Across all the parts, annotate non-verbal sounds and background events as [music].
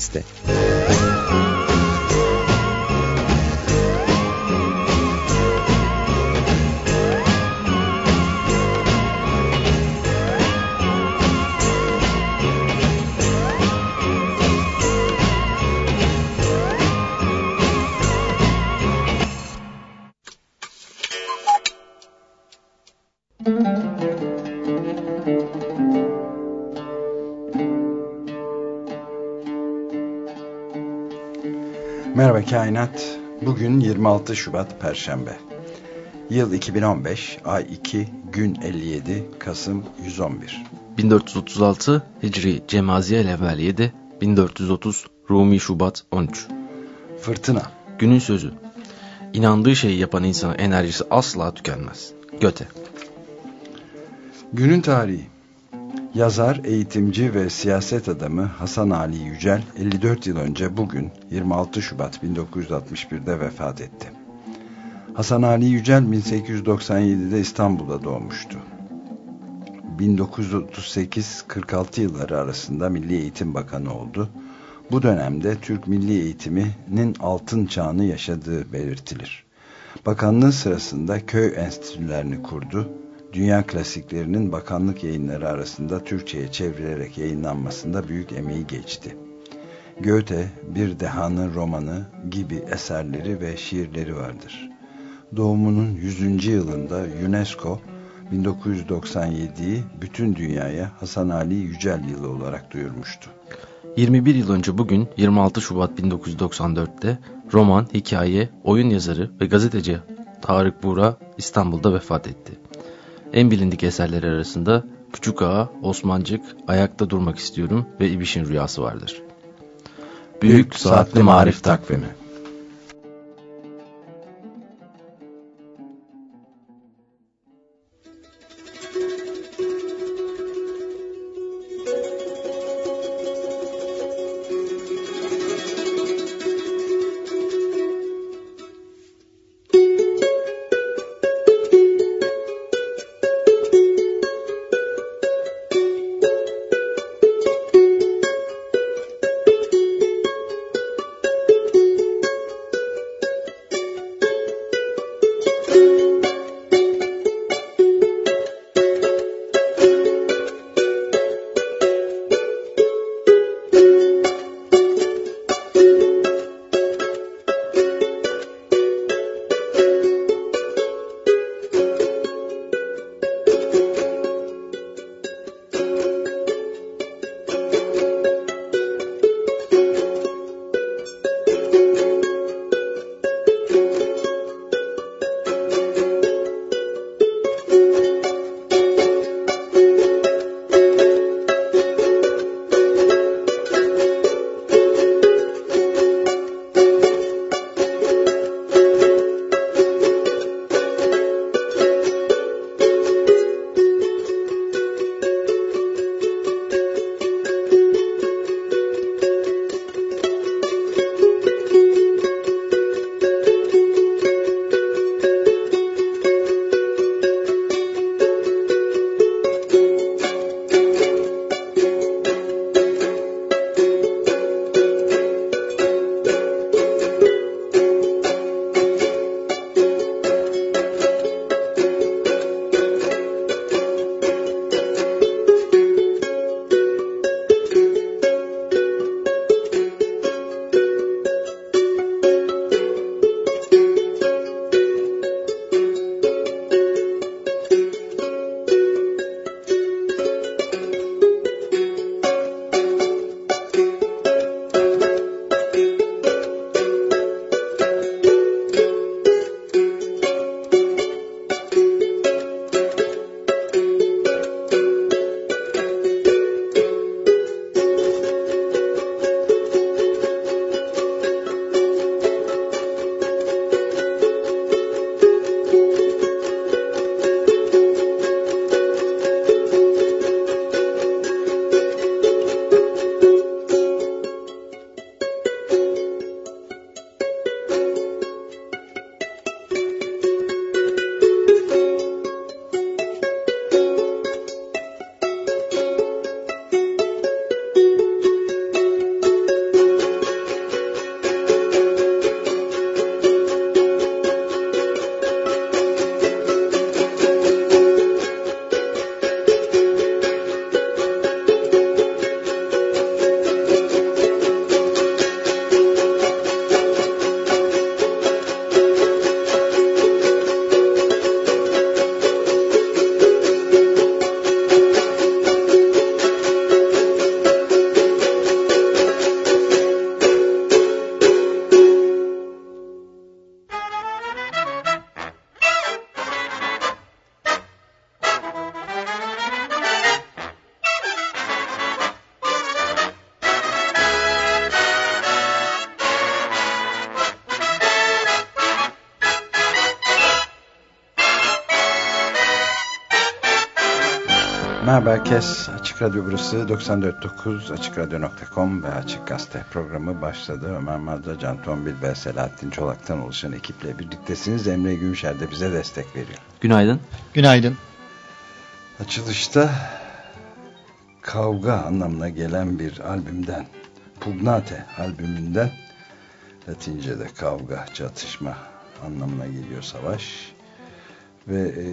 Açık Kainat. Bugün 26 Şubat Perşembe. Yıl 2015, ay 2, gün 57, Kasım 111. 1436 Hicri Cemaziye evvel 7, 1430 Rumi Şubat 13. Fırtına. Günün sözü. İnandığı şeyi yapan insanın enerjisi asla tükenmez. Göte. Günün tarihi. Yazar, eğitimci ve siyaset adamı Hasan Ali Yücel 54 yıl önce bugün 26 Şubat 1961'de vefat etti. Hasan Ali Yücel 1897'de İstanbul'da doğmuştu. 1938-46 yılları arasında Milli Eğitim Bakanı oldu. Bu dönemde Türk Milli Eğitimi'nin altın çağını yaşadığı belirtilir. Bakanlığı sırasında köy enstitülerini kurdu dünya klasiklerinin bakanlık yayınları arasında Türkçe'ye çevrilerek yayınlanmasında büyük emeği geçti. Goethe, Bir Dehanın Romanı gibi eserleri ve şiirleri vardır. Doğumunun 100. yılında UNESCO 1997'yi bütün dünyaya Hasan Ali Yücel yılı olarak duyurmuştu. 21 yıl önce bugün 26 Şubat 1994'te roman, hikaye, oyun yazarı ve gazeteci Tarık Buğra İstanbul'da vefat etti. En bilindik eserleri arasında Küçük Ağa, Osmancık, Ayakta Durmak istiyorum ve İbiş'in Rüyası vardır. Büyük Saatli Marif Takvimi Herkes. Açık Radyo burası 94.9 AçıkRadyo.com ve Açık Gazete programı başladı. Ömer Madra, Can Tombil ve Selahattin Çolak'tan oluşan ekiple birliktesiniz. Emre Gümüşer de bize destek veriyor. Günaydın. Günaydın. Açılışta kavga anlamına gelen bir albümden, Pugnate albümünden, Latince'de kavga, çatışma anlamına geliyor savaş ve e,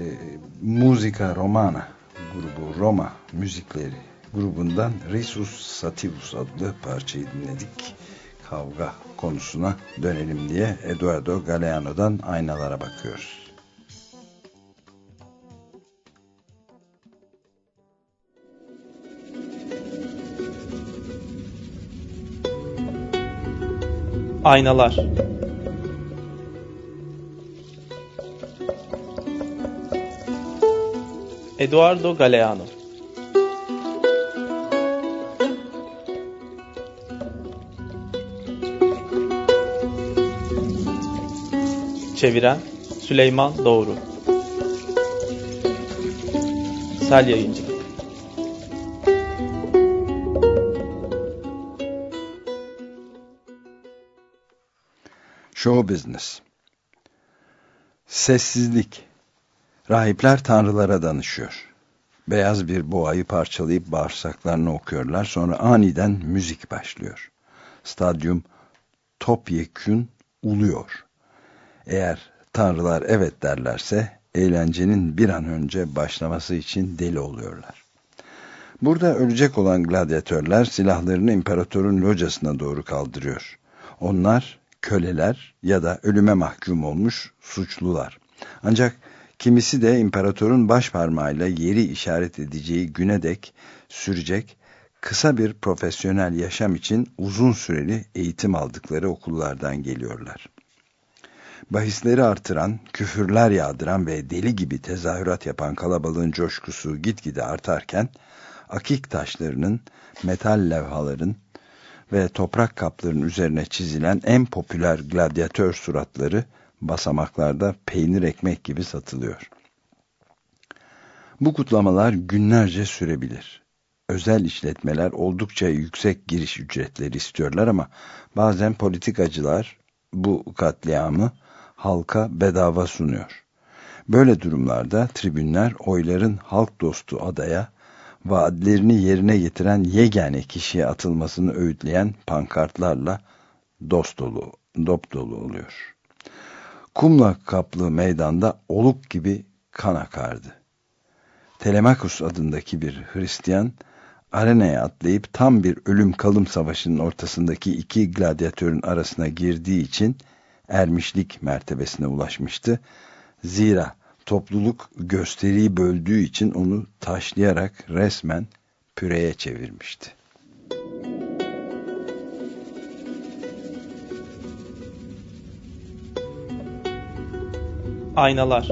Musica Romana grubu Roma müzikleri grubundan Risus Sativus adlı parçayı dinledik. Kavga konusuna dönelim diye Eduardo Galeano'dan aynalara bakıyoruz. Aynalar Eduardo Galeano Çeviren Süleyman Doğru Sel Yayıncı Show Business Sessizlik Rahipler tanrılara danışıyor. Beyaz bir boğayı parçalayıp bağırsaklarını okuyorlar. Sonra aniden müzik başlıyor. Stadyum topyekün uluyor. Eğer tanrılar evet derlerse eğlencenin bir an önce başlaması için deli oluyorlar. Burada ölecek olan gladyatörler silahlarını imparatorun locasına doğru kaldırıyor. Onlar köleler ya da ölüme mahkum olmuş suçlular. Ancak Kimisi de imparatorun baş parmağıyla yeri işaret edeceği güne dek sürecek kısa bir profesyonel yaşam için uzun süreli eğitim aldıkları okullardan geliyorlar. Bahisleri artıran, küfürler yağdıran ve deli gibi tezahürat yapan kalabalığın coşkusu gitgide artarken, akik taşlarının, metal levhaların ve toprak kaplarının üzerine çizilen en popüler gladyatör suratları basamaklarda peynir ekmek gibi satılıyor. Bu kutlamalar günlerce sürebilir. Özel işletmeler oldukça yüksek giriş ücretleri istiyorlar ama bazen politikacılar bu katliamı halka bedava sunuyor. Böyle durumlarda tribünler oyların halk dostu adaya vaatlerini yerine getiren yegane kişiye atılmasını öğütleyen pankartlarla dost dolu, dop dolu oluyor kumla kaplı meydanda oluk gibi kan akardı. Telemakus adındaki bir Hristiyan arenaya atlayıp tam bir ölüm kalım savaşının ortasındaki iki gladyatörün arasına girdiği için ermişlik mertebesine ulaşmıştı. Zira topluluk gösteriyi böldüğü için onu taşlayarak resmen püreye çevirmişti. Aynalar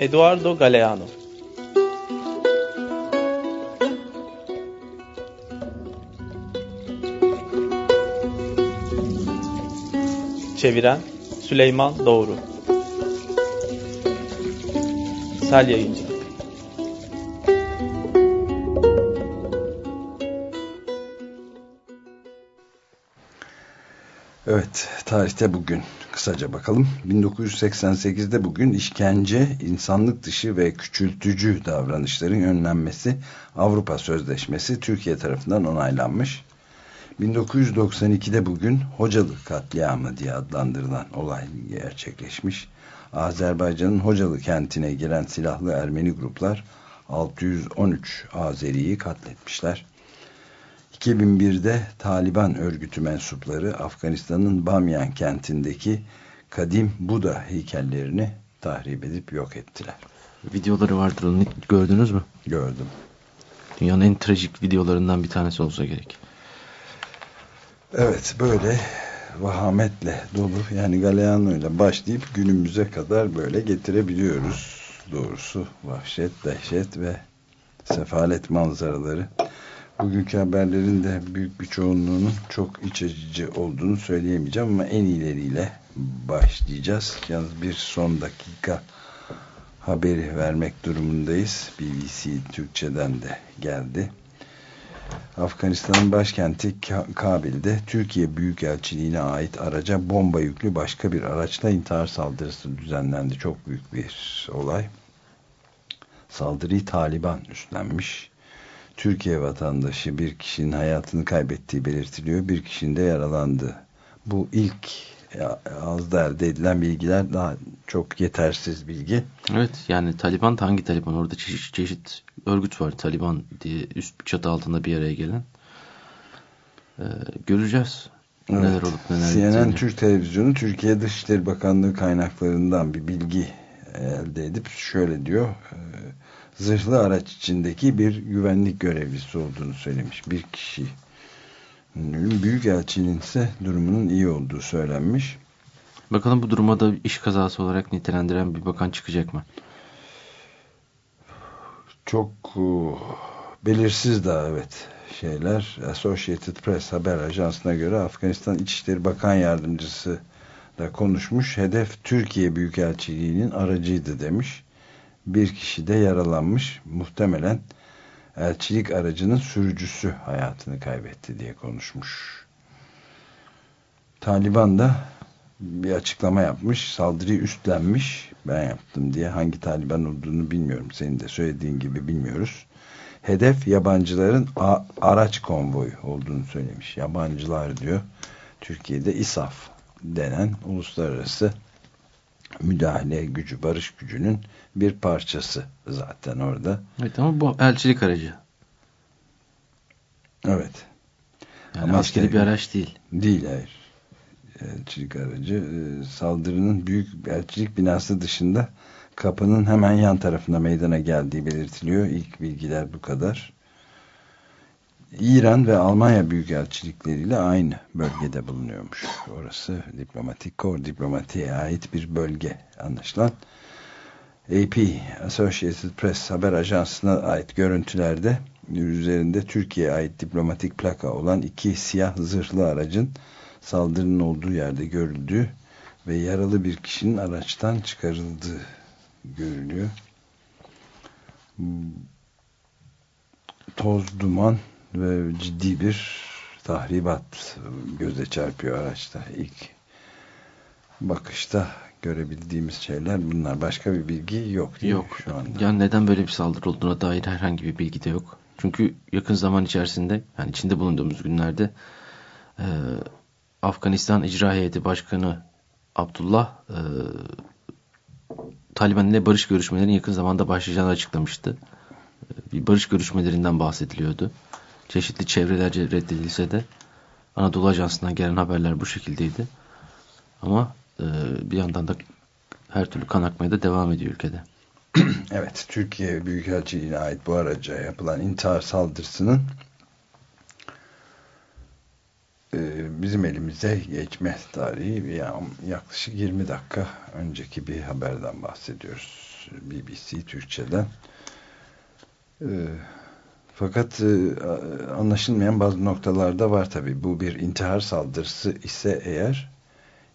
Eduardo Galeano Çeviren Süleyman Doğru Sel Yayıncı Evet, tarihte bugün kısaca bakalım. 1988'de bugün işkence, insanlık dışı ve küçültücü davranışların önlenmesi Avrupa Sözleşmesi Türkiye tarafından onaylanmış. 1992'de bugün Hocalı katliamı diye adlandırılan olay gerçekleşmiş. Azerbaycan'ın Hocalı kentine giren silahlı Ermeni gruplar 613 Azeri'yi katletmişler. 2001'de Taliban örgütü mensupları Afganistan'ın Bamyan kentindeki kadim Buda heykellerini tahrip edip yok ettiler. Videoları vardır onu gördünüz mü? Gördüm. Dünyanın en trajik videolarından bir tanesi olsa gerek. Evet böyle vahametle dolu yani Galeano ile başlayıp günümüze kadar böyle getirebiliyoruz. Doğrusu vahşet, dehşet ve sefalet manzaraları bugünkü haberlerin de büyük bir çoğunluğunun çok iç açıcı olduğunu söyleyemeyeceğim ama en iyileriyle başlayacağız. Yalnız bir son dakika haberi vermek durumundayız. BBC Türkçe'den de geldi. Afganistan'ın başkenti Kabil'de Türkiye Büyükelçiliğine ait araca bomba yüklü başka bir araçla intihar saldırısı düzenlendi. Çok büyük bir olay. Saldırıyı Taliban üstlenmiş. Türkiye vatandaşı bir kişinin hayatını kaybettiği belirtiliyor. Bir kişinin de yaralandı. Bu ilk ağızda elde edilen bilgiler daha çok yetersiz bilgi. Evet yani Taliban hangi Taliban? Orada çeşit, çeşit örgüt var Taliban diye üst çatı altında bir araya gelen. Ee, göreceğiz. Evet. Neler olup neler CNN gittiğini. Türk Televizyonu Türkiye Dışişleri Bakanlığı kaynaklarından bir bilgi elde edip şöyle diyor. E, zırhlı araç içindeki bir güvenlik görevlisi olduğunu söylemiş. Bir kişi büyük elçinin ise durumunun iyi olduğu söylenmiş. Bakalım bu duruma da iş kazası olarak nitelendiren bir bakan çıkacak mı? Çok uh, belirsiz daha evet şeyler. Associated Press haber ajansına göre Afganistan İçişleri Bakan Yardımcısı da konuşmuş. Hedef Türkiye Büyükelçiliği'nin aracıydı demiş. Bir kişi de yaralanmış. Muhtemelen elçilik aracının sürücüsü hayatını kaybetti diye konuşmuş. Taliban da bir açıklama yapmış. Saldırıyı üstlenmiş. Ben yaptım diye. Hangi Taliban olduğunu bilmiyorum. Senin de söylediğin gibi bilmiyoruz. Hedef yabancıların araç konvoyu olduğunu söylemiş. Yabancılar diyor. Türkiye'de İSAF denen uluslararası müdahale gücü, barış gücünün bir parçası zaten orada. Evet ama bu elçilik aracı. Evet. Yani ama askeri işte, bir araç değil. Değil hayır. Elçilik aracı e, saldırının büyük elçilik binası dışında kapının hemen yan tarafında meydana geldiği belirtiliyor. İlk bilgiler bu kadar. İran ve Almanya büyükelçilikleriyle aynı bölgede bulunuyormuş. Orası diplomatik kor diplomatiğe ait bir bölge anlaşılan. AP Associated Press haber ajansına ait görüntülerde üzerinde Türkiye'ye ait diplomatik plaka olan iki siyah zırhlı aracın saldırının olduğu yerde görüldüğü ve yaralı bir kişinin araçtan çıkarıldığı görülüyor. Toz, duman ve ciddi bir tahribat göze çarpıyor araçta. ilk bakışta görebildiğimiz şeyler bunlar. Başka bir bilgi yok Yok. Şu anda. Yani neden böyle bir saldırı olduğuna dair herhangi bir bilgi de yok. Çünkü yakın zaman içerisinde yani içinde bulunduğumuz günlerde e, Afganistan İcra Heyeti Başkanı Abdullah e, Taliban ile barış görüşmelerinin yakın zamanda başlayacağını açıklamıştı. E, bir barış görüşmelerinden bahsediliyordu. Çeşitli çevrelerce reddedilse de Anadolu Ajansı'ndan gelen haberler bu şekildeydi. Ama bir yandan da her türlü kan akmaya da devam ediyor ülkede. [clears throat] evet, Türkiye Büyükelçiliğine ait bu araca yapılan intihar saldırısının e, bizim elimize geçme tarihi yaklaşık 20 dakika önceki bir haberden bahsediyoruz. BBC Türkçe'den. E, fakat anlaşılmayan bazı noktalarda var tabi. Bu bir intihar saldırısı ise eğer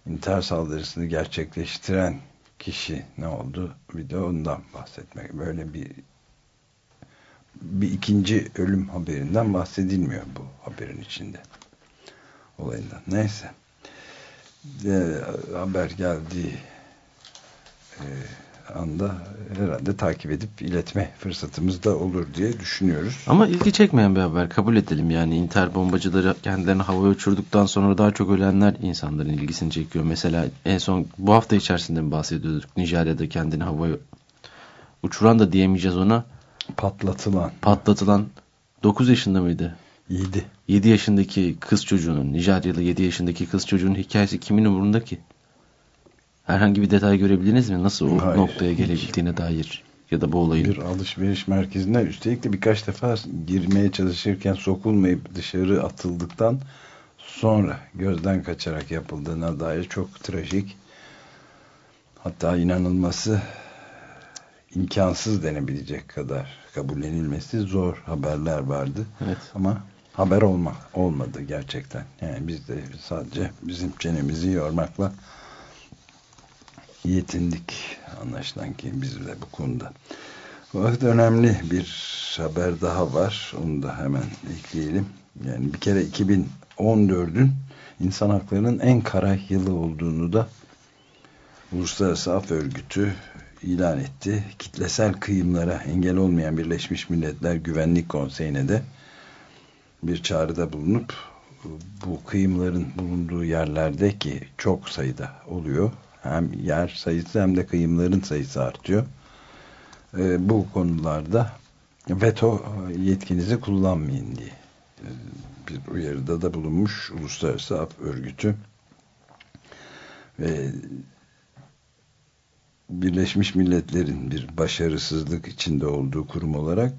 intihar saldırısını gerçekleştiren kişi ne oldu? Bir de ondan bahsetmek. Böyle bir bir ikinci ölüm haberinden bahsedilmiyor bu haberin içinde. Olayından. Neyse. E, haber geldiği e, anda herhalde takip edip iletme fırsatımız da olur diye düşünüyoruz. Ama ilgi çekmeyen bir haber kabul edelim. Yani intihar bombacıları kendilerini havaya uçurduktan sonra daha çok ölenler insanların ilgisini çekiyor. Mesela en son bu hafta içerisinde mi bahsediyorduk? Nijerya'da kendini havaya uçuran da diyemeyeceğiz ona. Patlatılan. Patlatılan 9 yaşında mıydı? 7. 7 yaşındaki kız çocuğunun, Nijeryalı 7 yaşındaki kız çocuğunun hikayesi kimin umurunda ki? Herhangi bir detay görebildiniz mi? Nasıl o Hayır, noktaya gelebildiğine dair ya da bu olayın. Bir alışveriş merkezinden üstelik de birkaç defa girmeye çalışırken sokulmayıp dışarı atıldıktan sonra gözden kaçarak yapıldığına dair çok trajik hatta inanılması imkansız denebilecek kadar kabullenilmesi zor haberler vardı. Evet. Ama haber olma, olmadı gerçekten. Yani biz de sadece bizim çenemizi yormakla yetindik anlaşılan ki biz de bu konuda. Vakit önemli bir haber daha var. Onu da hemen ekleyelim. Yani bir kere 2014'ün insan haklarının en kara yılı olduğunu da Uluslararası Af Örgütü ilan etti. Kitlesel kıyımlara engel olmayan Birleşmiş Milletler Güvenlik Konseyi'ne de bir çağrıda bulunup bu kıyımların bulunduğu yerlerde ki çok sayıda oluyor. Hem yer sayısı hem de kıyımların sayısı artıyor. E, bu konularda veto yetkinizi kullanmayın diye e, bir uyarıda da bulunmuş Uluslararası Af Örgütü ve Birleşmiş Milletler'in bir başarısızlık içinde olduğu kurum olarak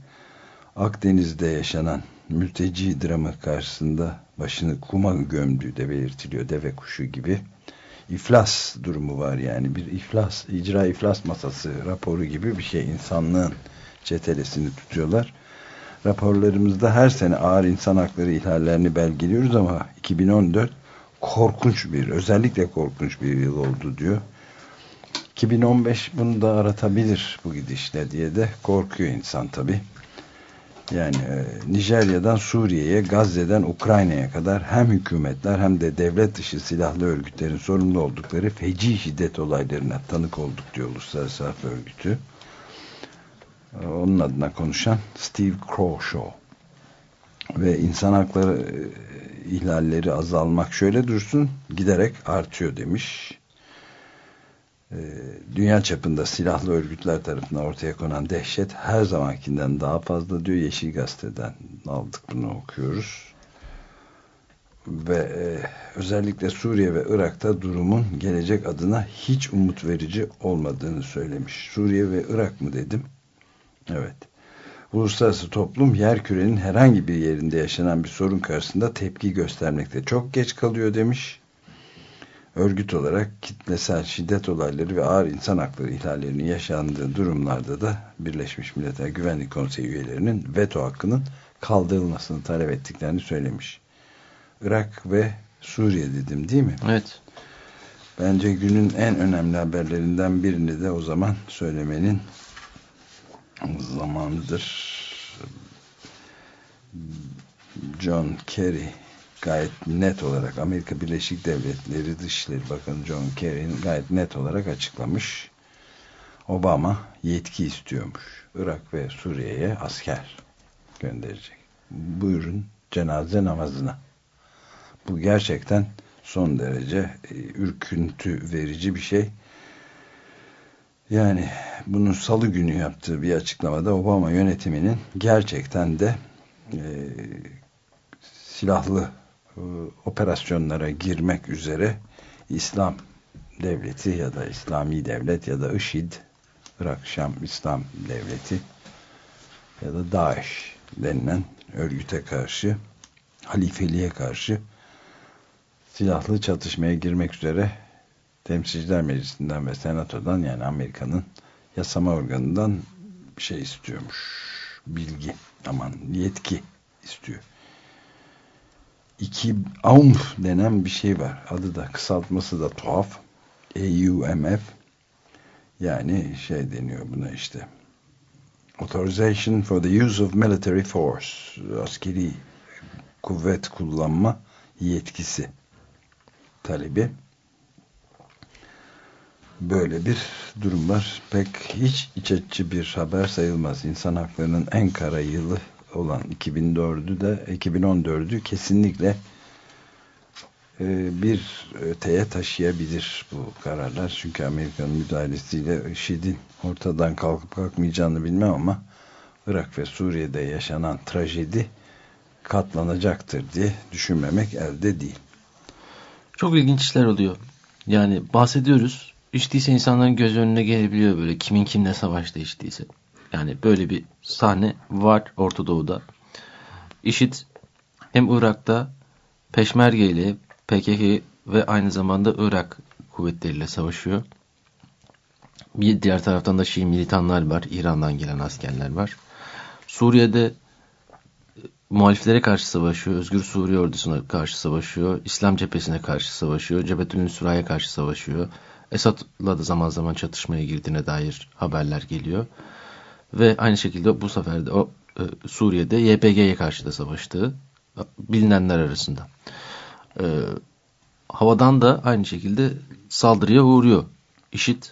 Akdeniz'de yaşanan mülteci dramı karşısında başını kuma gömdüğü de belirtiliyor. Deve kuşu gibi. İflas durumu var yani. Bir iflas, icra iflas masası raporu gibi bir şey. insanlığın çetelesini tutuyorlar. Raporlarımızda her sene ağır insan hakları ihlallerini belgeliyoruz ama 2014 korkunç bir, özellikle korkunç bir yıl oldu diyor. 2015 bunu da aratabilir bu gidişle diye de korkuyor insan tabi. Yani e, Nijerya'dan Suriye'ye, Gazze'den Ukrayna'ya kadar hem hükümetler hem de devlet dışı silahlı örgütlerin sorumlu oldukları feci şiddet olaylarına tanık olduk diyor Uluslararası Af Örgütü. E, onun adına konuşan Steve Crawshaw ve insan hakları e, ihlalleri azalmak şöyle dursun giderek artıyor demiş. Ee, dünya çapında silahlı örgütler tarafından ortaya konan dehşet her zamankinden daha fazla diyor Yeşil Gazete'den aldık bunu okuyoruz ve e, özellikle Suriye ve Irak'ta durumun gelecek adına hiç umut verici olmadığını söylemiş. Suriye ve Irak mı dedim? Evet. Uluslararası toplum yer kürenin herhangi bir yerinde yaşanan bir sorun karşısında tepki göstermekte çok geç kalıyor demiş örgüt olarak kitlesel şiddet olayları ve ağır insan hakları ihlallerinin yaşandığı durumlarda da Birleşmiş Milletler Güvenlik Konseyi üyelerinin veto hakkının kaldırılmasını talep ettiklerini söylemiş. Irak ve Suriye dedim değil mi? Evet. Bence günün en önemli haberlerinden birini de o zaman söylemenin zamanıdır. John Kerry gayet net olarak Amerika Birleşik Devletleri Dışişleri Bakanı John Kerry'nin gayet net olarak açıklamış. Obama yetki istiyormuş. Irak ve Suriye'ye asker gönderecek. Buyurun cenaze namazına. Bu gerçekten son derece e, ürküntü verici bir şey. Yani bunu salı günü yaptığı bir açıklamada Obama yönetiminin gerçekten de e, silahlı operasyonlara girmek üzere İslam devleti ya da İslami devlet ya da IŞİD Irak Şam İslam devleti ya da DAEŞ denilen örgüte karşı halifeliğe karşı silahlı çatışmaya girmek üzere Temsilciler Meclisi'nden ve Senato'dan yani Amerika'nın yasama organından bir şey istiyormuş. Bilgi, aman yetki istiyor iki AUMF denen bir şey var. Adı da kısaltması da tuhaf. AUMF yani şey deniyor buna işte Authorization for the Use of Military Force askeri kuvvet kullanma yetkisi talebi böyle bir durum var. Pek hiç iç açıcı bir haber sayılmaz. İnsan haklarının en kara yılı olan 2004'ü de 2014'ü kesinlikle e, bir öteye taşıyabilir bu kararlar. Çünkü Amerika'nın müdahalesiyle IŞİD'in ortadan kalkıp kalkmayacağını bilmem ama Irak ve Suriye'de yaşanan trajedi katlanacaktır diye düşünmemek elde değil. Çok ilginç işler oluyor. Yani bahsediyoruz. İçtiyse insanların göz önüne gelebiliyor böyle kimin kimle savaşta içtiyse. Yani böyle bir sahne var Orta Doğu'da. IŞİD hem Irak'ta Peşmerge ile PKK ve aynı zamanda Irak kuvvetleriyle savaşıyor. Bir diğer taraftan da Şii militanlar var. İran'dan gelen askerler var. Suriye'de e, muhaliflere karşı savaşıyor. Özgür Suriye ordusuna karşı savaşıyor. İslam cephesine karşı savaşıyor. Cebetül Nusra'ya karşı savaşıyor. Esad'la da zaman zaman çatışmaya girdiğine dair haberler geliyor. Ve aynı şekilde bu sefer de o e, Suriye'de YPG'ye karşı da savaştığı bilinenler arasında. E, havadan da aynı şekilde saldırıya uğruyor. IŞİD,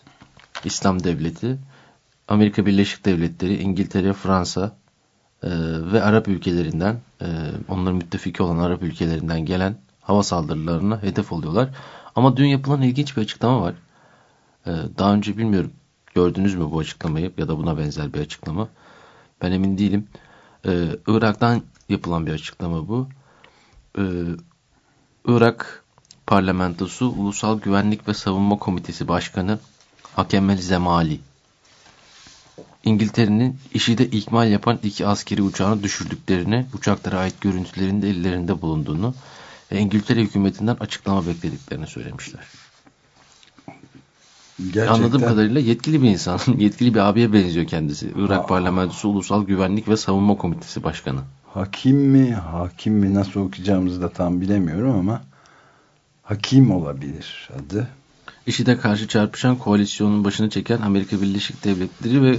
İslam Devleti, Amerika Birleşik Devletleri, İngiltere, Fransa e, ve Arap ülkelerinden, e, onların müttefiki olan Arap ülkelerinden gelen hava saldırılarına hedef oluyorlar. Ama dün yapılan ilginç bir açıklama var. E, daha önce bilmiyorum gördünüz mü bu açıklamayı ya da buna benzer bir açıklama. Ben emin değilim. E, Irak'tan yapılan bir açıklama bu. E, Irak Parlamentosu Ulusal Güvenlik ve Savunma Komitesi Başkanı Hakemel Zemali İngiltere'nin işi de ikmal yapan iki askeri uçağını düşürdüklerini, uçaklara ait görüntülerin de ellerinde bulunduğunu ve İngiltere hükümetinden açıklama beklediklerini söylemişler. Gerçekten... Anladığım kadarıyla yetkili bir insan, [laughs] yetkili bir abiye benziyor kendisi. Irak ha. Parlamentosu Ulusal Güvenlik ve Savunma Komitesi Başkanı. Hakim mi, hakim mi nasıl okuyacağımızı da tam bilemiyorum ama Hakim olabilir adı. IŞİD'e karşı çarpışan koalisyonun başını çeken Amerika Birleşik Devletleri ve,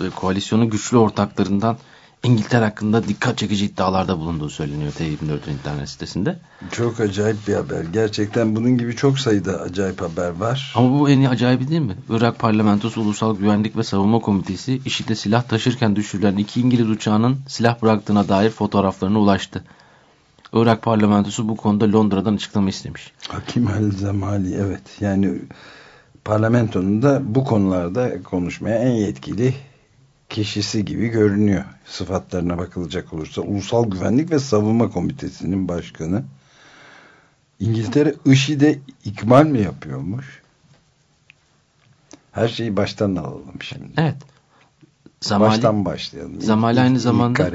ve koalisyonun güçlü ortaklarından İngiltere hakkında dikkat çekici iddialarda bulunduğu söyleniyor T24 internet sitesinde. Çok acayip bir haber. Gerçekten bunun gibi çok sayıda acayip haber var. Ama bu en iyi acayip değil mi? Irak Parlamentosu Ulusal Güvenlik ve Savunma Komitesi IŞİD'e silah taşırken düşürülen iki İngiliz uçağının silah bıraktığına dair fotoğraflarına ulaştı. Irak parlamentosu bu konuda Londra'dan açıklama istemiş. Hakim El Zemali evet yani parlamentonun da bu konularda konuşmaya en yetkili kişisi gibi görünüyor. Sıfatlarına bakılacak olursa Ulusal Güvenlik ve Savunma Komitesi'nin başkanı. İngiltere IŞİD'e ikmal mi yapıyormuş? Her şeyi baştan alalım şimdi. Evet. Zamali, Baştan başlayalım. Zamali aynı zamanda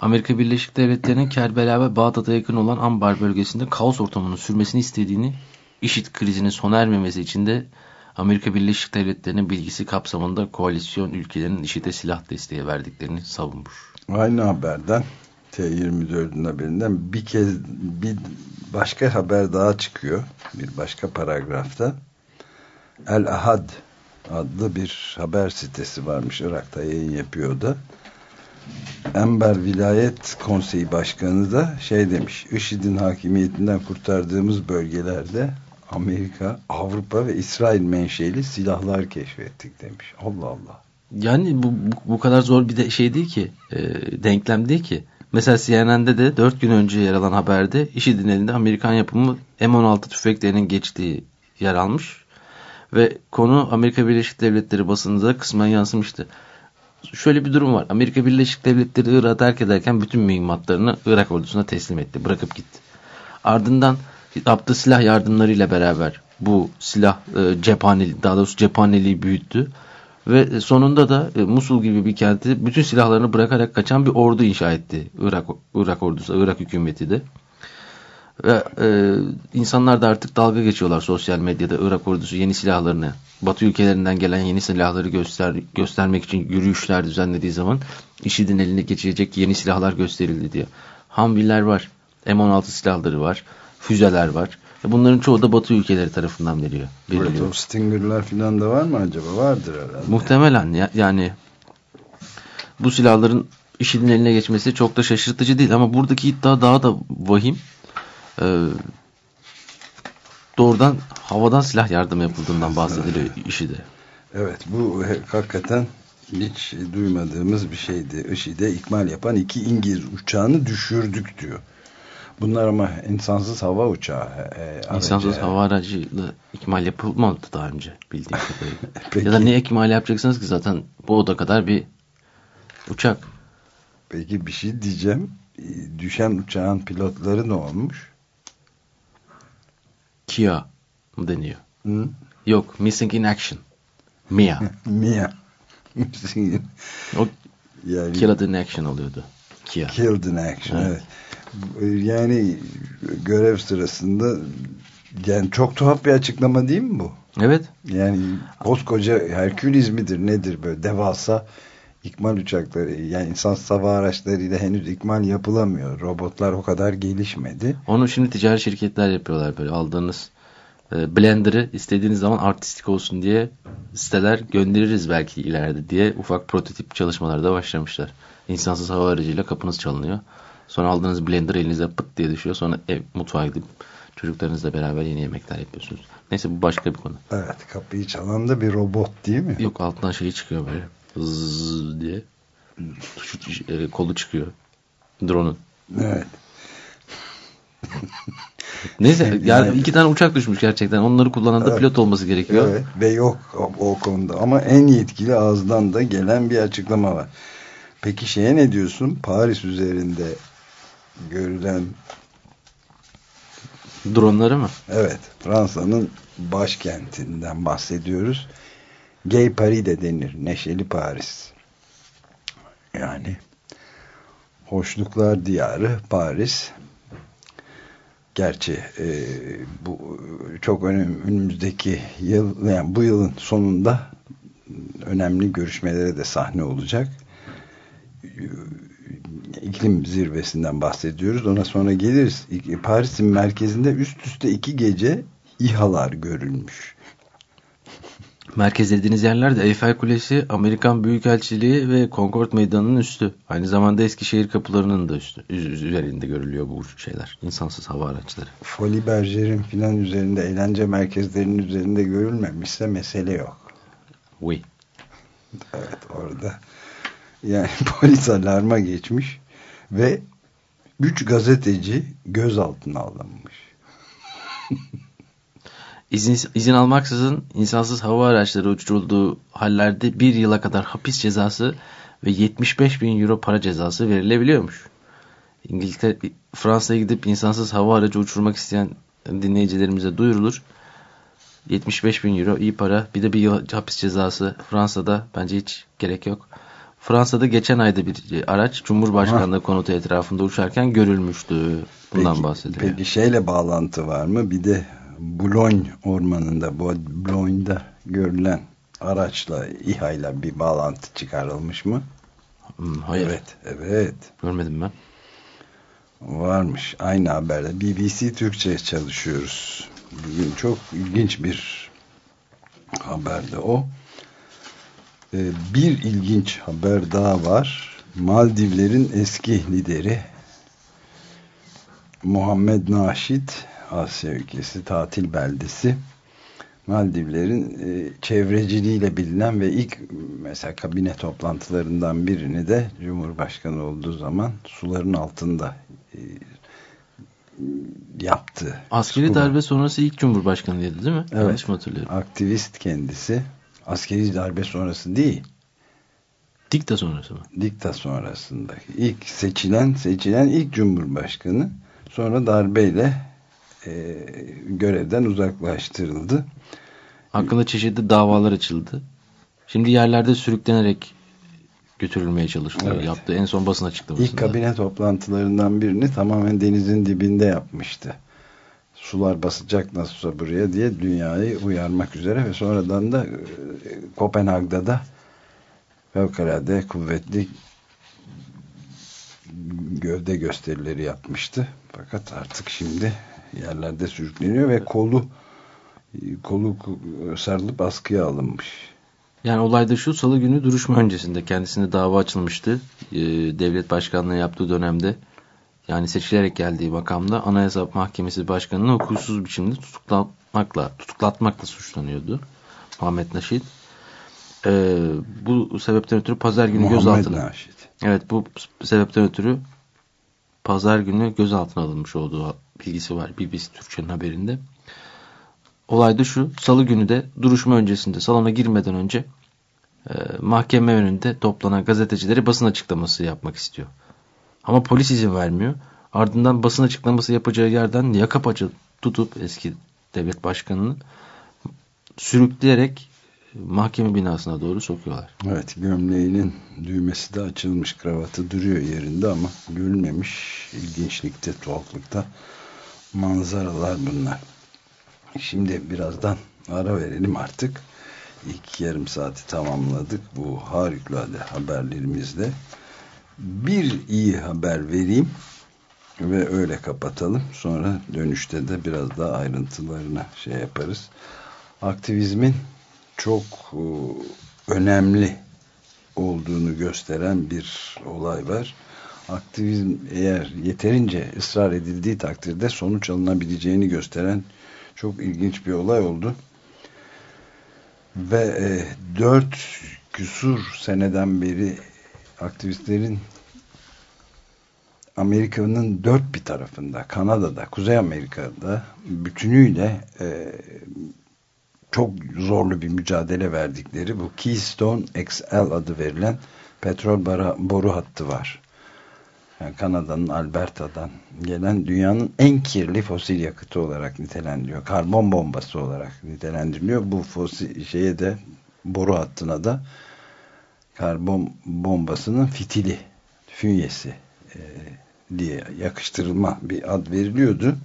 Amerika Birleşik Devletleri'nin Kerbela ve Bağdat'a yakın olan Ambar bölgesinde kaos ortamının sürmesini istediğini, IŞİD krizinin sona ermemesi için de Amerika Birleşik Devletleri'nin bilgisi kapsamında koalisyon ülkelerinin IŞİD'e silah desteği verdiklerini savunmuş. Aynı haberden T24'ün haberinden bir kez bir başka haber daha çıkıyor. Bir başka paragrafta. El Ahad adlı bir haber sitesi varmış. Irak'ta yayın yapıyor da. Ember Vilayet Konseyi Başkanı da şey demiş. IŞİD'in hakimiyetinden kurtardığımız bölgelerde Amerika, Avrupa ve İsrail menşeli silahlar keşfettik demiş. Allah Allah. Yani bu, bu, bu kadar zor bir de şey değil ki. E, denklem değil ki. Mesela CNN'de de 4 gün önce yer alan haberde IŞİD'in elinde Amerikan yapımı M16 tüfeklerinin geçtiği yer almış. Ve konu Amerika Birleşik Devletleri basınında kısmen yansımıştı. Şöyle bir durum var. Amerika Birleşik Devletleri Irak'ı terk ederken bütün mühimmatlarını Irak ordusuna teslim etti. Bırakıp gitti. Ardından yaptığı silah yardımlarıyla beraber bu silah e, cephaneli, daha doğrusu cephaneliği büyüttü. Ve sonunda da e, Musul gibi bir kenti bütün silahlarını bırakarak kaçan bir ordu inşa etti. Irak, Irak ordusu, Irak hükümeti de. Ve e, insanlar da artık dalga geçiyorlar sosyal medyada Irak ordusu yeni silahlarını, Batı ülkelerinden gelen yeni silahları göster göstermek için yürüyüşler düzenlediği zaman IŞİD'in eline geçecek yeni silahlar gösterildi diyor. Hamviller var, M16 silahları var, füzeler var. Bunların çoğu da Batı ülkeleri tarafından veriliyor. veriliyor. Stinger'lar falan da var mı acaba? Vardır herhalde. Muhtemelen ya, yani bu silahların IŞİD'in eline geçmesi çok da şaşırtıcı değil ama buradaki iddia daha da vahim e, doğrudan havadan silah yardımı yapıldığından bahsediliyor işi de. Evet bu hakikaten hiç duymadığımız bir şeydi. IŞİD'e ikmal yapan iki İngiliz uçağını düşürdük diyor. Bunlar ama insansız hava uçağı. E, insansız hava aracıyla ikmal yapılmadı daha önce bildiğim [laughs] kadarıyla. ya da niye ikmal yapacaksınız ki zaten bu oda kadar bir uçak. Peki bir şey diyeceğim. Düşen uçağın pilotları ne olmuş? Kia mı deniyor? Hı? Yok. Missing in Action. Mia. [laughs] Mia. o yani, Killed in Action oluyordu. Kia. Killed in Action. Evet. evet. Yani görev sırasında yani çok tuhaf bir açıklama değil mi bu? Evet. Yani koskoca Herküliz midir nedir böyle devasa ikmal uçakları yani insan hava araçlarıyla henüz ikmal yapılamıyor. Robotlar o kadar gelişmedi. Onu şimdi ticari şirketler yapıyorlar böyle aldığınız e, Blender'ı istediğiniz zaman artistik olsun diye siteler göndeririz belki ileride diye ufak prototip çalışmalarda başlamışlar. İnsansız hava aracıyla kapınız çalınıyor. Sonra aldığınız blender elinize pıt diye düşüyor. Sonra ev, mutfağa gidip çocuklarınızla beraber yeni yemekler yapıyorsunuz. Neyse bu başka bir konu. Evet kapıyı çalan da bir robot değil mi? Yok altından şey çıkıyor böyle. Zzz diye. Şu, e, kolu çıkıyor. Drone'un. Evet. [laughs] Neyse yani, iki tane uçak düşmüş gerçekten. Onları kullanan da evet. pilot olması gerekiyor. Evet ve yok o, o konuda. Ama en yetkili ağızdan da gelen bir açıklama var. Peki şeye ne diyorsun? Paris üzerinde görülen dronları mı? Evet. Fransa'nın başkentinden bahsediyoruz. Gay Paris de denir. Neşeli Paris. Yani hoşluklar diyarı Paris. Gerçi e, bu çok önemli, önümüzdeki yıl yani bu yılın sonunda önemli görüşmelere de sahne olacak. İklim zirvesinden bahsediyoruz. Ona sonra geliriz. Paris'in merkezinde üst üste iki gece İHA'lar görülmüş. Merkez dediğiniz yerlerde Eyfel Kulesi, Amerikan Büyükelçiliği ve Concord Meydanı'nın üstü. Aynı zamanda Eskişehir kapılarının da üstü. Üzerinde görülüyor bu şeyler. İnsansız hava araçları. Foli Berger'in filan üzerinde, eğlence merkezlerinin üzerinde görülmemişse mesele yok. Oui. Evet orada. Yani [laughs] polis alarma geçmiş ve üç gazeteci gözaltına alınmış. [laughs] İzin, izin almaksızın insansız hava araçları uçurulduğu hallerde bir yıla kadar hapis cezası ve 75 bin euro para cezası verilebiliyormuş. İngiltere, Fransa'ya gidip insansız hava aracı uçurmak isteyen dinleyicilerimize duyurulur. 75 bin euro iyi para bir de bir yıl hapis cezası Fransa'da bence hiç gerek yok. Fransa'da geçen ayda bir araç Cumhurbaşkanlığı Aha. konutu etrafında uçarken görülmüştü. Bundan peki, bahsediyor. Peki şeyle bağlantı var mı? Bir de Boulogne ormanında, Boulogne'da görülen araçla, İHA ile bir bağlantı çıkarılmış mı? Hmm, hayır. Evet, evet. Görmedim ben. Varmış. Aynı haberde. BBC Türkçe çalışıyoruz. Bugün çok ilginç bir haberde o. Ee, bir ilginç haber daha var. Maldivlerin eski lideri Muhammed Naşit Asya ülkesi tatil beldesi Maldivlerin e, çevreciliğiyle bilinen ve ilk mesela kabine toplantılarından birini de Cumhurbaşkanı olduğu zaman suların altında e, yaptı. Askeri Scuba. darbe sonrası ilk Cumhurbaşkanıydı değil mi? Evet. Yanlış mı hatırlıyorum? Aktivist kendisi. Askeri darbe sonrası değil. Dikta sonrası mı? Dikta sonrasında. İlk seçilen seçilen ilk Cumhurbaşkanı sonra darbeyle e, görevden uzaklaştırıldı. Hakkında çeşitli davalar açıldı. Şimdi yerlerde sürüklenerek götürülmeye çalışılıyor. Evet. Yaptığı en son basın açıklamasında. İlk kabine toplantılarından birini tamamen denizin dibinde yapmıştı. Sular basacak nasılsa buraya diye dünyayı uyarmak üzere ve sonradan da e, Kopenhag'da da fevkalade kuvvetli gövde gösterileri yapmıştı. Fakat artık şimdi yerlerde sürükleniyor ve kolu kolu sarılıp askıya alınmış. Yani olayda şu salı günü duruşma öncesinde kendisine dava açılmıştı. Ee, devlet başkanlığı yaptığı dönemde yani seçilerek geldiği makamda Anayasa Mahkemesi Başkanı'nı hukuksuz biçimde tutuklatmakla, tutuklatmakla suçlanıyordu. Muhammed Naşit. Ee, bu sebepten ötürü pazar günü Muhammed gözaltına. Naşit. Evet bu sebepten ötürü pazar günü gözaltına alınmış olduğu bilgisi var BBC Türkçe'nin haberinde. Olay da şu. Salı günü de duruşma öncesinde salona girmeden önce e, mahkeme önünde toplanan gazetecileri basın açıklaması yapmak istiyor. Ama polis izin vermiyor. Ardından basın açıklaması yapacağı yerden yaka paça tutup eski devlet başkanını sürükleyerek mahkeme binasına doğru sokuyorlar. Evet gömleğinin düğmesi de açılmış kravatı duruyor yerinde ama görülmemiş ilginçlikte tuhaflıkta manzaralar bunlar. Şimdi birazdan ara verelim artık. İlk yarım saati tamamladık bu harikulade haberlerimizle. Bir iyi haber vereyim. ve öyle kapatalım. Sonra dönüşte de biraz daha ayrıntılarına şey yaparız. Aktivizmin çok e, önemli olduğunu gösteren bir olay var. Aktivizm eğer yeterince ısrar edildiği takdirde sonuç alınabileceğini gösteren çok ilginç bir olay oldu. Ve e, dört küsur seneden beri aktivistlerin Amerika'nın dört bir tarafında, Kanada'da, Kuzey Amerika'da bütünüyle e, çok zorlu bir mücadele verdikleri bu Keystone XL adı verilen petrol bara, boru hattı var. Yani Kanada'nın Alberta'dan gelen dünyanın en kirli fosil yakıtı olarak nitelendiriyor. Karbon bombası olarak nitelendiriliyor. Bu fosil şeye de boru hattına da karbon bombasının fitili, fünyesi e, diye yakıştırılma bir ad veriliyordu.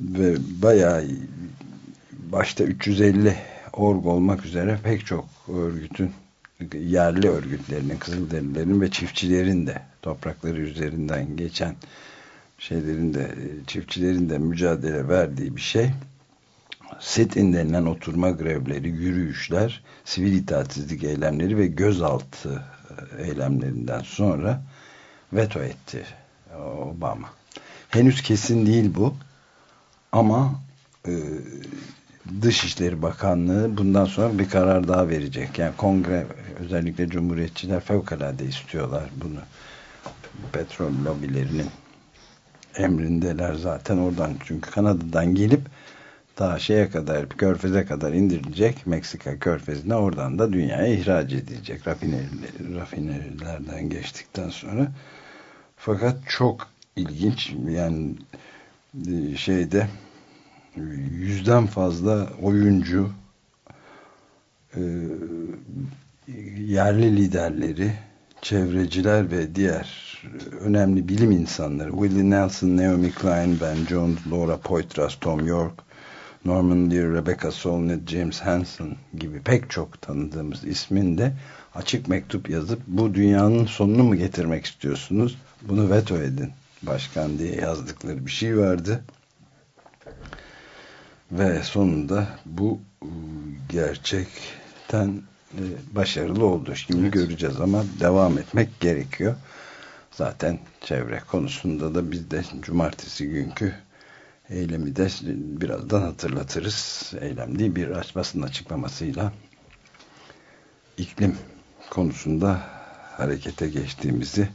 Ve bayağı başta 350 org olmak üzere pek çok örgütün yerli örgütlerinin, Kızılderililerin ve çiftçilerin de toprakları üzerinden geçen şeylerin de çiftçilerin de mücadele verdiği bir şey. Sit-in denilen oturma grevleri, yürüyüşler, sivil itaatsizlik eylemleri ve gözaltı e, eylemlerinden sonra veto etti Obama. Henüz kesin değil bu ama e, Dışişleri Bakanlığı bundan sonra bir karar daha verecek. Yani kongre özellikle cumhuriyetçiler fevkalade istiyorlar bunu. Petrol lobilerinin emrindeler zaten oradan. Çünkü Kanada'dan gelip daha şeye kadar körfeze kadar indirilecek Meksika körfezine oradan da dünyaya ihraç edilecek. Rafineriler, rafinerilerden geçtikten sonra. Fakat çok ilginç yani e, şeyde yüzden fazla oyuncu e, yerli liderleri çevreciler ve diğer önemli bilim insanları Willie Nelson, Naomi Klein, Ben Jones, Laura Poitras, Tom York Norman Lear, Rebecca Solnit, James Hansen gibi pek çok tanıdığımız ismin de açık mektup yazıp bu dünyanın sonunu mu getirmek istiyorsunuz? Bunu veto edin başkan diye yazdıkları bir şey vardı. Ve sonunda bu ıı, gerçekten e, başarılı oldu. Şimdi evet. göreceğiz ama devam etmek gerekiyor. Zaten çevre konusunda da biz de cumartesi günkü eylemi de birazdan hatırlatırız. Eylem değil bir basın açıklamasıyla iklim konusunda harekete geçtiğimizi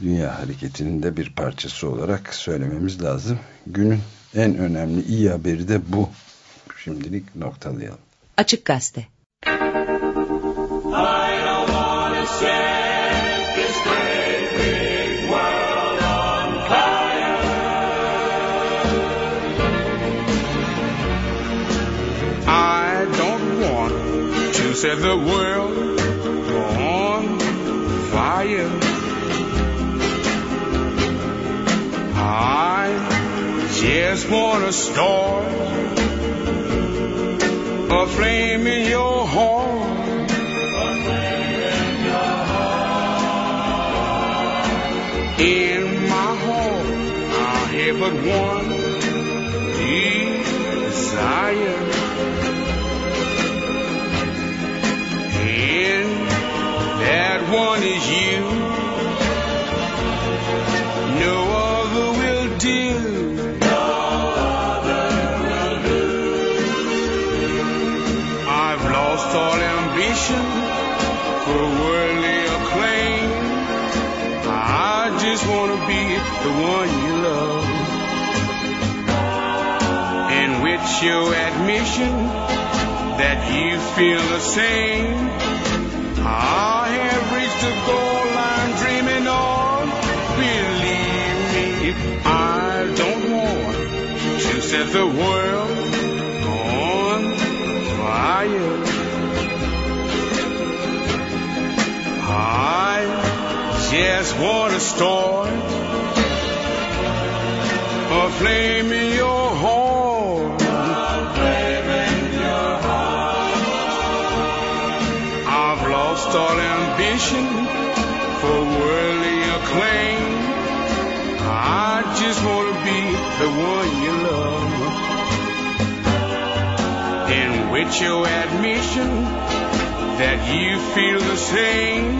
dünya hareketinin de bir parçası olarak söylememiz lazım. Günün en önemli iyi haberi de bu. Şimdilik noktalayalım. Açık Gazete set the world on fire. I just want to start a flame in your heart. In my heart, I have but one desire. One is you. No other will do. No other will do. I've lost all ambition for worldly acclaim. I just want to be the one you love. And which your admission that you feel the same I set the world on fire. I just want to start a flame in your heart. I've lost all ambition for worldly acclaim. I just want to be the one you love. With your admission that you feel the same,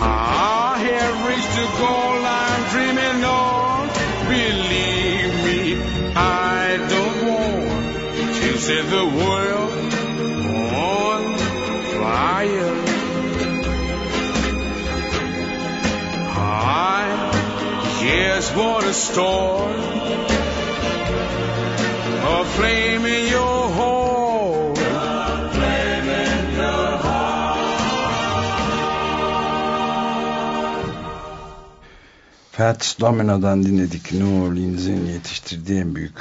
I have reached the goal I'm dreaming of. Believe me, I don't want to set the world on fire. I just want to start a flame in your heart. Fats Domino'dan dinledik. New Orleans'in yetiştirdiği en büyük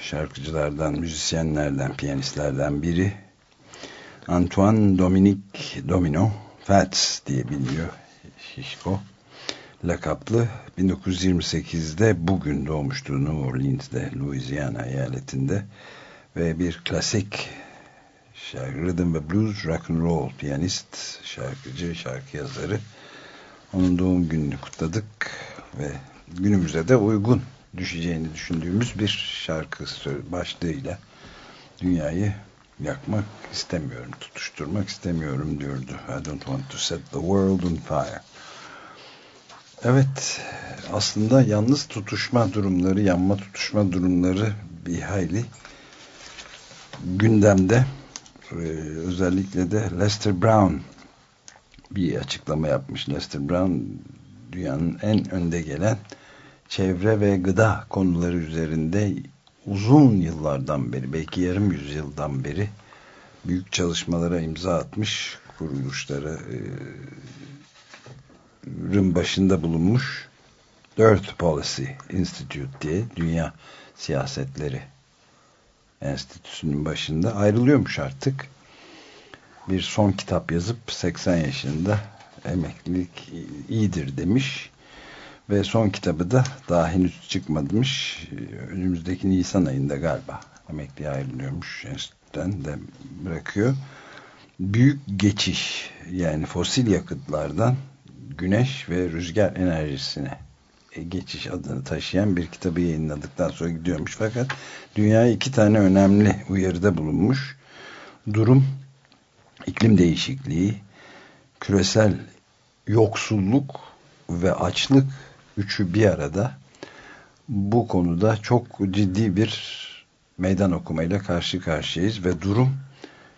şarkıcılardan, müzisyenlerden, piyanistlerden biri. Antoine Dominique Domino, Fats diye biliniyor Şişko. Lakaplı 1928'de bugün doğmuştu New Orleans'de, Louisiana eyaletinde ve bir klasik şarkı, rhythm ve blues, rock and roll piyanist, şarkıcı, şarkı yazarı. Onun doğum gününü kutladık ve günümüze de uygun düşeceğini düşündüğümüz bir şarkı başlığıyla dünyayı yakmak istemiyorum, tutuşturmak istemiyorum diyordu. I don't want to set the world on fire. Evet, aslında yalnız tutuşma durumları, yanma tutuşma durumları bir hayli gündemde. Ee, özellikle de Lester Brown bir açıklama yapmış. Lester Brown dünyanın en önde gelen çevre ve gıda konuları üzerinde uzun yıllardan beri, belki yarım yüzyıldan beri büyük çalışmalara imza atmış kuruluşları rın başında bulunmuş Earth Policy Institute diye Dünya Siyasetleri Enstitüsü'nün başında ayrılıyormuş artık. Bir son kitap yazıp 80 yaşında emeklilik iyidir demiş ve son kitabı da daha henüz çıkmamış. Önümüzdeki Nisan ayında galiba emekliye ayrılıyormuş. Enstitüden de bırakıyor. Büyük geçiş yani fosil yakıtlardan güneş ve rüzgar enerjisine geçiş adını taşıyan bir kitabı yayınladıktan sonra gidiyormuş. Fakat dünyaya iki tane önemli uyarıda bulunmuş. Durum, iklim değişikliği, küresel yoksulluk ve açlık üçü bir arada bu konuda çok ciddi bir meydan okumayla karşı karşıyayız ve durum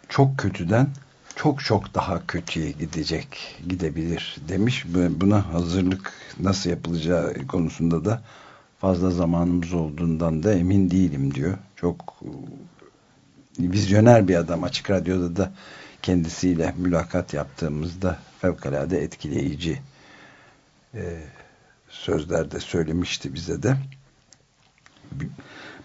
çok kötüden çok çok daha kötüye gidecek, gidebilir demiş. Buna hazırlık nasıl yapılacağı konusunda da fazla zamanımız olduğundan da emin değilim diyor. Çok vizyoner bir adam. Açık Radyo'da da kendisiyle mülakat yaptığımızda fevkalade etkileyici e, sözler de söylemişti bize de.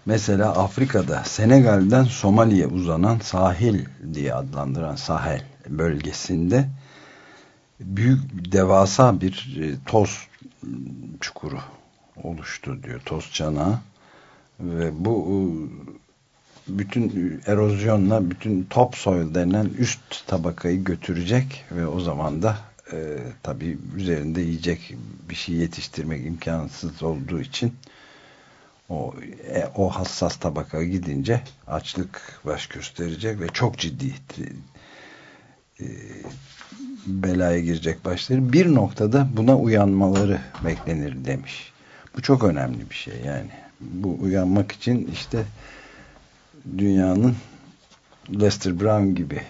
Mesela Afrika'da Senegal'den Somali'ye uzanan sahil diye adlandıran Sahel bölgesinde büyük devasa bir toz çukuru oluştu diyor. Toz çanağı ve bu bütün erozyonla bütün topsoil denilen üst tabakayı götürecek ve o zaman da e, tabii üzerinde yiyecek bir şey yetiştirmek imkansız olduğu için o, e, o hassas tabaka gidince açlık baş gösterecek ve çok ciddi e, belaya girecek başları. Bir noktada buna uyanmaları beklenir demiş. Bu çok önemli bir şey yani. Bu uyanmak için işte dünyanın Lester Brown gibi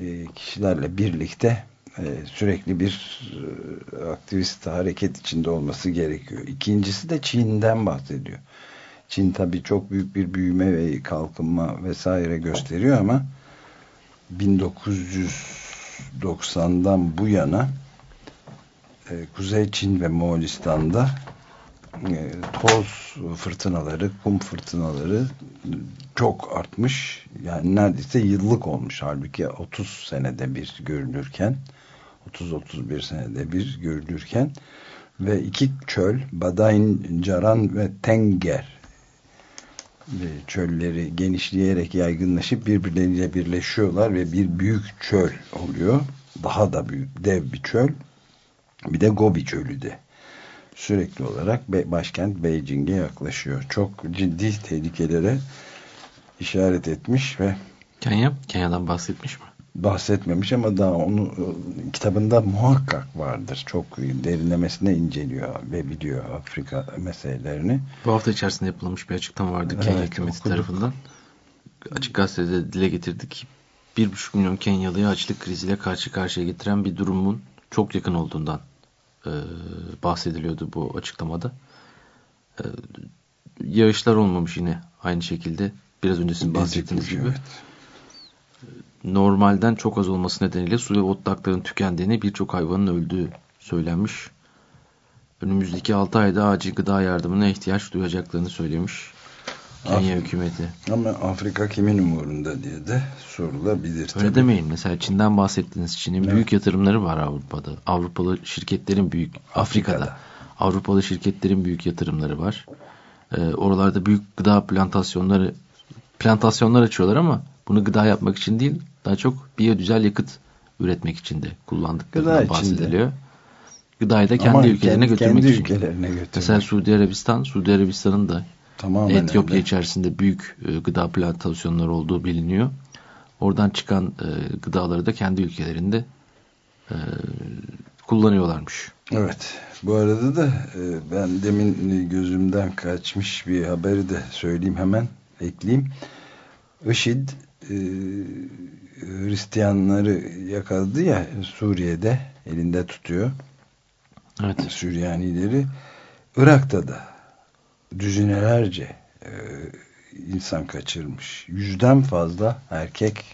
e, kişilerle birlikte e, sürekli bir e, aktivist hareket içinde olması gerekiyor. İkincisi de Çin'den bahsediyor. Çin tabii çok büyük bir büyüme ve kalkınma vesaire gösteriyor ama 1990'dan bu yana Kuzey Çin ve Moğolistan'da toz fırtınaları, kum fırtınaları çok artmış. Yani neredeyse yıllık olmuş. Halbuki 30 senede bir görülürken 30-31 senede bir görülürken ve iki çöl Badain, Caran ve Tenger çölleri genişleyerek yaygınlaşıp birbirleriyle birleşiyorlar ve bir büyük çöl oluyor. Daha da büyük dev bir çöl. Bir de Gobi çölü de sürekli olarak başkent Beijing'e yaklaşıyor. Çok ciddi tehlikelere işaret etmiş ve Kenya, Kenya'dan bahsetmiş mi? Bahsetmemiş ama daha onu e, kitabında muhakkak vardır. Çok derinlemesine inceliyor ve biliyor Afrika meselelerini. Bu hafta içerisinde yapılmış bir açıklama vardı evet, Kenya hükümeti okudum. tarafından. Açık gazetede dile getirdik. 1,5 milyon Kenyalı'yı açlık kriziyle karşı karşıya getiren bir durumun çok yakın olduğundan e, bahsediliyordu bu açıklamada. E, yağışlar olmamış yine aynı şekilde. Biraz öncesinde bahsettiğiniz gibi. Evet. Normalden çok az olması nedeniyle su ve otlakların tükendiğini birçok hayvanın öldüğü söylenmiş. Önümüzdeki 6 ayda acil gıda yardımına ihtiyaç duyacaklarını söylemiş. Kenya Af hükümeti. Ama Afrika kimin umurunda diye de sorulabilir. Öyle tabii. demeyin. Mesela Çin'den bahsettiğiniz Çin'in evet. büyük yatırımları var Avrupa'da. Avrupalı şirketlerin büyük Afrika'da. Afrika'da. Avrupalı şirketlerin büyük yatırımları var. Ee, oralarda büyük gıda plantasyonları plantasyonlar açıyorlar ama bunu gıda yapmak için değil daha çok biyodüzel yakıt üretmek için de kullandıklarından gıda bahsediliyor. Gıdayı da kendi Ama ülkelerine kendi, götürmek kendi için. Ülkelerine götürmek. Mesela Suudi Arabistan, Suudi Arabistan'ın da Tamamen Etiyopya öyle. içerisinde büyük e, gıda plantasyonları olduğu biliniyor. Oradan çıkan e, gıdaları da kendi ülkelerinde e, kullanıyorlarmış. Evet. Bu arada da ben demin gözümden kaçmış bir haberi de söyleyeyim hemen ekleyeyim. IŞİD Hristiyanları yakaladı ya Suriye'de elinde tutuyor. Evet. Süryanileri. Irak'ta da düzinelerce e, insan kaçırmış. Yüzden fazla erkek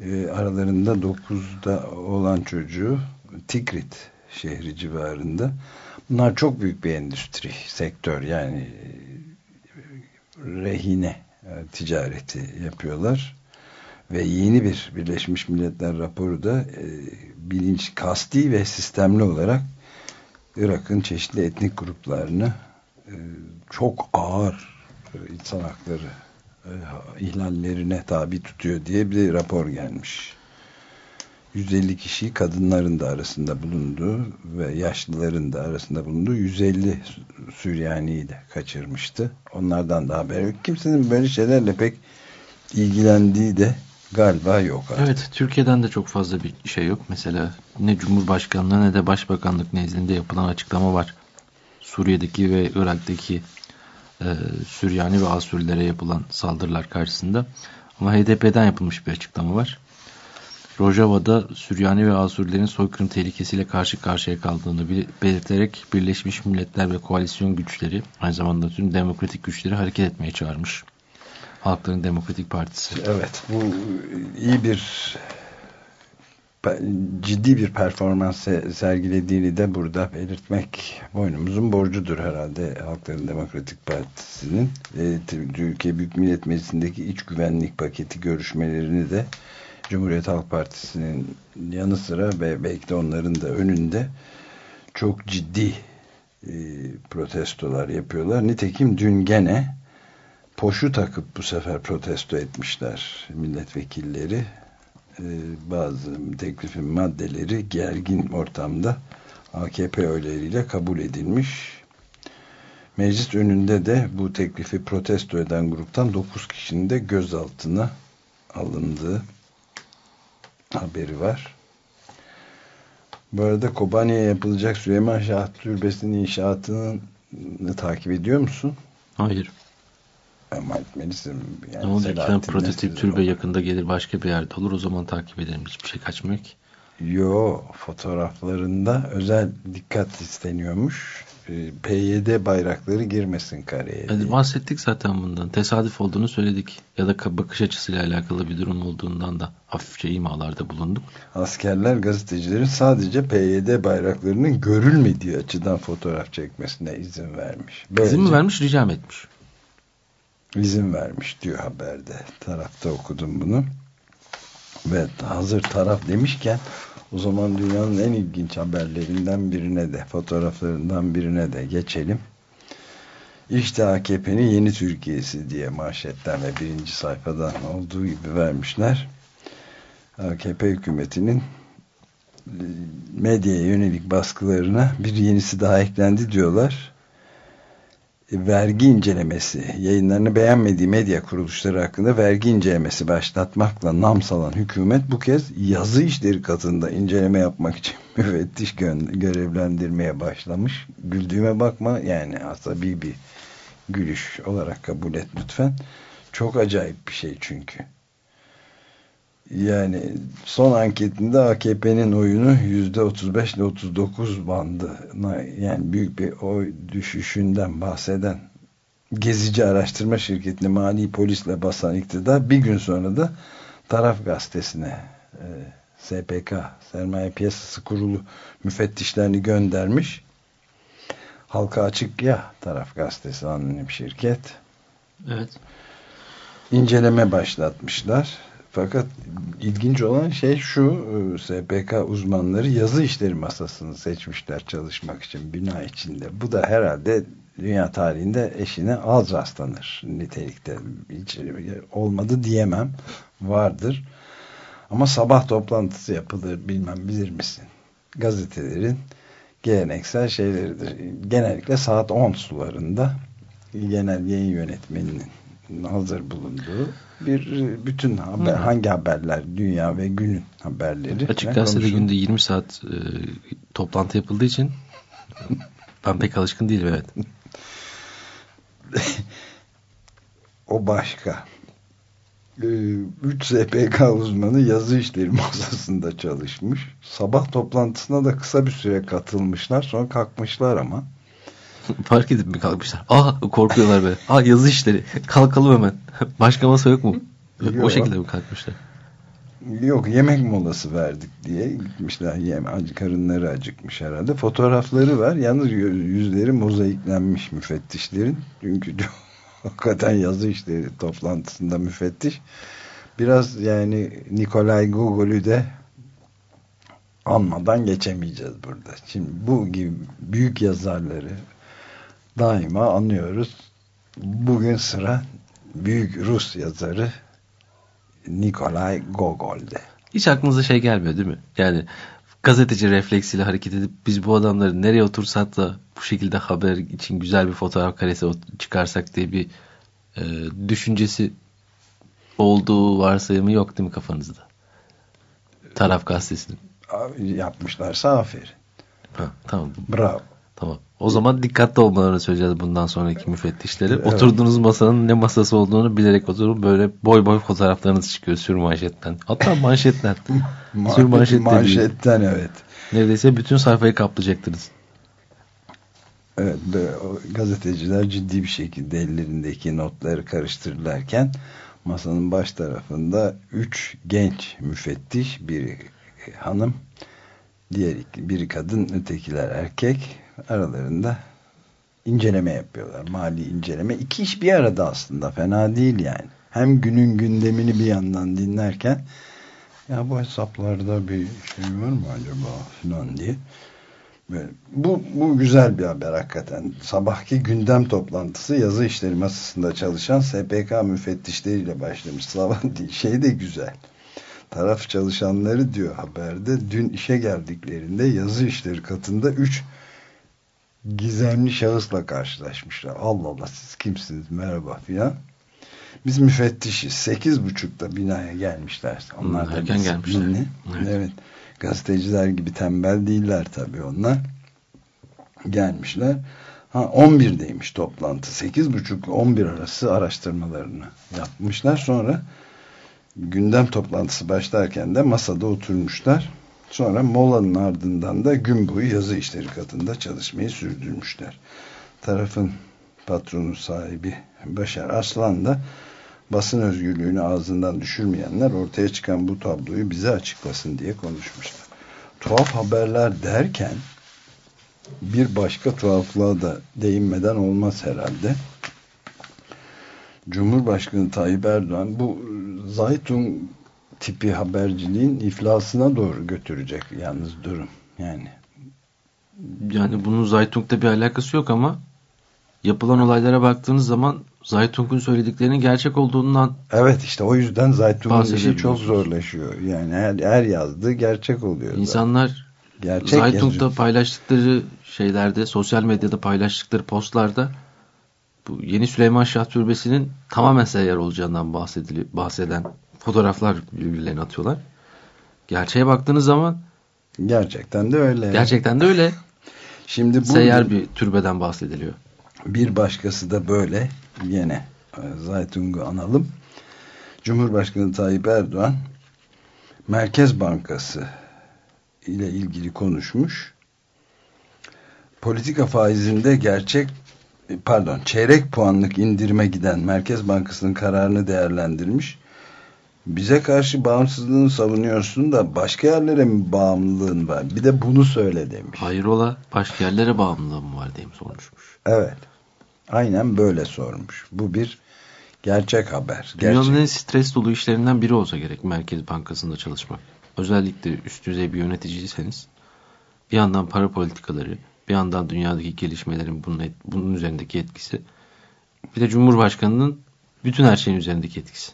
e, aralarında dokuzda olan çocuğu Tikrit şehri civarında. Bunlar çok büyük bir endüstri, sektör yani rehine e, ticareti yapıyorlar. Ve yeni bir Birleşmiş Milletler raporu da bilinç kasti ve sistemli olarak Irak'ın çeşitli etnik gruplarını çok ağır e, insan hakları e, ihlallerine tabi tutuyor diye bir rapor gelmiş. 150 kişi kadınların da arasında bulunduğu ve yaşlıların da arasında bulunduğu 150 Süryani'yi de kaçırmıştı. Onlardan da haber yok. Kimsenin böyle şeylerle pek ilgilendiği de galiba yok artık. Evet, Türkiye'den de çok fazla bir şey yok. Mesela ne Cumhurbaşkanlığı ne de Başbakanlık nezdinde yapılan açıklama var. Suriye'deki ve Irak'taki e, Süryani ve Asurilere yapılan saldırılar karşısında. Ama HDP'den yapılmış bir açıklama var. Rojava'da Süryani ve Asurilerin soykırım tehlikesiyle karşı karşıya kaldığını belirterek Birleşmiş Milletler ve koalisyon güçleri aynı zamanda tüm demokratik güçleri hareket etmeye çağırmış. Halkların Demokratik Partisi. Evet bu iyi bir ciddi bir performans sergilediğini de burada belirtmek boynumuzun borcudur herhalde Halkların Demokratik Partisi'nin. E, Türkiye Büyük Millet Meclisi'ndeki iç güvenlik paketi görüşmelerini de Cumhuriyet Halk Partisi'nin yanı sıra ve belki de onların da önünde çok ciddi e, protestolar yapıyorlar. Nitekim dün gene poşu takıp bu sefer protesto etmişler milletvekilleri. E, bazı teklifin maddeleri gergin ortamda AKP öyleriyle kabul edilmiş. Meclis önünde de bu teklifi protesto eden gruptan 9 kişinin de gözaltına alındığı haberi var. Bu arada Kobani'ye yapılacak Süleyman Şah Türbesi'nin inşaatını takip ediyor musun? Hayır. Ama etmelisin. Yani ne olacak? prototip türbe yakında gelir başka bir yerde olur o zaman takip ederim. Hiçbir şey kaçmıyor ki. Yo fotoğraflarında özel dikkat isteniyormuş. E, PYD bayrakları girmesin kareye. Hadi bahsettik zaten bundan. Tesadüf olduğunu söyledik. Ya da bakış açısıyla alakalı bir durum olduğundan da hafifçe imalarda bulunduk. Askerler gazetecilerin sadece PYD bayraklarının görülmediği açıdan fotoğraf çekmesine izin vermiş. Böylece, izin mi vermiş rica mı etmiş? İzin vermiş diyor haberde. Tarafta okudum bunu. Ve hazır taraf demişken o zaman dünyanın en ilginç haberlerinden birine de, fotoğraflarından birine de geçelim. İşte AKP'nin yeni Türkiye'si diye manşetten ve birinci sayfadan olduğu gibi vermişler. AKP hükümetinin medyaya yönelik baskılarına bir yenisi daha eklendi diyorlar. Vergi incelemesi, yayınlarını beğenmediği medya kuruluşları hakkında vergi incelemesi başlatmakla nam salan hükümet bu kez yazı işleri katında inceleme yapmak için [laughs] müfettiş görevlendirmeye başlamış. Güldüğüme bakma yani asabi bir gülüş olarak kabul et lütfen. Çok acayip bir şey çünkü. Yani son anketinde AKP'nin oyunu yüzde 35 ile 39 bandına yani büyük bir oy düşüşünden bahseden gezici araştırma şirketini mali polisle basan iktidar bir gün sonra da taraf gazetesine e, SPK Sermaye Piyasası Kurulu müfettişlerini göndermiş. Halka açık ya taraf gazetesi anonim şirket. Evet. İnceleme başlatmışlar fakat ilginç olan şey şu e, SPK uzmanları yazı işleri masasını seçmişler çalışmak için bina içinde. Bu da herhalde dünya tarihinde eşine az rastlanır nitelikte. Hiç olmadı diyemem. Vardır. Ama sabah toplantısı yapılır bilmem bilir misin? Gazetelerin geleneksel şeyleridir. Genellikle saat 10 sularında genel yayın yönetmeninin hazır bulunduğu bir bütün haber, hmm. hangi haberler dünya ve günün haberleri. Açık gazetede günde 20 saat e, toplantı yapıldığı için [laughs] ben pek alışkın değilim evet. [laughs] o başka. 3 e, SPK uzmanı yazı işleri [laughs] masasında çalışmış. Sabah toplantısına da kısa bir süre katılmışlar. Sonra kalkmışlar ama. [laughs] Fark edip mi kalkmışlar? Aa korkuyorlar be. Aa yazı işleri. Kalkalım hemen. [laughs] Başka masa yok mu? Yok. O şekilde mi kalkmışlar? Yok yemek molası verdik diye gitmişler. Yeme, acı, karınları acıkmış herhalde. Fotoğrafları var. Yalnız yüzleri mozaiklenmiş müfettişlerin. Çünkü [laughs] hakikaten yazı işleri toplantısında müfettiş. Biraz yani Nikolay Gogol'ü de anmadan geçemeyeceğiz burada. Şimdi bu gibi büyük yazarları daima anıyoruz. Bugün sıra büyük Rus yazarı Nikolay Gogol'de. Hiç aklınıza şey gelmiyor değil mi? Yani gazeteci refleksiyle hareket edip biz bu adamları nereye otursak da bu şekilde haber için güzel bir fotoğraf karesi çıkarsak diye bir e, düşüncesi olduğu varsayımı yok değil mi kafanızda? Taraf gazetesinin. Yapmışlarsa aferin. Ha, tamam. Bravo. Tamam. O zaman dikkatli olmalarını söyleyeceğiz bundan sonraki müfettişleri. Evet. Oturduğunuz masanın ne masası olduğunu bilerek oturun. Böyle boy boy fotoğraflarınız çıkıyor sür manşetten. Hatta manşetten. [laughs] sür manşetten. Manşetten evet. Neredeyse bütün sayfayı kaplayacaktınız. Evet, gazeteciler ciddi bir şekilde ellerindeki notları karıştırırlarken masanın baş tarafında üç genç müfettiş, bir hanım, diğer biri kadın, ötekiler erkek aralarında inceleme yapıyorlar. Mali inceleme. İki iş bir arada aslında. Fena değil yani. Hem günün gündemini bir yandan dinlerken ya bu hesaplarda bir şey var mı acaba falan diye. Böyle. Bu, bu güzel bir haber hakikaten. Sabahki gündem toplantısı yazı işleri masasında çalışan SPK müfettişleriyle başlamış. Sabah [laughs] şey de güzel. Taraf çalışanları diyor haberde dün işe geldiklerinde yazı işleri katında 3 gizemli şahısla karşılaşmışlar. Allah Allah siz kimsiniz merhaba filan. Biz müfettişiz. Sekiz buçukta binaya gelmişler. Onlar hmm, da erken gelmişler. Evet. evet. Gazeteciler gibi tembel değiller tabii onlar. Gelmişler. Ha 11'deymiş toplantı. Sekiz buçuk 11 arası araştırmalarını yapmışlar. Sonra gündem toplantısı başlarken de masada oturmuşlar. Sonra molanın ardından da gün boyu yazı işleri katında çalışmayı sürdürmüşler. Tarafın patronu sahibi Başar Aslan da basın özgürlüğünü ağzından düşürmeyenler ortaya çıkan bu tabloyu bize açıklasın diye konuşmuşlar. Tuhaf haberler derken bir başka tuhaflığa da değinmeden olmaz herhalde. Cumhurbaşkanı Tayyip Erdoğan bu Zaytun tipi haberciliğin iflasına doğru götürecek yalnız durum. Yani yani bunun Zaytung'da bir alakası yok ama yapılan olaylara baktığınız zaman Zaytung'un söylediklerinin gerçek olduğundan Evet işte o yüzden Zaytung'un işi çok zorlaşıyor. Yani her, her yazdığı gerçek oluyor. İnsanlar Gerçek Zaytung'da yazıyor. paylaştıkları şeylerde, sosyal medyada paylaştıkları postlarda bu yeni Süleyman Şah Türbesi'nin tamamen seyyar olacağından bahsedili bahseden fotoğraflar birbirlerine atıyorlar. Gerçeğe baktığınız zaman Gerçekten de öyle. gerçekten de öyle. [laughs] Şimdi bu Seyyar bir türbeden bahsediliyor. bir başkası da böyle yine e, Zaytung'u analım. Cumhurbaşkanı Tayyip Erdoğan Merkez Bankası ile ilgili konuşmuş. Politika faizinde gerçek pardon çeyrek puanlık indirime giden Merkez Bankası'nın kararını değerlendirmiş. Bize karşı bağımsızlığını savunuyorsun da başka yerlere mi bağımlılığın var? Bir de bunu söyle demiş. Hayrola başka yerlere bağımlılığım var diye mi sormuşmuş. Evet. Aynen böyle sormuş. Bu bir gerçek haber. Dünyanın Gerçek. en stres dolu işlerinden biri olsa gerek Merkez Bankası'nda çalışmak. Özellikle üst düzey bir yöneticiyseniz bir yandan para politikaları, bir yandan dünyadaki gelişmelerin bunun, et- bunun üzerindeki etkisi, bir de Cumhurbaşkanı'nın bütün her şeyin üzerindeki etkisi.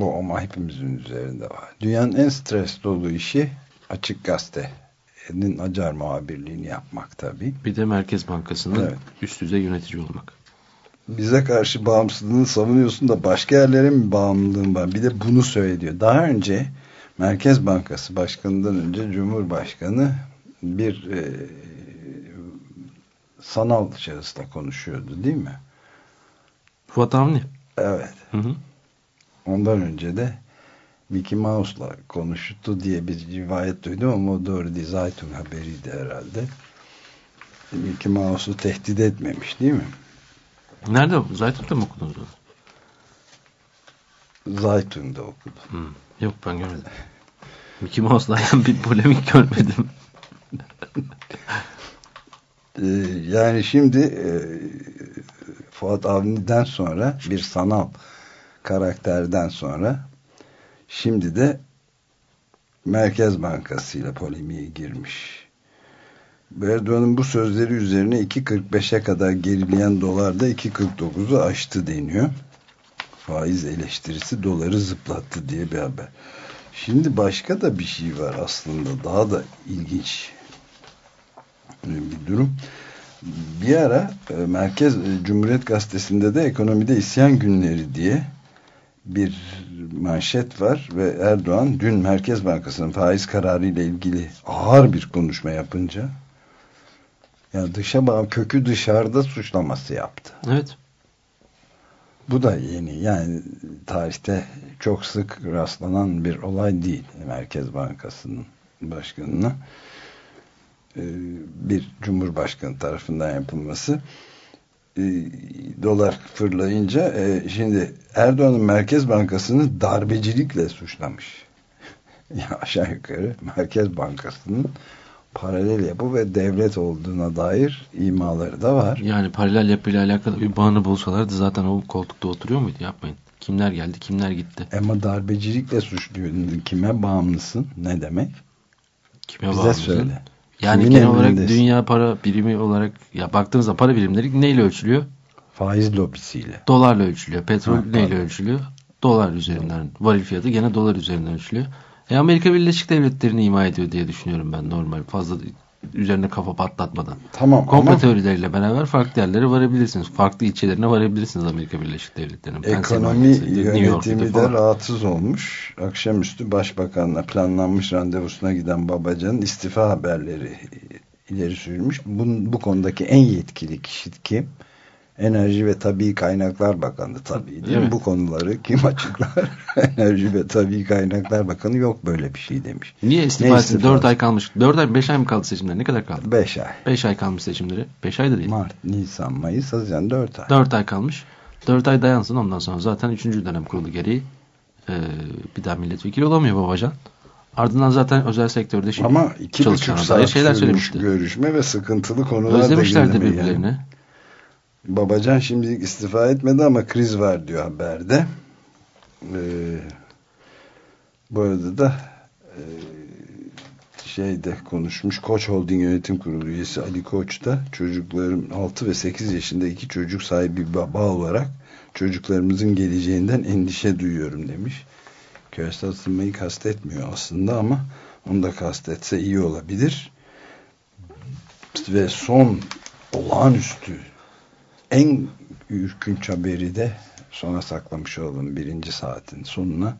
O ama hepimizin üzerinde var. Dünyanın en stres dolu işi Açık Gazete'nin acar muhabirliğini yapmak tabii. Bir de Merkez Bankası'nın Evet. üst düzey yönetici olmak. Bize karşı bağımsızlığını savunuyorsun da başka yerlere mi bağımlılığın var? Bir de bunu söylüyor. Daha önce Merkez Bankası Başkanı'ndan önce Cumhurbaşkanı bir e, sanal şahısla konuşuyordu değil mi? Fuat Avni. Evet. Hı hı. Ondan önce de Mickey Mouse'la konuştu diye bir rivayet duydum ama o doğru değil. Zaytun haberiydi herhalde. Mickey Mouse'u tehdit etmemiş değil mi? Nerede? Zaytung'da mı okudunuz? Zaytun'da okudu. Hı. Yok ben görmedim. Mickey Mouse'la bir polemik görmedim. [laughs] Ee, yani şimdi e, Fuat Avni'den sonra bir sanal karakterden sonra şimdi de Merkez Bankası ile polemiğe girmiş. Erdoğan'ın bu sözleri üzerine 2.45'e kadar gerileyen dolar da 2.49'u aştı deniyor. Faiz eleştirisi doları zıplattı diye bir haber. Şimdi başka da bir şey var aslında daha da ilginç bir durum. Bir ara e, Merkez e, Cumhuriyet Gazetesi'nde de ekonomide isyan günleri diye bir manşet var ve Erdoğan dün Merkez Bankası'nın faiz kararı ile ilgili ağır bir konuşma yapınca yani dışa bağım kökü dışarıda suçlaması yaptı. Evet. Bu da yeni yani tarihte çok sık rastlanan bir olay değil Merkez Bankası'nın başkanına e, bir cumhurbaşkanı tarafından yapılması e, dolar fırlayınca e, şimdi Erdoğan'ın Merkez Bankası'nı darbecilikle suçlamış. [laughs] Ya aşağı yukarı Merkez Bankası'nın paralel yapı ve devlet olduğuna dair imaları da var. Yani paralel yapıyla alakalı bir bağını bulsalardı zaten o koltukta oturuyor muydu? Yapmayın. Kimler geldi, kimler gitti? Ama darbecilikle suçluyor. Kime bağımlısın? Ne demek? Kime Bize bağımlısın? söyle. Yani Kimin genel olarak emrindesin? dünya para birimi olarak ya baktığınızda para birimleri neyle ölçülüyor? Faiz lobisiyle. Dolarla ölçülüyor. Petrol Ha, neyle pardon. ölçülüyor? Dolar üzerinden. Varil fiyatı gene dolar üzerinden ölçülüyor. E Amerika Birleşik Devletleri'ni ima ediyor diye düşünüyorum ben normal. Fazla üzerine kafa patlatmadan. Tamam Komplo ama teorileriyle beraber farklı yerlere varabilirsiniz. Farklı ilçelerine varabilirsiniz Amerika Birleşik Devletleri'nin. ekonomi yönetimi de rahatsız olmuş. Akşamüstü başbakanla planlanmış randevusuna giden Babacan'ın istifa haberleri ileri sürmüş. Bu, bu konudaki en yetkili kişi kim? Enerji ve Tabii Kaynaklar Bakanı tabii değil mi? Evet. Bu konuları kim açıklar? [laughs] Enerji ve Tabii Kaynaklar Bakanı yok böyle bir şey demiş. Niye istifa etsin? istifası? 4 ay kalmış. 4 ay 5 ay mı kaldı seçimler? Ne kadar kaldı? 5 ay. 5 ay kalmış seçimleri. 5 ay da değil. Mart, Nisan, Mayıs, Haziran 4 ay. 4 ay kalmış. 4 ay dayansın ondan sonra zaten 3. dönem kurulu gereği e, bir daha milletvekili olamıyor Babacan. Ardından zaten özel sektörde şimdi Ama iki buçuk saat şeyler söylemişti. görüşme ve sıkıntılı konular da Özlemişlerdi gündeme birbirlerini. geldi. Babacan şimdilik istifa etmedi ama kriz var diyor haberde. Ee, bu arada da e, şeyde konuşmuş Koç Holding Yönetim Kurulu üyesi Ali Koç da çocuklarım 6 ve 8 yaşında iki çocuk sahibi baba olarak çocuklarımızın geleceğinden endişe duyuyorum demiş. Küresel ısınmayı kastetmiyor aslında ama Onu da kastetse iyi olabilir. Ve son olağanüstü en ürkünç haberi de sona saklamış olalım birinci saatin sonuna.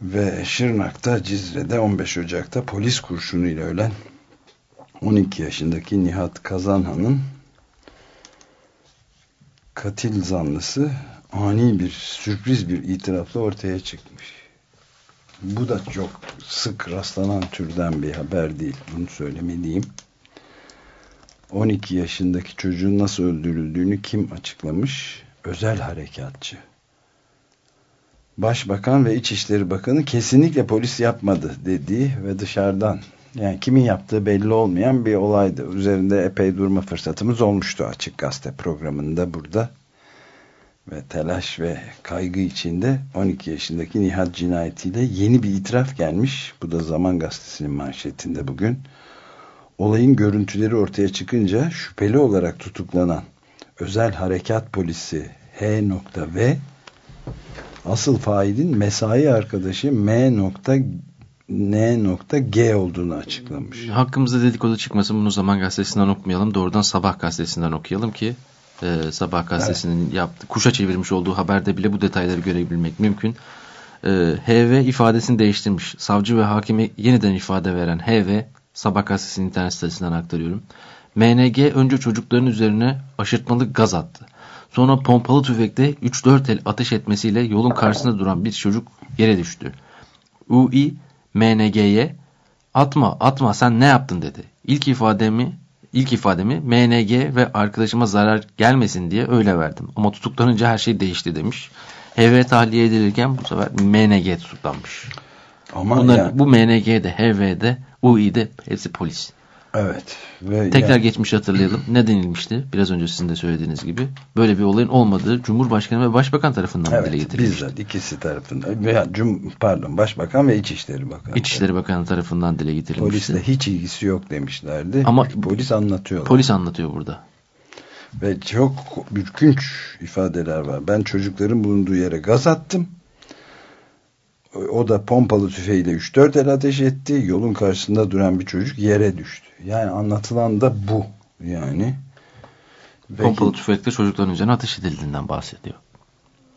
Ve Şırnak'ta Cizre'de 15 Ocak'ta polis kurşunuyla ölen 12 yaşındaki Nihat Kazanhan'ın katil zanlısı ani bir sürpriz bir itirafla ortaya çıkmış. Bu da çok sık rastlanan türden bir haber değil. Bunu söylemeliyim. 12 yaşındaki çocuğun nasıl öldürüldüğünü kim açıklamış? Özel harekatçı. Başbakan ve İçişleri Bakanı kesinlikle polis yapmadı dediği ve dışarıdan yani kimin yaptığı belli olmayan bir olaydı. Üzerinde epey durma fırsatımız olmuştu Açık Gazete programında burada. Ve telaş ve kaygı içinde 12 yaşındaki Nihat cinayetiyle yeni bir itiraf gelmiş. Bu da Zaman Gazetesi'nin manşetinde bugün. Olayın görüntüleri ortaya çıkınca şüpheli olarak tutuklanan özel harekat polisi H.V asıl failin mesai arkadaşı M. N.G olduğunu açıklamış. Hakkımızda dedikodu çıkmasın bunu Zaman Gazetesi'nden okumayalım. Doğrudan Sabah Gazetesi'nden okuyalım ki e, Sabah Gazetesi'nin evet. yaptığı, kuşa çevirmiş olduğu haberde bile bu detayları görebilmek mümkün. E, HV ifadesini değiştirmiş. Savcı ve hakime yeniden ifade veren HV Sabah Gazetesi'nin internet sitesinden aktarıyorum. MNG önce çocukların üzerine aşırtmalı gaz attı. Sonra pompalı tüfekte 3-4 el ateş etmesiyle yolun karşısında duran bir çocuk yere düştü. UI MNG'ye atma atma sen ne yaptın dedi. İlk ifademi ilk ifademi MNG ve arkadaşıma zarar gelmesin diye öyle verdim. Ama tutuklanınca her şey değişti demiş. HV tahliye edilirken bu sefer MNG tutuklanmış. Ama Bunlar, yani, bu MNG'de, HV'de, UI'de hepsi polis. Evet. Ve Tekrar yani... geçmiş hatırlayalım. Ne denilmişti? Biraz önce sizin de söylediğiniz gibi. Böyle bir olayın olmadığı Cumhurbaşkanı ve Başbakan tarafından evet, dile getirilmiş. bizzat ikisi tarafından. Veya Cum pardon Başbakan ve İçişleri Bakanı. İçişleri Bakanı tarafından dile getirilmişti. Polisle hiç ilgisi yok demişlerdi. Ama polis anlatıyor. Polis anlatıyor burada. Ve çok ürkünç ifadeler var. Ben çocukların bulunduğu yere gaz attım o da pompalı tüfeğiyle 3-4 el ateş etti. Yolun karşısında duran bir çocuk yere düştü. Yani anlatılan da bu. Yani. Pompalı Peki, tüfekle çocukların üzerine ateş edildiğinden bahsediyor.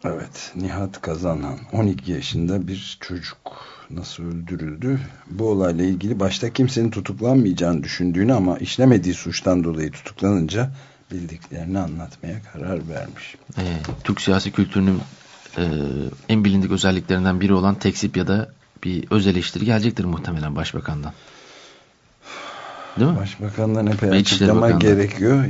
Evet. Nihat Kazanan 12 yaşında bir çocuk nasıl öldürüldü? Bu olayla ilgili başta kimsenin tutuklanmayacağını düşündüğünü ama işlemediği suçtan dolayı tutuklanınca bildiklerini anlatmaya karar vermiş. Ee, Türk siyasi kültürünün e, en bilindik özelliklerinden biri olan tekzip ya da bir öz eleştiri gelecektir muhtemelen başbakandan. Değil mi? Başbakandan epey açıklama gerekiyor.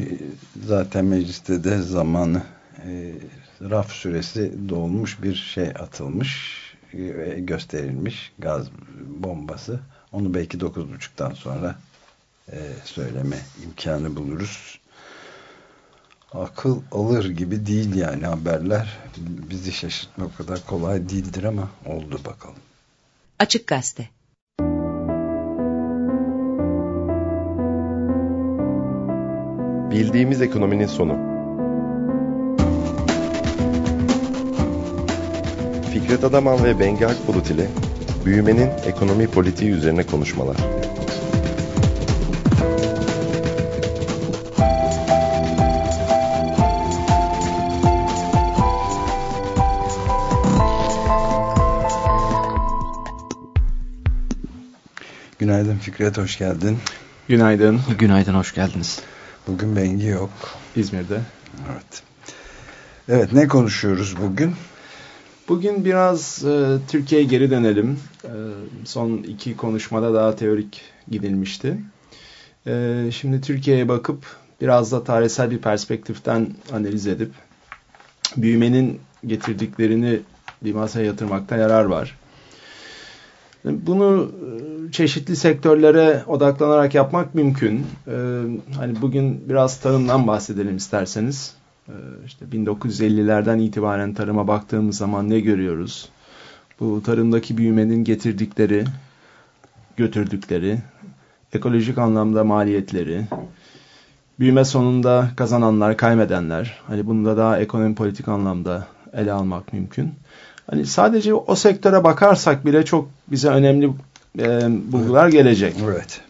Zaten mecliste de zamanı e, raf süresi dolmuş bir şey atılmış ve gösterilmiş gaz bombası. Onu belki 9.30'dan sonra e, söyleme imkanı buluruz akıl alır gibi değil yani haberler. Bizi şaşırtma o kadar kolay değildir ama oldu bakalım. Açık Gazete Bildiğimiz ekonominin sonu Fikret Adaman ve Bengi Akbulut ile büyümenin ekonomi politiği üzerine konuşmalar. Günaydın Fikret, hoş geldin. Günaydın. Günaydın, hoş geldiniz. Bugün Bengi yok. İzmir'de. Evet. Evet, ne konuşuyoruz bugün? Bugün biraz e, Türkiye'ye geri dönelim. E, son iki konuşmada daha teorik gidilmişti. E, şimdi Türkiye'ye bakıp biraz da tarihsel bir perspektiften analiz edip büyümenin getirdiklerini bir masaya yatırmakta yarar var. Bunu e, çeşitli sektörlere odaklanarak yapmak mümkün. E, hani bugün biraz tarımdan bahsedelim isterseniz. E, işte 1950'lerden itibaren tarıma baktığımız zaman ne görüyoruz? Bu tarımdaki büyümenin getirdikleri, götürdükleri, ekolojik anlamda maliyetleri, büyüme sonunda kazananlar, kaybedenler. Hani bunu da daha ekonomi politik anlamda ele almak mümkün. Hani sadece o sektöre bakarsak bile çok bize önemli e, bulgular gelecek. Evet.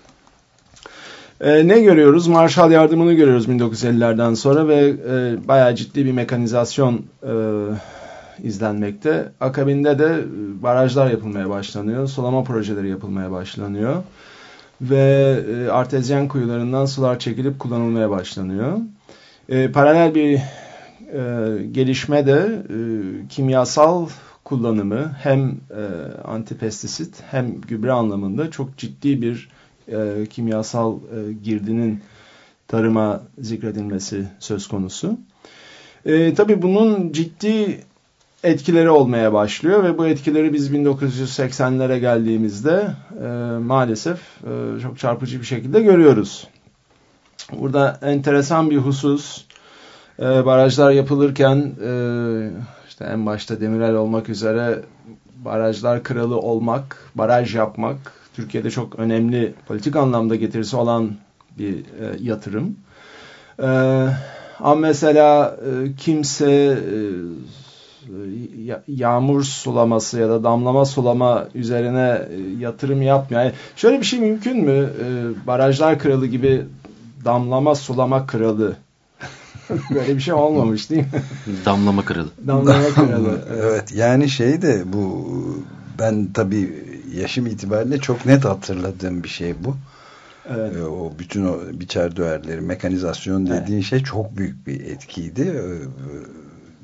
E, ne görüyoruz? Marshall yardımını görüyoruz 1950'lerden sonra ve e, bayağı ciddi bir mekanizasyon e, izlenmekte. Akabinde de barajlar yapılmaya başlanıyor. Sulama projeleri yapılmaya başlanıyor. Ve e, artezyen kuyularından sular çekilip kullanılmaya başlanıyor. E, paralel bir e, gelişme de e, kimyasal kullanımı hem e, antipestisit hem gübre anlamında çok ciddi bir e, kimyasal e, girdinin tarıma zikredilmesi söz konusu. E, tabii bunun ciddi etkileri olmaya başlıyor ve bu etkileri biz 1980'lere geldiğimizde e, maalesef e, çok çarpıcı bir şekilde görüyoruz. Burada enteresan bir husus e, barajlar yapılırken e, işte en başta Demirel olmak üzere barajlar kralı olmak, baraj yapmak Türkiye'de çok önemli politik anlamda getirisi olan bir e, yatırım. E, ama mesela e, kimse e, yağmur sulaması ya da damlama sulama üzerine e, yatırım yapmıyor. Yani şöyle bir şey mümkün mü? E, barajlar kralı gibi damlama sulama kralı. [laughs] Böyle bir şey olmamış değil mi? [laughs] Damlama kralı. Damlama kralı. evet yani şey de bu ben tabii yaşım itibariyle çok net hatırladığım bir şey bu. Evet. E, o bütün o biçer döverleri, mekanizasyon dediğin evet. şey çok büyük bir etkiydi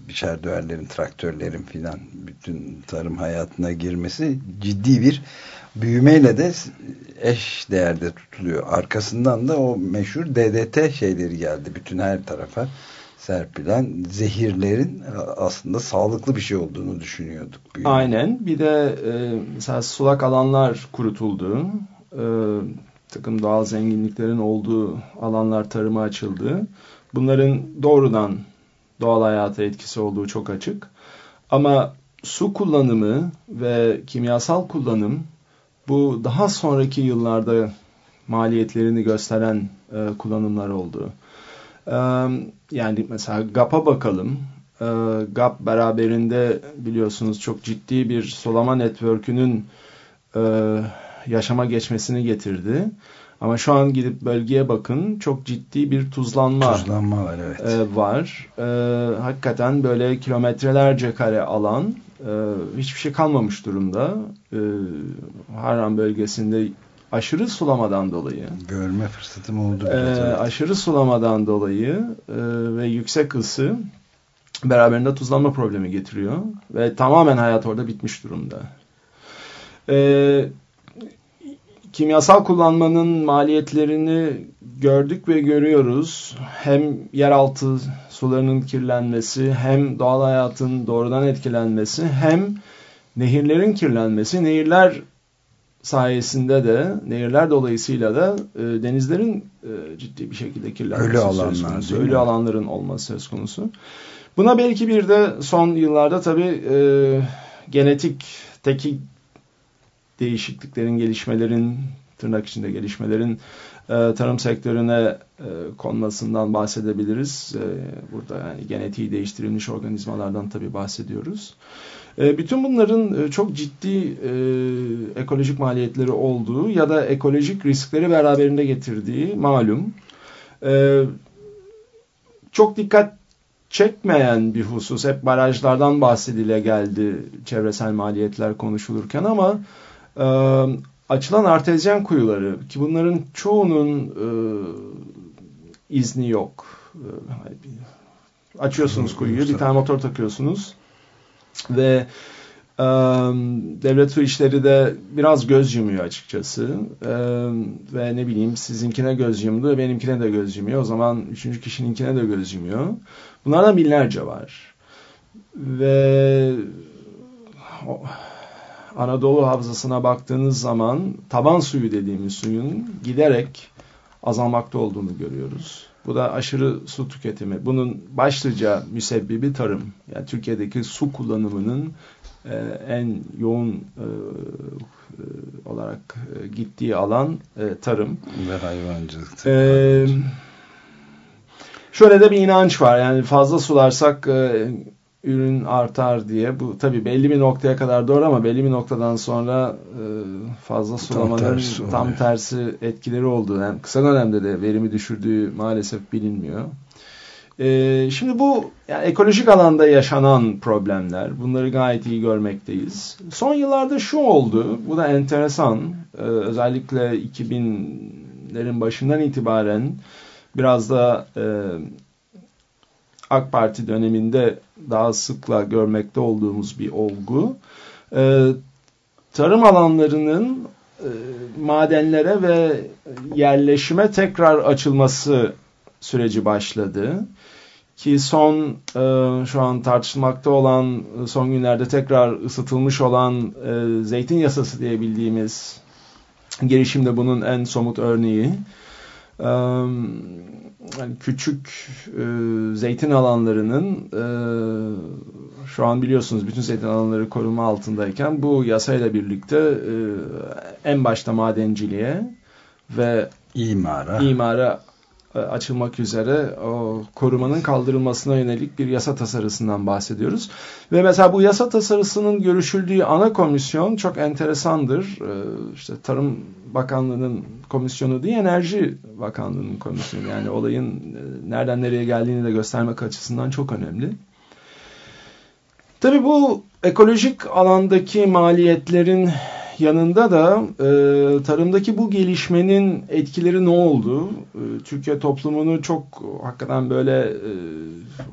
biçer döverlerin, traktörlerin filan bütün tarım hayatına girmesi ciddi bir büyümeyle de eş değerde tutuluyor. Arkasından da o meşhur DDT şeyleri geldi bütün her tarafa serpilen zehirlerin aslında sağlıklı bir şey olduğunu düşünüyorduk. Büyüme. Aynen. Bir de e, mesela sulak alanlar kurutuldu. E, takım doğal zenginliklerin olduğu alanlar tarıma açıldı. Bunların doğrudan doğal hayata etkisi olduğu çok açık. Ama su kullanımı ve kimyasal kullanım bu daha sonraki yıllarda maliyetlerini gösteren e, kullanımlar oldu. E, yani mesela GAP'a bakalım. E, GAP beraberinde biliyorsunuz çok ciddi bir sulama network'ünün e, yaşama geçmesini getirdi. Ama şu an gidip bölgeye bakın çok ciddi bir tuzlanma, tuzlanma var. Evet. E, var. E, hakikaten böyle kilometrelerce kare alan e, hiçbir şey kalmamış durumda. E, Harran bölgesinde aşırı sulamadan dolayı. Görme fırsatım oldu. E, aşırı sulamadan dolayı e, ve yüksek ısı beraberinde tuzlanma problemi getiriyor. Ve tamamen hayat orada bitmiş durumda. E, kimyasal kullanmanın maliyetlerini gördük ve görüyoruz. Hem yeraltı sularının kirlenmesi, hem doğal hayatın doğrudan etkilenmesi, hem nehirlerin kirlenmesi. Nehirler sayesinde de, nehirler dolayısıyla da e, denizlerin e, ciddi bir şekilde kirlenmesi ölü alanlar, söz konusu. Ölü alanların olması söz konusu. Buna belki bir de son yıllarda tabii e, genetik tekik değişikliklerin, gelişmelerin, tırnak içinde gelişmelerin e, tarım sektörüne e, konmasından bahsedebiliriz. E, burada yani genetiği değiştirilmiş organizmalardan tabii bahsediyoruz. E, bütün bunların e, çok ciddi e, ekolojik maliyetleri olduğu ya da ekolojik riskleri beraberinde getirdiği malum. E, çok dikkat çekmeyen bir husus. Hep barajlardan bahsedile geldi çevresel maliyetler konuşulurken ama e, açılan artezyen kuyuları ki bunların çoğunun e, izni yok. E, açıyorsunuz kuyuyu, bir tane motor takıyorsunuz ve e, devlet su işleri de biraz göz yumuyor açıkçası. E, ve ne bileyim sizinkine göz yumdu benimkine de göz yumuyor. O zaman üçüncü kişininkine de göz yumuyor. Bunlardan binlerce var. Ve Anadolu Havzası'na baktığınız zaman taban suyu dediğimiz suyun giderek azalmakta olduğunu görüyoruz. Bu da aşırı su tüketimi. Bunun başlıca müsebbibi tarım. Yani Türkiye'deki su kullanımının e, en yoğun e, e, olarak e, gittiği alan e, tarım. Ve hayvancılık. E, şöyle de bir inanç var. Yani fazla sularsak e, ürün artar diye. Bu tabii belli bir noktaya kadar doğru ama belli bir noktadan sonra e, fazla sulamanın tam tersi, tam tersi etkileri olduğu. Yani kısa dönemde de verimi düşürdüğü maalesef bilinmiyor. E, şimdi bu yani ekolojik alanda yaşanan problemler. Bunları gayet iyi görmekteyiz. Son yıllarda şu oldu. Bu da enteresan. E, özellikle 2000'lerin başından itibaren biraz da e, AK Parti döneminde daha sıkla görmekte olduğumuz bir olgu. E, tarım alanlarının e, madenlere ve yerleşime tekrar açılması süreci başladı. Ki son e, şu an tartışılmakta olan son günlerde tekrar ısıtılmış olan e, zeytin yasası diye bildiğimiz girişimde bunun en somut örneği. Yani küçük e, zeytin alanlarının e, şu an biliyorsunuz bütün zeytin alanları koruma altındayken bu yasayla birlikte e, en başta madenciliğe ve imara, imara açılmak üzere o korumanın kaldırılmasına yönelik bir yasa tasarısından bahsediyoruz. Ve mesela bu yasa tasarısının görüşüldüğü ana komisyon çok enteresandır. E, işte Tarım Bakanlığı'nın komisyonu değil, Enerji Bakanlığı'nın komisyonu. Yani olayın e, nereden nereye geldiğini de göstermek açısından çok önemli. Tabii bu ekolojik alandaki maliyetlerin yanında da e, tarımdaki bu gelişmenin etkileri ne oldu? E, Türkiye toplumunu çok hakikaten böyle e,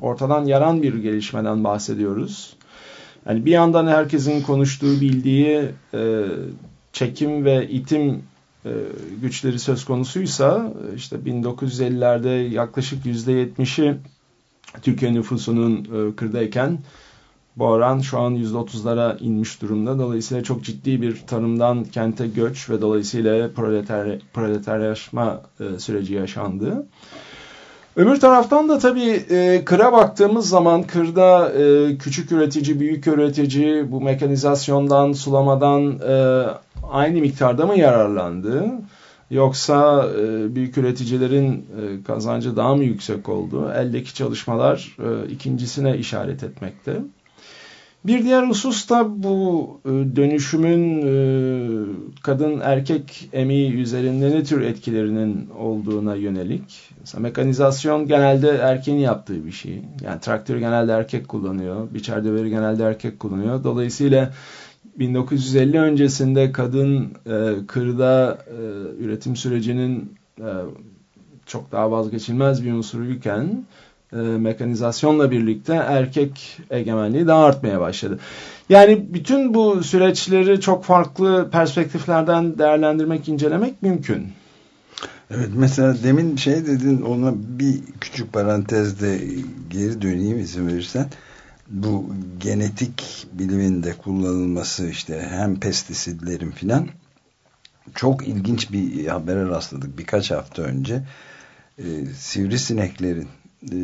ortadan yaran bir gelişmeden bahsediyoruz. Yani bir yandan herkesin konuştuğu, bildiği e, çekim ve itim e, güçleri söz konusuysa işte 1950'lerde yaklaşık %70'i Türkiye nüfusunun e, kırdayken bu oran şu an %30'lara inmiş durumda. Dolayısıyla çok ciddi bir tarımdan kente göç ve dolayısıyla proleter, proleterleşme e, süreci yaşandı. Öbür taraftan da tabii e, kıra baktığımız zaman kırda e, küçük üretici, büyük üretici bu mekanizasyondan, sulamadan e, aynı miktarda mı yararlandı? Yoksa e, büyük üreticilerin e, kazancı daha mı yüksek oldu? Eldeki çalışmalar e, ikincisine işaret etmekte. Bir diğer husus da bu e, dönüşümün e, kadın erkek emeği üzerinde ne tür etkilerinin olduğuna yönelik. Mesela mekanizasyon genelde erkeğin yaptığı bir şey. Yani traktör genelde erkek kullanıyor. Biçer döveri genelde erkek kullanıyor. Dolayısıyla 1950 öncesinde kadın e, kırda üretim sürecinin çok daha vazgeçilmez bir unsuruyken e, mekanizasyonla birlikte erkek egemenliği daha artmaya başladı. Yani bütün bu süreçleri çok farklı perspektiflerden değerlendirmek, incelemek mümkün. Evet mesela demin şey dedin ona bir küçük parantezde geri döneyim izin verirsen. Bu genetik biliminde kullanılması işte hem pestisitlerin filan çok ilginç bir habere rastladık birkaç hafta önce. Ee, sivrisineklerin e,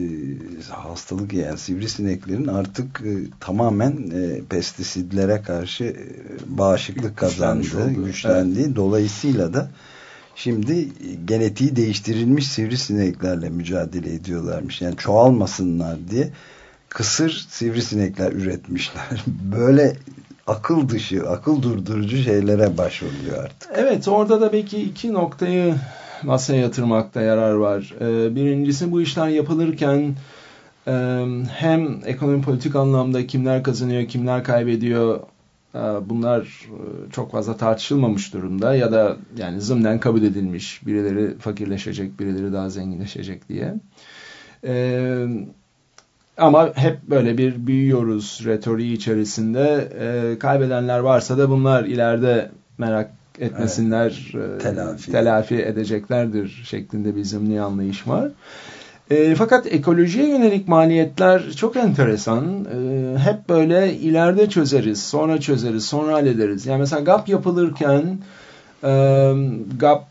hastalık yani sivrisineklerin artık e, tamamen e, pestisidlere karşı e, bağışıklık kazandığı, güçlendiği. Evet. Dolayısıyla da şimdi genetiği değiştirilmiş sivrisineklerle mücadele ediyorlarmış. Yani çoğalmasınlar diye kısır sivrisinekler üretmişler. [laughs] Böyle akıl dışı, akıl durdurucu şeylere başvuruluyor artık. Evet orada da belki iki noktayı masaya yatırmakta yarar var. Ee, birincisi bu işler yapılırken e, hem ekonomi politik anlamda kimler kazanıyor, kimler kaybediyor e, bunlar e, çok fazla tartışılmamış durumda ya da yani zımnen kabul edilmiş birileri fakirleşecek, birileri daha zenginleşecek diye. Ama hep böyle bir büyüyoruz retoriği içerisinde. Kaybedenler varsa da bunlar ileride merak etmesinler, evet. E, telafi. telafi edeceklerdir şeklinde bir zımni anlayış var. E, fakat ekolojiye yönelik maliyetler çok enteresan. E, hep böyle ileride çözeriz, sonra çözeriz, sonra hallederiz. Yani mesela GAP yapılırken e, GAP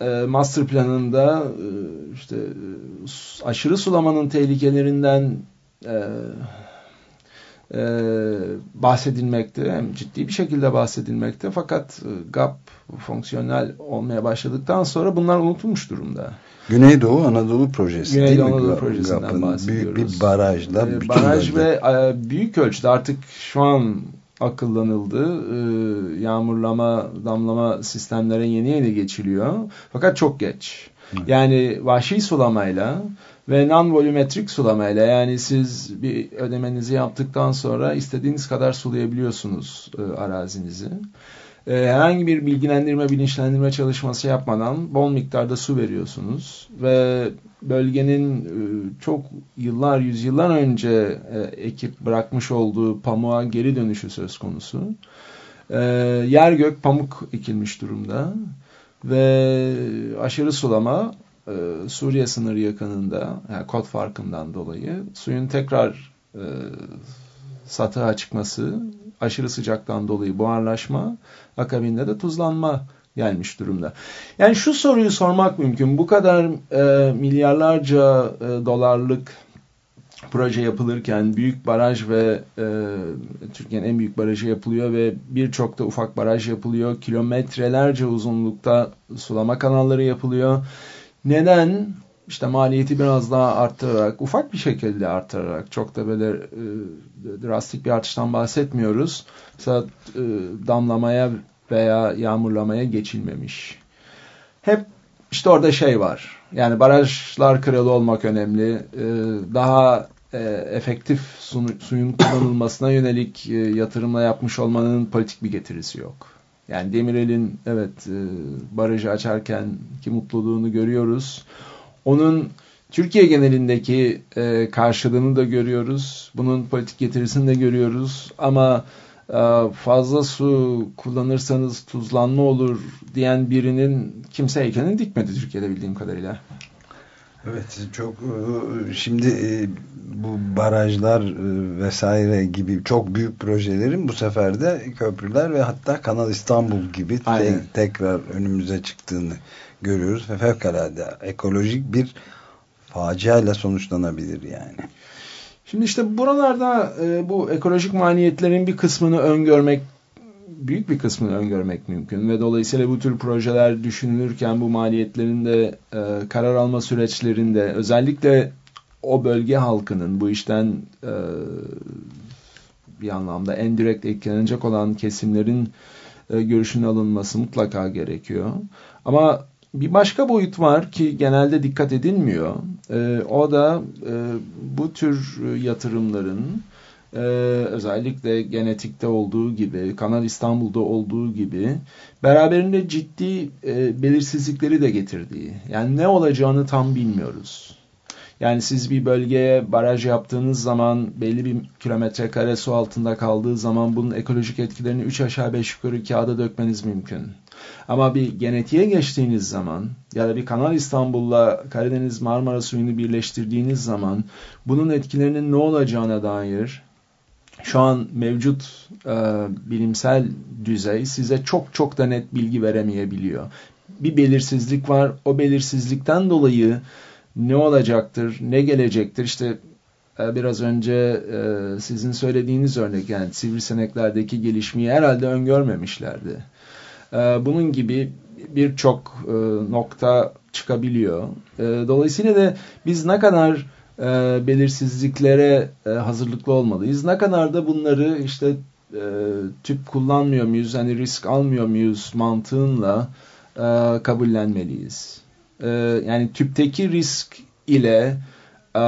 e, master planında e, işte aşırı sulamanın tehlikelerinden e, e, bahsedilmekte hem ciddi bir şekilde bahsedilmekte fakat e, GAP fonksiyonel olmaya başladıktan sonra bunlar unutulmuş durumda. Güneydoğu Anadolu Projesi Güneydoğu değil mi? Anadolu Projesi'nden bahsediyoruz. Büyük bir barajla. Ee, bütün baraj bölge. ve e, büyük ölçüde artık şu an akıllanıldı. Ee, yağmurlama, damlama sistemlere yeni yeni geçiliyor. Fakat çok geç. Yani vahşi sulamayla ve non-volumetrik sulamayla yani siz bir ödemenizi yaptıktan sonra istediğiniz kadar sulayabiliyorsunuz e, arazinizi. E, herhangi bir bilgilendirme, bilinçlendirme çalışması yapmadan bol miktarda su veriyorsunuz ve bölgenin e, çok yıllar, yüzyıllar önce e, ekip bırakmış olduğu pamuğa geri dönüşü söz konusu. E, yer gök pamuk ekilmiş durumda ve aşırı sulama e, Suriye sınırı yakınında yani kod farkından dolayı suyun tekrar e, satığa çıkması, aşırı sıcaktan dolayı buharlaşma, akabinde de tuzlanma gelmiş durumda. Yani şu soruyu sormak mümkün. Bu kadar e, milyarlarca e, dolarlık proje yapılırken büyük baraj ve e, Türkiye'nin en büyük barajı yapılıyor ve birçok da ufak baraj yapılıyor. Kilometrelerce uzunlukta sulama kanalları yapılıyor. Neden? İşte maliyeti biraz daha arttırarak, ufak bir şekilde arttırarak, çok da böyle e, drastik bir artıştan bahsetmiyoruz. Mesela e, damlamaya veya yağmurlamaya geçilmemiş. Hep işte orada şey var. Yani barajlar kralı olmak önemli. E, daha e, efektif su, suyun kullanılmasına yönelik e, yatırımla yapmış olmanın politik bir getirisi yok. Yani Demirel'in evet e, barajı açarken ki mutluluğunu görüyoruz. Onun Türkiye genelindeki e, karşılığını da görüyoruz. Bunun politik getirisini de görüyoruz. Ama e, fazla su kullanırsanız tuzlanma olur diyen birinin kimse heykelini dikmedi Türkiye'de bildiğim kadarıyla. Evet çok e, şimdi e, bu barajlar e, vesaire gibi çok büyük projelerin bu sefer de köprüler ve hatta Kanal İstanbul gibi te tekrar önümüze çıktığını görüyoruz ve fevkalade ekolojik bir faciayla sonuçlanabilir yani. Şimdi işte buralarda e, bu ekolojik maliyetlerin bir kısmını öngörmek büyük bir kısmını öngörmek mümkün ve dolayısıyla bu tür projeler düşünülürken bu maliyetlerin de e, karar alma süreçlerinde özellikle o bölge halkının bu işten e, bir anlamda en direkt etkilenecek olan kesimlerin e, görüşünün alınması mutlaka gerekiyor. Ama bir başka boyut var ki genelde dikkat edilmiyor. E, o da e, bu tür yatırımların e, özellikle genetikte olduğu gibi, Kanal İstanbul'da olduğu gibi beraberinde ciddi e, belirsizlikleri de getirdiği. Yani ne olacağını tam bilmiyoruz. Yani siz bir bölgeye baraj yaptığınız zaman belli bir kilometre kare su altında kaldığı zaman bunun ekolojik etkilerini 3 aşağı 5 yukarı kağıda dökmeniz mümkün. Ama bir genetiğe geçtiğiniz zaman ya da bir Kanal İstanbul'la Karadeniz Marmara suyunu birleştirdiğiniz zaman bunun etkilerinin ne olacağına dair şu an mevcut e, bilimsel düzey size çok çok da net bilgi veremeyebiliyor. Bir belirsizlik var. O belirsizlikten dolayı ne olacaktır, ne gelecektir? İşte e, biraz önce e, sizin söylediğiniz örnek yani sivrisineklerdeki gelişmeyi herhalde öngörmemişlerdi. E, bunun gibi birçok e, nokta çıkabiliyor. E, dolayısıyla da biz ne kadar e, belirsizliklere e, hazırlıklı olmalıyız. Ne kadar da bunları işte e, tüp kullanmıyor muyuz, hani risk almıyor muyuz mantığınla e, kabullenmeliyiz. E, yani tüpteki risk ile e,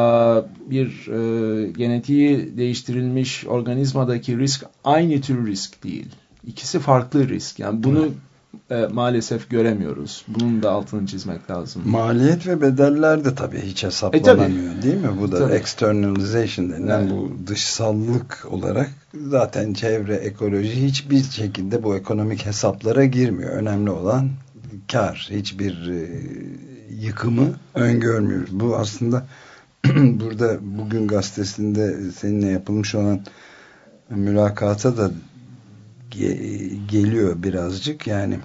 bir e, genetiği değiştirilmiş organizmadaki risk aynı tür risk değil. İkisi farklı risk. Yani bunu e, maalesef göremiyoruz. Bunun da altını çizmek lazım. Maliyet ve bedeller de tabii hiç hesaplanamıyor E, değil mi? Bu da Tabii. externalization denilen Evet. bu dışsallık olarak zaten çevre, ekoloji hiçbir şekilde bu ekonomik hesaplara girmiyor. Önemli olan kar. Hiçbir e, yıkımı öngörmüyoruz. Bu aslında [clears throat] burada bugün gazetesinde seninle yapılmış olan mülakata da ge- geliyor birazcık. Yani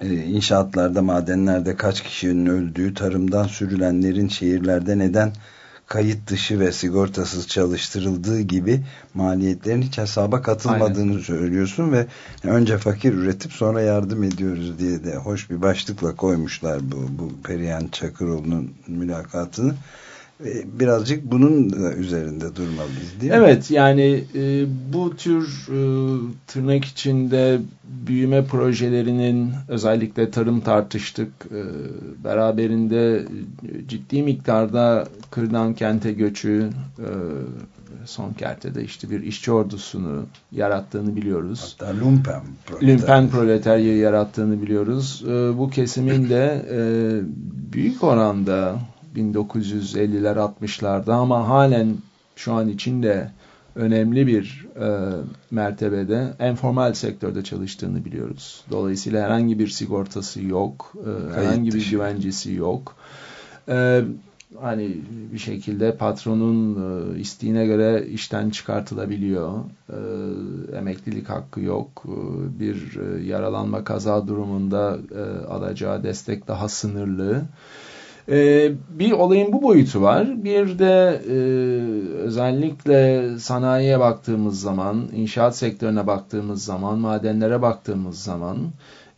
e, inşaatlarda, madenlerde kaç kişinin öldüğü, tarımdan sürülenlerin şehirlerde neden kayıt dışı ve sigortasız çalıştırıldığı gibi maliyetlerin hiç hesaba katılmadığını Aynen. söylüyorsun ve önce fakir üretip sonra yardım ediyoruz diye de hoş bir başlıkla koymuşlar bu, bu Perihan Çakıroğlu'nun mülakatını. E, birazcık bunun üzerinde durmalıyız değil mi? Evet yani e, bu tür e, tırnak içinde büyüme projelerinin özellikle tarım tartıştık e, beraberinde ciddi miktarda kırdan kente göçü e, son kertede işte bir işçi ordusunu yarattığını biliyoruz. Hatta lumpen proletarya. Lumpen proletaryayı yarattığını biliyoruz. E, bu kesimin de e, büyük oranda 1950'ler 60'larda ama halen şu an içinde önemli bir e, mertebede enformal sektörde çalıştığını biliyoruz. Dolayısıyla herhangi bir sigortası yok, e, herhangi bir güvencesi yok. E, hani bir şekilde patronun e, isteğine göre işten çıkartılabiliyor. E, emeklilik hakkı yok. E, bir e, yaralanma kaza durumunda e, alacağı destek daha sınırlı. Ee, bir olayın bu boyutu var. Bir de e, özellikle sanayiye baktığımız zaman, inşaat sektörüne baktığımız zaman, madenlere baktığımız zaman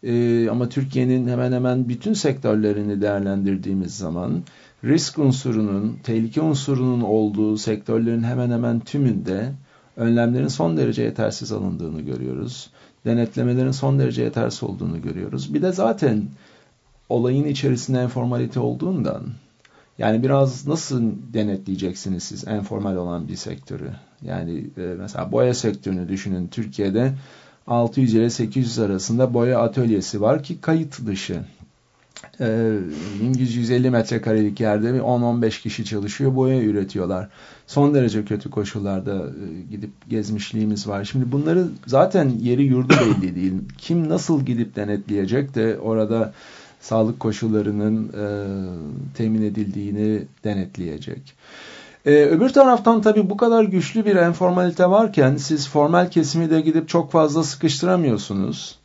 e, ama Türkiye'nin hemen hemen bütün sektörlerini değerlendirdiğimiz zaman risk unsurunun, tehlike unsurunun olduğu sektörlerin hemen hemen tümünde önlemlerin son derece yetersiz alındığını görüyoruz. Denetlemelerin son derece yetersiz olduğunu görüyoruz. Bir de zaten olayın içerisinde enformalite olduğundan yani biraz nasıl denetleyeceksiniz siz enformal olan bir sektörü? Yani e, mesela boya sektörünü düşünün. Türkiye'de 600 ile 800 arasında boya atölyesi var ki kayıt dışı. E, 100-150 metrekarelik yerde 10-15 kişi çalışıyor, boya üretiyorlar. Son derece kötü koşullarda e, gidip gezmişliğimiz var. Şimdi bunları zaten yeri yurdu belli değil. Kim nasıl gidip denetleyecek de orada sağlık koşullarının e, temin edildiğini denetleyecek. Ee, öbür taraftan tabii bu kadar güçlü bir enformalite varken siz formal kesimi de gidip çok fazla sıkıştıramıyorsunuz.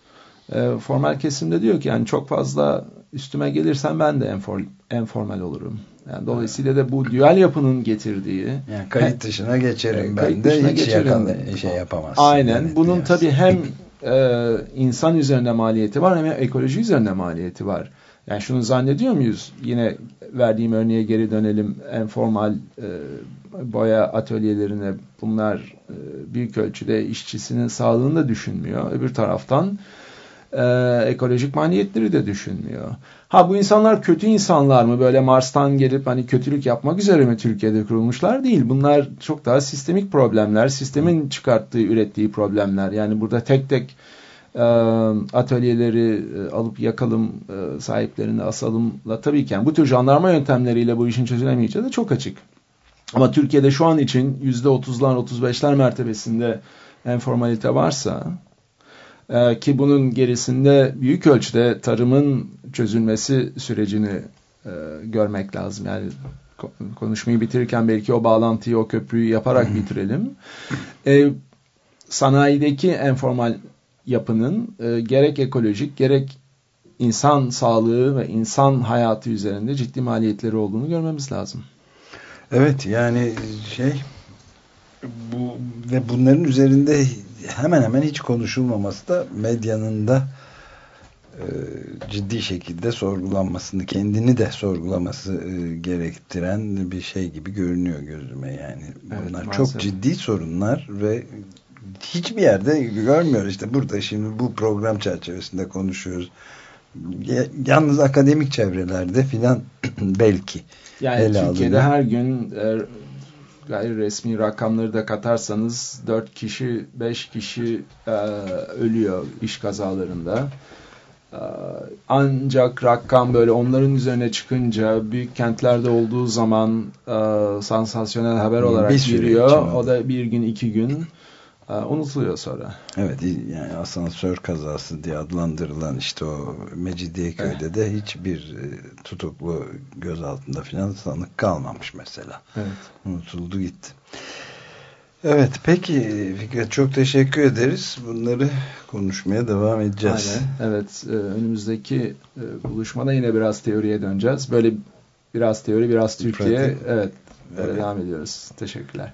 Ee, formal kesimde diyor ki yani çok fazla üstüme gelirsen ben de enfor, enformal olurum. Yani dolayısıyla da bu dual yapının getirdiği yani kayıt dışına geçerim ben de hiç geçerim. Yakala, şey yapamazsın. Aynen. Bunun tabii hem [laughs] e, insan üzerinde maliyeti var hem ekoloji üzerinde maliyeti var. Yani şunu zannediyor muyuz? Yine verdiğim örneğe geri dönelim. Enformal e, boya atölyelerine bunlar e, büyük ölçüde işçisinin sağlığını da düşünmüyor. Öbür taraftan e, ekolojik maliyetleri de düşünmüyor. Ha bu insanlar kötü insanlar mı? Böyle Mars'tan gelip hani kötülük yapmak üzere mi Türkiye'de kurulmuşlar? Değil. Bunlar çok daha sistemik problemler. Sistemin çıkarttığı, ürettiği problemler. Yani burada tek tek e, atölyeleri e, alıp yakalım, e, sahiplerini asalımla tabii ki yani bu tür jandarma yöntemleriyle bu işin çözülemeyeceği de çok açık. Ama Türkiye'de şu an için %30'lar 35'ler mertebesinde enformalite varsa ee, ki bunun gerisinde büyük ölçüde tarımın çözülmesi sürecini e, görmek lazım. Yani konuşmayı bitirirken belki o bağlantıyı, o köprüyü yaparak bitirelim. E, sanayideki enformal yapının e, gerek ekolojik gerek insan sağlığı ve insan hayatı üzerinde ciddi maliyetleri olduğunu görmemiz lazım. Evet yani şey bu ve bunların üzerinde hemen hemen hiç konuşulmaması da medyanın da e, ciddi şekilde sorgulanmasını, kendini de sorgulaması e, gerektiren bir şey gibi görünüyor gözüme yani. Bunlar evet, çok ciddi sorunlar ve hiçbir yerde görmüyoruz. İşte burada şimdi bu program çerçevesinde konuşuyoruz. Yalnız akademik çevrelerde filan [clears throat] belki. Yani Türkiye'de alınıyor. her gün e, gayri resmi rakamları da katarsanız 4 kişi 5 kişi e, ölüyor iş kazalarında. E, ancak rakam böyle onların üzerine çıkınca büyük kentlerde olduğu zaman e, sansasyonel haber olarak giriyor. O da bir gün iki gün unutuluyor sonra. Evet yani asansör kazası diye adlandırılan işte o Mecidiyeköy'de evet. de hiçbir e, tutuklu gözaltında falan sanık kalmamış mesela. Evet. Unutuldu gitti. Evet peki Fikret çok teşekkür ederiz. Bunları konuşmaya devam edeceğiz. Aynen. Evet e, önümüzdeki e, buluşmada yine biraz teoriye döneceğiz. Böyle biraz teori biraz Türkiye. Pratik. Evet Evet. Devam ediyoruz. Teşekkürler.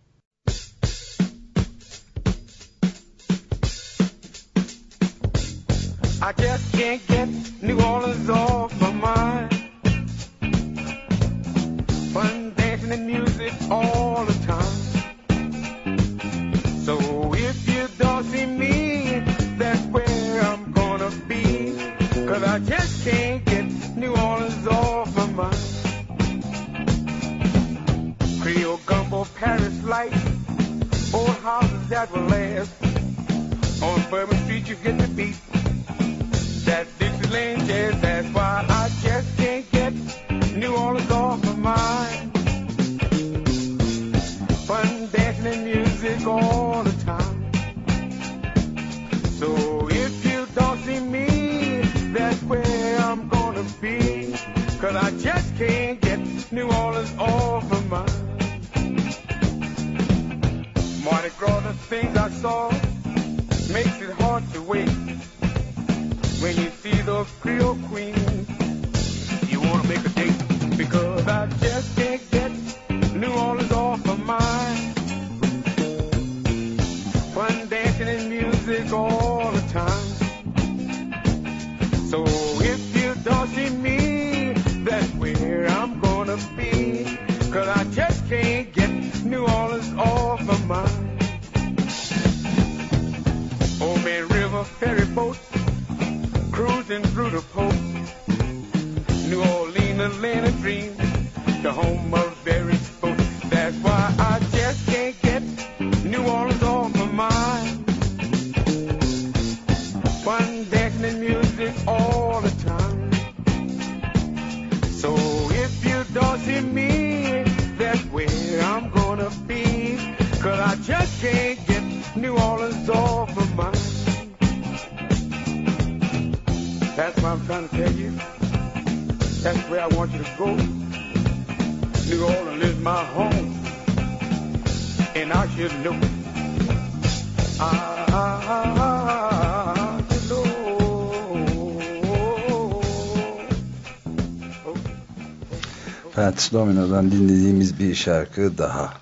Domino'dan dinlediğimiz bir şarkı daha.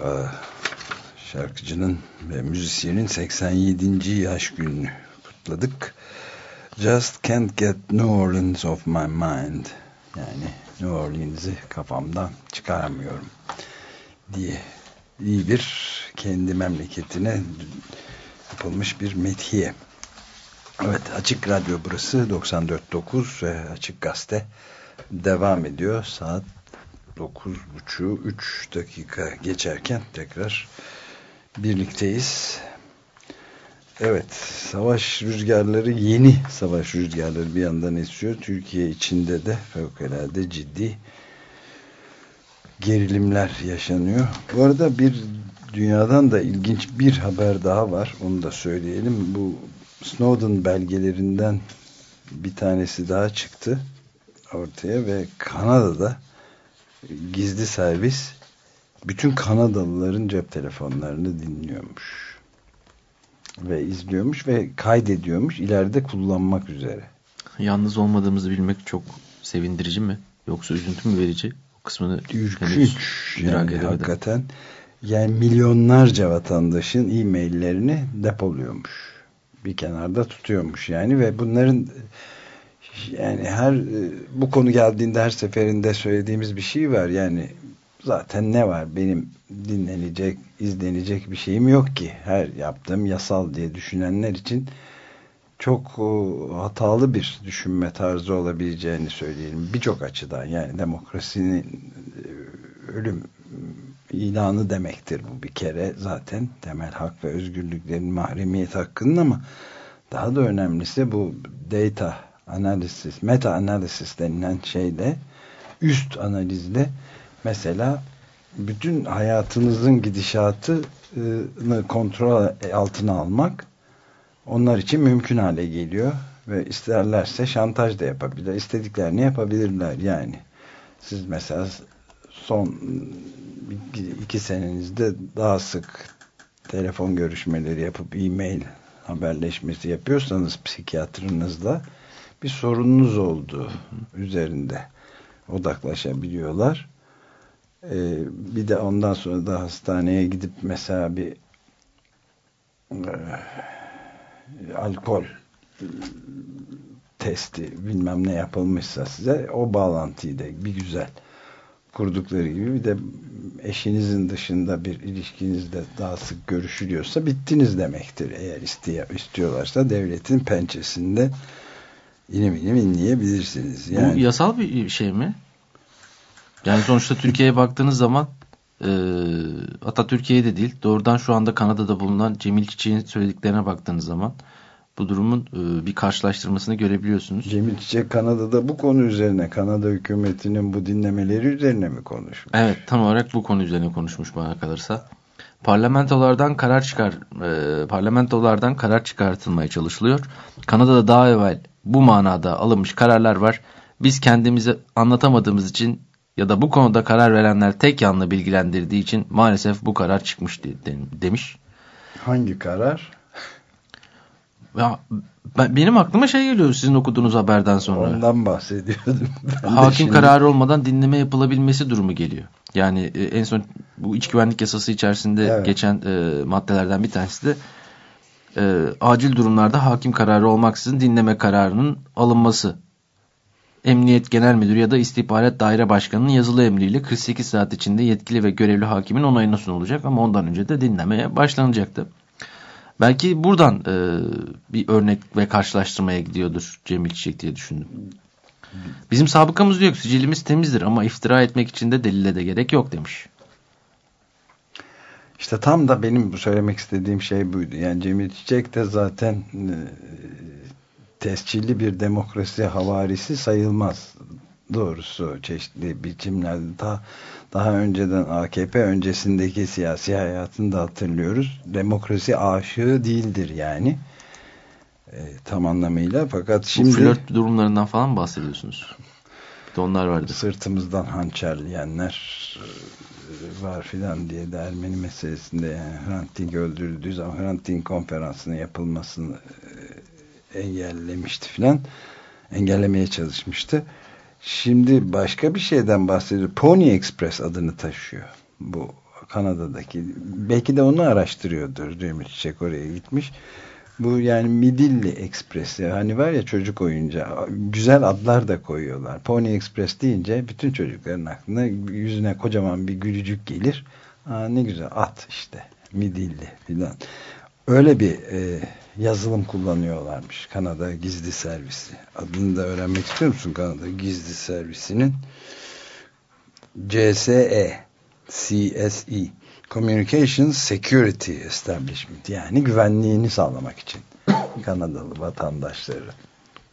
Ee, Şarkıcının ve müzisyenin 87. yaş gününü kutladık. Just can't get New Orleans off my mind. Yani New Orleans'i kafamdan çıkaramıyorum diye iyi bir kendi memleketine yapılmış bir methiye. Evet Açık Radyo burası 94.9 ve Açık Gazete devam ediyor. Saat 9.30 3 dakika geçerken tekrar birlikteyiz. Evet, savaş rüzgarları yeni savaş rüzgarları bir yandan esiyor. Türkiye içinde de fevkalade ciddi gerilimler yaşanıyor. Bu arada bir dünyadan da ilginç bir haber daha var. Onu da söyleyelim. Bu Snowden belgelerinden bir tanesi daha çıktı ortaya ve Kanada'da gizli servis bütün Kanadalıların cep telefonlarını dinliyormuş ve izliyormuş ve kaydediyormuş ileride kullanmak üzere. Yalnız olmadığımızı bilmek çok sevindirici mi? Yoksa üzüntü mü verici? O kısmını ürkünç yani hakikaten yani milyonlarca vatandaşın e-maillerini depoluyormuş. Bir kenarda tutuyormuş yani ve bunların yani her bu konu geldiğinde her seferinde söylediğimiz bir şey var yani zaten ne var benim dinlenecek, izlenecek bir şeyim yok ki. Her yaptığım yasal diye düşünenler için çok hatalı bir düşünme tarzı olabileceğini söyleyelim. Birçok açıdan yani demokrasinin ölüm ilanı demektir bu bir kere zaten temel hak ve özgürlüklerin mahremiyet hakkının ama daha da önemlisi bu data analisis, meta analisis denilen şeyde üst analizle mesela bütün hayatınızın gidişatını kontrol altına almak onlar için mümkün hale geliyor ve isterlerse şantaj da yapabilirler. İstediklerini yapabilirler yani. Siz mesela son iki senenizde daha sık telefon görüşmeleri yapıp e-mail haberleşmesi yapıyorsanız psikiyatrınızla bir sorununuz olduğu üzerinde odaklaşabiliyorlar. Ee, bir de ondan sonra da hastaneye gidip mesela bir e, alkol testi bilmem ne yapılmışsa size o bağlantıyı da bir güzel kurdukları gibi bir de eşinizin dışında bir ilişkinizde daha sık görüşülüyorsa bittiniz demektir. Eğer isteye, istiyorlarsa devletin pençesinde inim inim inleyebilirsiniz. Yani, Bu yasal bir şey mi? Yani sonuçta Türkiye'ye baktığınız zaman e, hatta Türkiye'de değil doğrudan şu anda Kanada'da bulunan Cemil Çiçek'in söylediklerine baktığınız zaman bu durumun e, bir karşılaştırmasını görebiliyorsunuz. Cemil Çiçek Kanada'da bu konu üzerine, Kanada hükümetinin bu dinlemeleri üzerine mi konuşmuş? Evet, tam olarak bu konu üzerine konuşmuş bana kalırsa. Parlamentolardan karar çıkar, e, parlamentolardan karar çıkartılmaya çalışılıyor. Kanada'da daha evvel bu manada alınmış kararlar var. Biz kendimizi anlatamadığımız için ya da bu konuda karar verenler tek yanlı bilgilendirdiği için maalesef bu karar çıkmış demiş. Hangi karar? Ya, ben, benim aklıma şey geliyor sizin okuduğunuz haberden sonra. Ondan bahsediyordum. [laughs] Ben Hakim şimdi... kararı olmadan dinleme yapılabilmesi durumu geliyor. Yani e, en son bu iç güvenlik yasası içerisinde evet. geçen e, maddelerden bir tanesi de e, acil durumlarda hakim kararı olmaksızın dinleme kararının alınması. Emniyet Genel Müdürü ya da İstihbarat Daire Başkanı'nın yazılı emriyle 48 saat içinde yetkili ve görevli hakimin onayına sunulacak ama ondan önce de dinlemeye başlanacaktı. Belki buradan e, bir örnek ve karşılaştırmaya gidiyordur Cemil Çiçek diye düşündüm. Bizim sabıkamız yok, sicilimiz temizdir ama iftira etmek için de delile de gerek yok demiş. İşte tam da benim söylemek istediğim şey buydu. Yani Cemil Çiçek de zaten e, tescilli bir demokrasi havarisi sayılmaz. Doğrusu çeşitli biçimlerde ta daha önceden AKP öncesindeki siyasi hayatını da hatırlıyoruz. Demokrasi aşığı değildir yani. E, tam anlamıyla fakat şimdi... Bu flört durumlarından falan bahsediyorsunuz. Bir de onlar vardı. Sırtımızdan hançerleyenler var filan diye de Ermeni meselesinde yani Hrant Dink öldürüldüğü zaman Hrant Dink konferansının yapılmasını e, engellemişti filan. Engellemeye çalışmıştı. Şimdi başka bir şeyden bahsediyor. Pony Express adını taşıyor. Bu Kanada'daki. Belki de onu araştırıyordur. Cemil Çiçek oraya gitmiş. Bu yani Midilli Express. Hani var ya çocuk oyuncağı. Güzel adlar da koyuyorlar. Pony Express deyince bütün çocukların aklına yüzüne kocaman bir gülücük gelir. Aa, ne güzel at işte. Midilli filan. Öyle bir e, yazılım kullanıyorlarmış Kanada Gizli Servisi. Adını da öğrenmek istiyor musun Kanada Gizli Servisi'nin? CSE CSE Communications Security Establishment yani güvenliğini sağlamak için [coughs] Kanadalı vatandaşları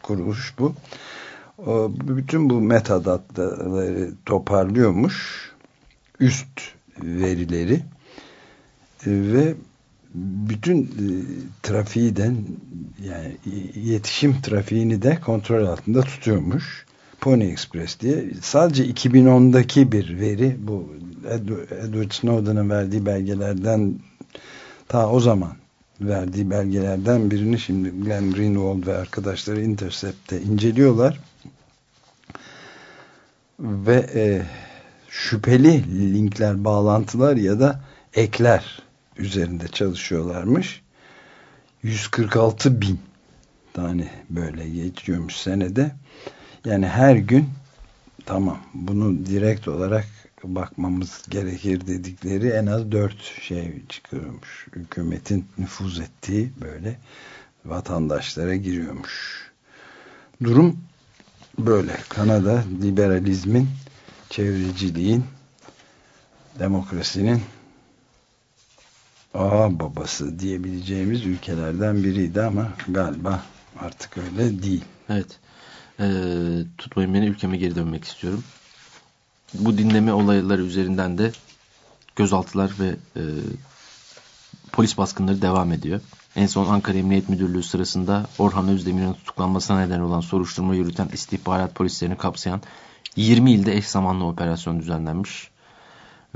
kuruluş bu. O, bütün bu metadatları toparlıyormuş üst verileri ve bütün e, trafiği de yani iletişim trafiğini de kontrol altında tutuyormuş. Pony Express diye. Sadece 2010'daki bir veri bu Edward Snowden'ın verdiği belgelerden ta o zaman verdiği belgelerden birini şimdi Glenn Greenwald ve arkadaşları Intercept'te inceliyorlar. Ve e, şüpheli linkler, bağlantılar ya da ekler üzerinde çalışıyorlarmış. 146 bin tane böyle geçiyormuş senede. Yani her gün tamam bunu direkt olarak bakmamız gerekir dedikleri en az dört şey çıkıyormuş. Hükümetin nüfuz ettiği böyle vatandaşlara giriyormuş. Durum böyle. Kanada liberalizmin, çevreciliğin, demokrasinin ağa babası diyebileceğimiz ülkelerden biriydi ama galiba artık öyle değil. Evet. Ee, tutmayın beni ülkeme geri dönmek istiyorum. Bu dinleme olayları üzerinden de gözaltılar ve e, polis baskınları devam ediyor. En son Ankara Emniyet Müdürlüğü sırasında Orhan Özdemir'in tutuklanmasına neden olan soruşturma yürüten istihbarat polislerini kapsayan 20 ilde eş zamanlı operasyon düzenlenmiş.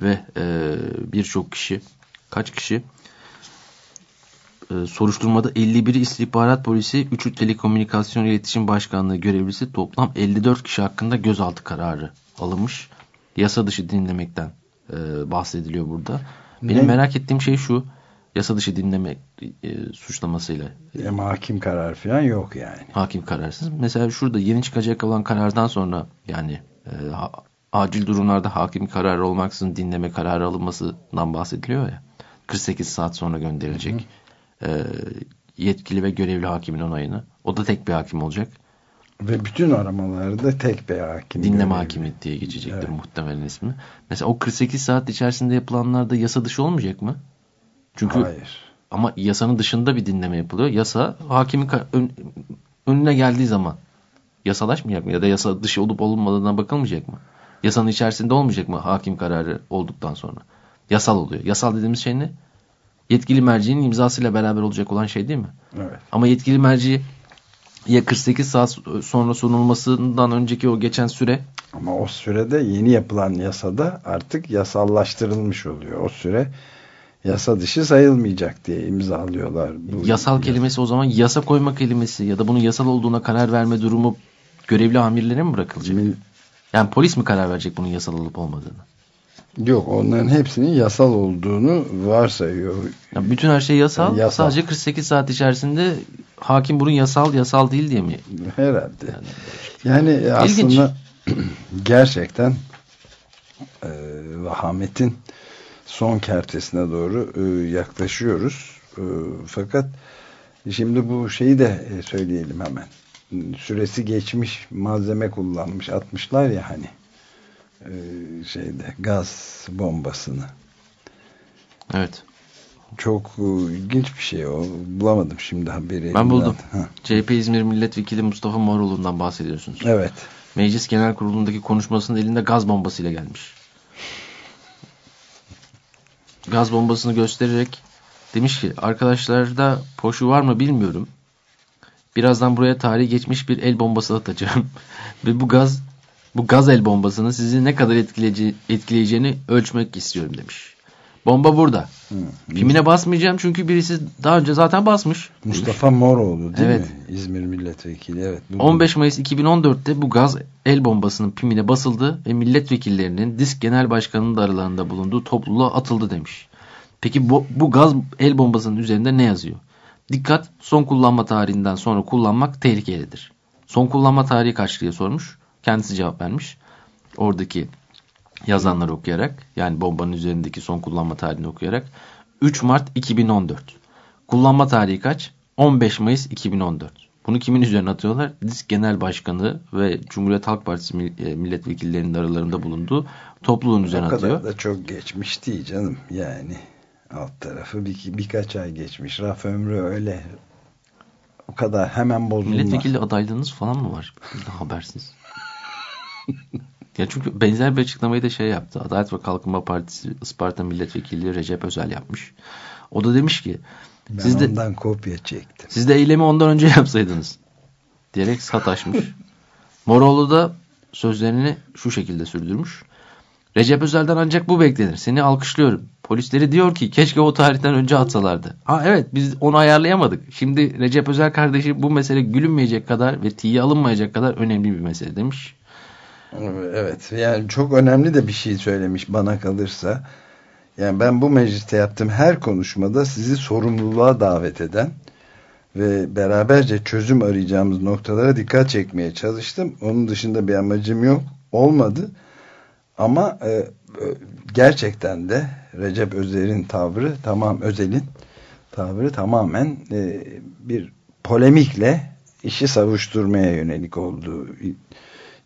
Ve e, birçok kişi, kaç kişi? E, soruşturmada 51 istihbarat polisi, 3'ü telekomünikasyon iletişim başkanlığı görevlisi toplam 54 kişi hakkında gözaltı kararı alınmış. Yasa dışı dinlemekten e, bahsediliyor burada. Benim Ne? merak ettiğim şey şu. Yasa dışı dinleme e, suçlamasıyla Ama hakim kararı falan yok yani. hakim kararsız. Mesela şurada yeni çıkacak olan karardan sonra yani e, ha- acil durumlarda hakim kararı olmaksızın dinleme kararı alınmasından bahsediliyor ya. 48 saat sonra gönderilecek. E, yetkili ve görevli hakimin onayını. O da tek bir hakim olacak. Ve bütün aramalarda tek bir hakim. Dinleme görevi. hakimi diye geçecektir Evet. muhtemelen ismi. Mesela o 48 saat içerisinde yapılanlar da yasa dışı olmayacak mı? Çünkü Hayır. ama yasanın dışında bir dinleme yapılıyor. Yasa hakimin ön- önüne geldiği zaman yasalaşmayacak mı? Ya da yasa dışı olup olmadığına bakılmayacak mı? Yasanın içerisinde olmayacak mı hakim kararı olduktan sonra? Yasal oluyor. Yasal dediğimiz şey ne? Yetkili mercinin imzasıyla beraber olacak olan şey değil mi? Evet. Ama yetkili merci ya 48 saat sonra sunulmasından önceki o geçen süre Ama o sürede yeni yapılan yasada artık yasallaştırılmış oluyor. O süre yasa dışı sayılmayacak diye imzalıyorlar. Bu yasal kelimesi o zaman yasa koyma kelimesi ya da bunun yasal olduğuna karar verme durumu görevli amirlere mi bırakılacak? Mil- Yani polis mi karar verecek bunun yasal olup olmadığını? Yok onların hepsinin yasal olduğunu varsayıyor. Yani bütün her şey yasal, Yasal. Sadece 48 saat içerisinde hakim bunun yasal yasal değil diye mi? Herhalde. Yani aslında gerçekten e, vahametin son kertesine doğru e, yaklaşıyoruz. E, fakat şimdi bu şeyi de e, söyleyelim hemen. Süresi geçmiş malzeme kullanmış atmışlar ya hani şeyde gaz bombasını. Evet. Çok e, ilginç bir şey o. Bulamadım şimdi haberi. Ben buldum. Ha, CHP İzmir Milletvekili Mustafa Moroğlu'ndan bahsediyorsunuz. Evet. Meclis Genel Kurulu'ndaki konuşmasının elinde gaz bombasıyla gelmiş. Gaz bombasını göstererek demiş ki arkadaşlarda poşu var mı bilmiyorum. Birazdan buraya tarihi geçmiş bir el bombası atacağım. [laughs] Ve bu gaz bu gaz el bombasının sizi ne kadar etkileyeceğini ölçmek istiyorum demiş. Bomba burada. Pimine basmayacağım çünkü birisi daha önce zaten basmış. Mustafa Moroğlu değil Evet. mi? İzmir milletvekili. Evet. Bu- 15 Mayıs 2014'te bu gaz el bombasının pimine basıldı ve milletvekillerinin disk genel başkanının da aralarında bulunduğu topluluğa atıldı demiş. Peki bu, bu gaz el bombasının üzerinde ne yazıyor? Dikkat son kullanma tarihinden sonra kullanmak tehlikelidir. Son kullanma tarihi kaç diye sormuş. Kendisi cevap vermiş. Oradaki yazanları okuyarak yani bombanın üzerindeki son kullanma tarihini okuyarak 3 Mart 2014. Kullanma tarihi kaç? 15 Mayıs 2014. Bunu kimin üzerine atıyorlar? Disk Genel Başkanı ve Cumhuriyet Halk Partisi e, milletvekillerinin aralarında bulunduğu topluluğun üzerine o kadar atıyor. da çok geçmiş değil canım. Yani alt tarafı bir, birkaç ay geçmiş. Raf ömrü öyle o kadar hemen bozulmaz. Milletvekili adaylığınız falan mı var? Habersiz. [laughs] ya çünkü benzer bir açıklamayı da şey yaptı. Adalet ve Kalkınma Partisi Isparta Milletvekili Recep Özel yapmış. O da demiş ki Ben siz de, ondan kopya çektim. siz de eylemi ondan önce [laughs] yapsaydınız. Diyerek sataşmış. [laughs] Moroğlu da sözlerini şu şekilde sürdürmüş. Recep Özel'den ancak bu beklenir. Seni alkışlıyorum. Polisleri diyor ki keşke o tarihten önce atsalardı. Ha evet biz onu ayarlayamadık. Şimdi Recep Özel kardeşi bu mesele gülünmeyecek kadar ve tiye alınmayacak kadar önemli bir mesele demiş. Evet yani çok önemli de bir şey söylemiş bana kalırsa. Yani ben bu mecliste yaptığım her konuşmada sizi sorumluluğa davet eden ve beraberce çözüm arayacağımız noktalara dikkat çekmeye çalıştım. Onun dışında bir amacım yok. Olmadı. Ama e, e, gerçekten de Recep Özer'in tavrı tamam Özel'in tavrı tamamen e, bir polemikle işi savuşturmaya yönelik olduğu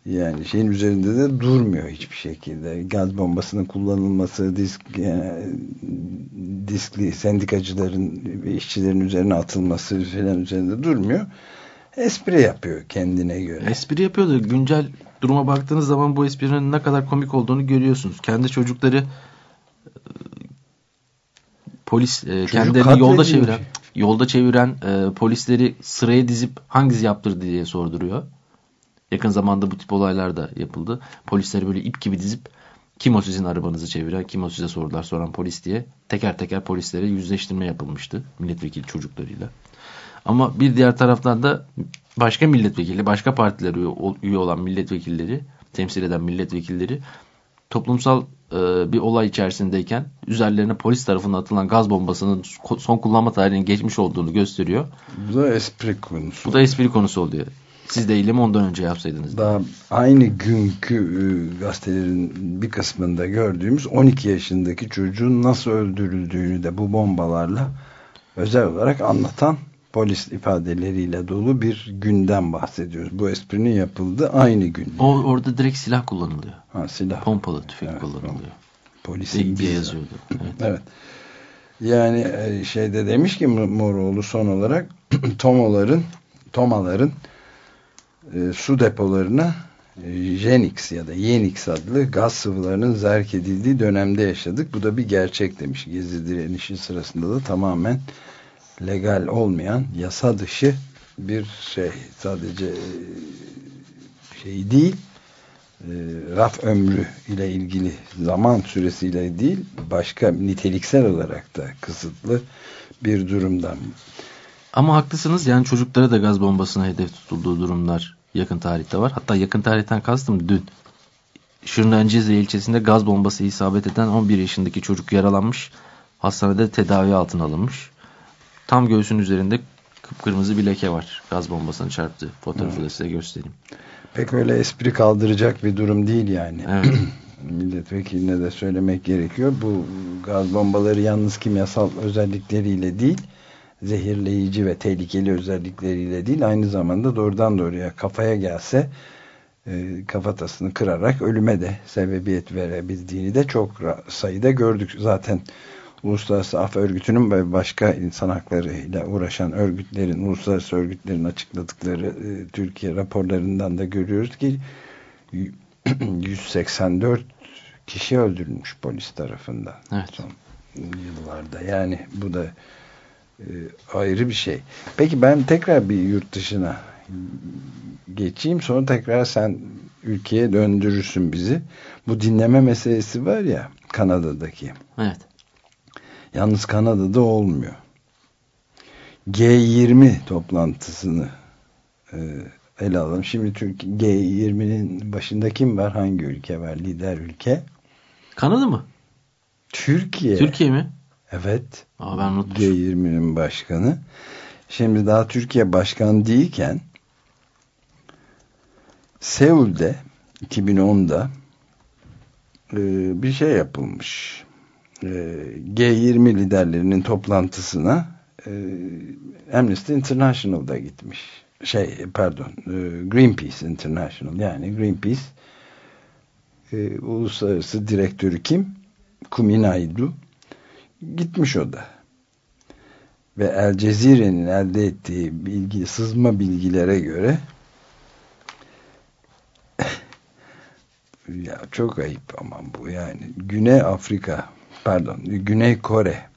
yani şeyin üzerinde de durmuyor hiçbir şekilde. Gaz bombasının kullanılması, disk yani, diskli sendikacıların ve işçilerin üzerine atılması falan üzerinde durmuyor. Espri yapıyor kendine göre. Espri yapıyor da güncel duruma baktığınız zaman bu esprinin ne kadar komik olduğunu görüyorsunuz. Kendi çocukları e, polis e, kendilerini yolda çeviren yolda çeviren e, polisleri sıraya dizip hangisi yaptırdı diye sorduruyor. Yakın zamanda bu tip olaylar da yapıldı. Polisleri böyle ip gibi dizip kim o sizin arabanızı çeviren, kim o size sorular soran polis diye teker teker polislere yüzleştirme yapılmıştı milletvekili çocuklarıyla. Ama bir diğer taraftan da başka milletvekili, başka partiler üye, olan milletvekilleri, temsil eden milletvekilleri toplumsal e, bir olay içerisindeyken üzerlerine polis tarafından atılan gaz bombasının son kullanma tarihinin geçmiş olduğunu gösteriyor. Bu da espri konusu. Bu da espri konusu oluyor. Siz de eylemi ondan önce yapsaydınız. Daha aynı günkü e, gazetelerin bir kısmında gördüğümüz 12 yaşındaki çocuğun nasıl öldürüldüğünü de bu bombalarla özel olarak anlatan polis ifadeleriyle dolu bir günden bahsediyoruz. Bu esprinin yapıldığı aynı gün. O orada direkt silah kullanılıyor. Ha, silah. Pompalı tüfek Evet, kullanılıyor. Polisin Diye yazıyordu. Evet. Evet. Yani e, şeyde demiş ki Moroğlu son olarak [clears throat] Tomoların Tomaların e, su depolarına e, Jenix ya da Yenix adlı gaz sıvılarının zerk edildiği dönemde yaşadık. Bu da bir gerçek demiş. Gezi direnişi sırasında da tamamen legal olmayan, yasa dışı bir şey. Sadece e, şey değil, e, raf ömrü ile ilgili zaman süresiyle değil, başka niteliksel olarak da kısıtlı bir durumdan. Ama haklısınız yani çocuklara da gaz bombasına hedef tutulduğu durumlar yakın tarihte var. Hatta yakın tarihten kastım dün. Şırnancızı ilçesinde gaz bombası isabet eden 11 yaşındaki çocuk yaralanmış. Hastanede tedavi altına alınmış. Tam göğsün üzerinde kıpkırmızı bir leke var. Gaz bombasının çarptığı. Fotoğrafı da size göstereyim. Pek öyle espri kaldıracak bir durum değil yani. Evet. [clears throat] Milletvekiline de söylemek gerekiyor. Bu gaz bombaları yalnız kimyasal özellikleriyle değil, zehirleyici ve tehlikeli özellikleriyle değil, aynı zamanda doğrudan doğruya kafaya gelse e, kafatasını kırarak ölüme de sebebiyet verebildiğini de çok sayıda gördük. Zaten Uluslararası Af Örgütü'nün ve başka insan haklarıyla uğraşan örgütlerin, uluslararası örgütlerin açıkladıkları e, Türkiye raporlarından da görüyoruz ki 184 [clears throat] kişi öldürülmüş polis tarafından evet. son yıllarda. Yani bu da e, ayrı bir şey. Peki ben tekrar bir yurt dışına geçeyim sonra tekrar sen ülkeye döndürürsün bizi. Bu dinleme meselesi var ya Kanada'daki. Evet. Yalnız Kanada'da olmuyor. G20 toplantısını e, ele alalım. Şimdi Türkiye G20'nin başında kim var? Hangi ülke var? Lider ülke. Kanada mı? Türkiye. Türkiye mi? Evet. Aa, ben unutmuşum. G20'nin başkanı. Şimdi daha Türkiye başkan değilken Seul'de 2010'da e, bir şey yapılmış. E, G20 liderlerinin toplantısına e, Amnesty International'da gitmiş. Şey pardon e, Greenpeace International yani Greenpeace e, uluslararası direktörü kim? Kuminaidu gitmiş o da. Ve El Cezire'nin elde ettiği bilgi, sızma bilgilere göre [laughs] ya çok ayıp ama bu yani Güney Afrika pardon Güney Kore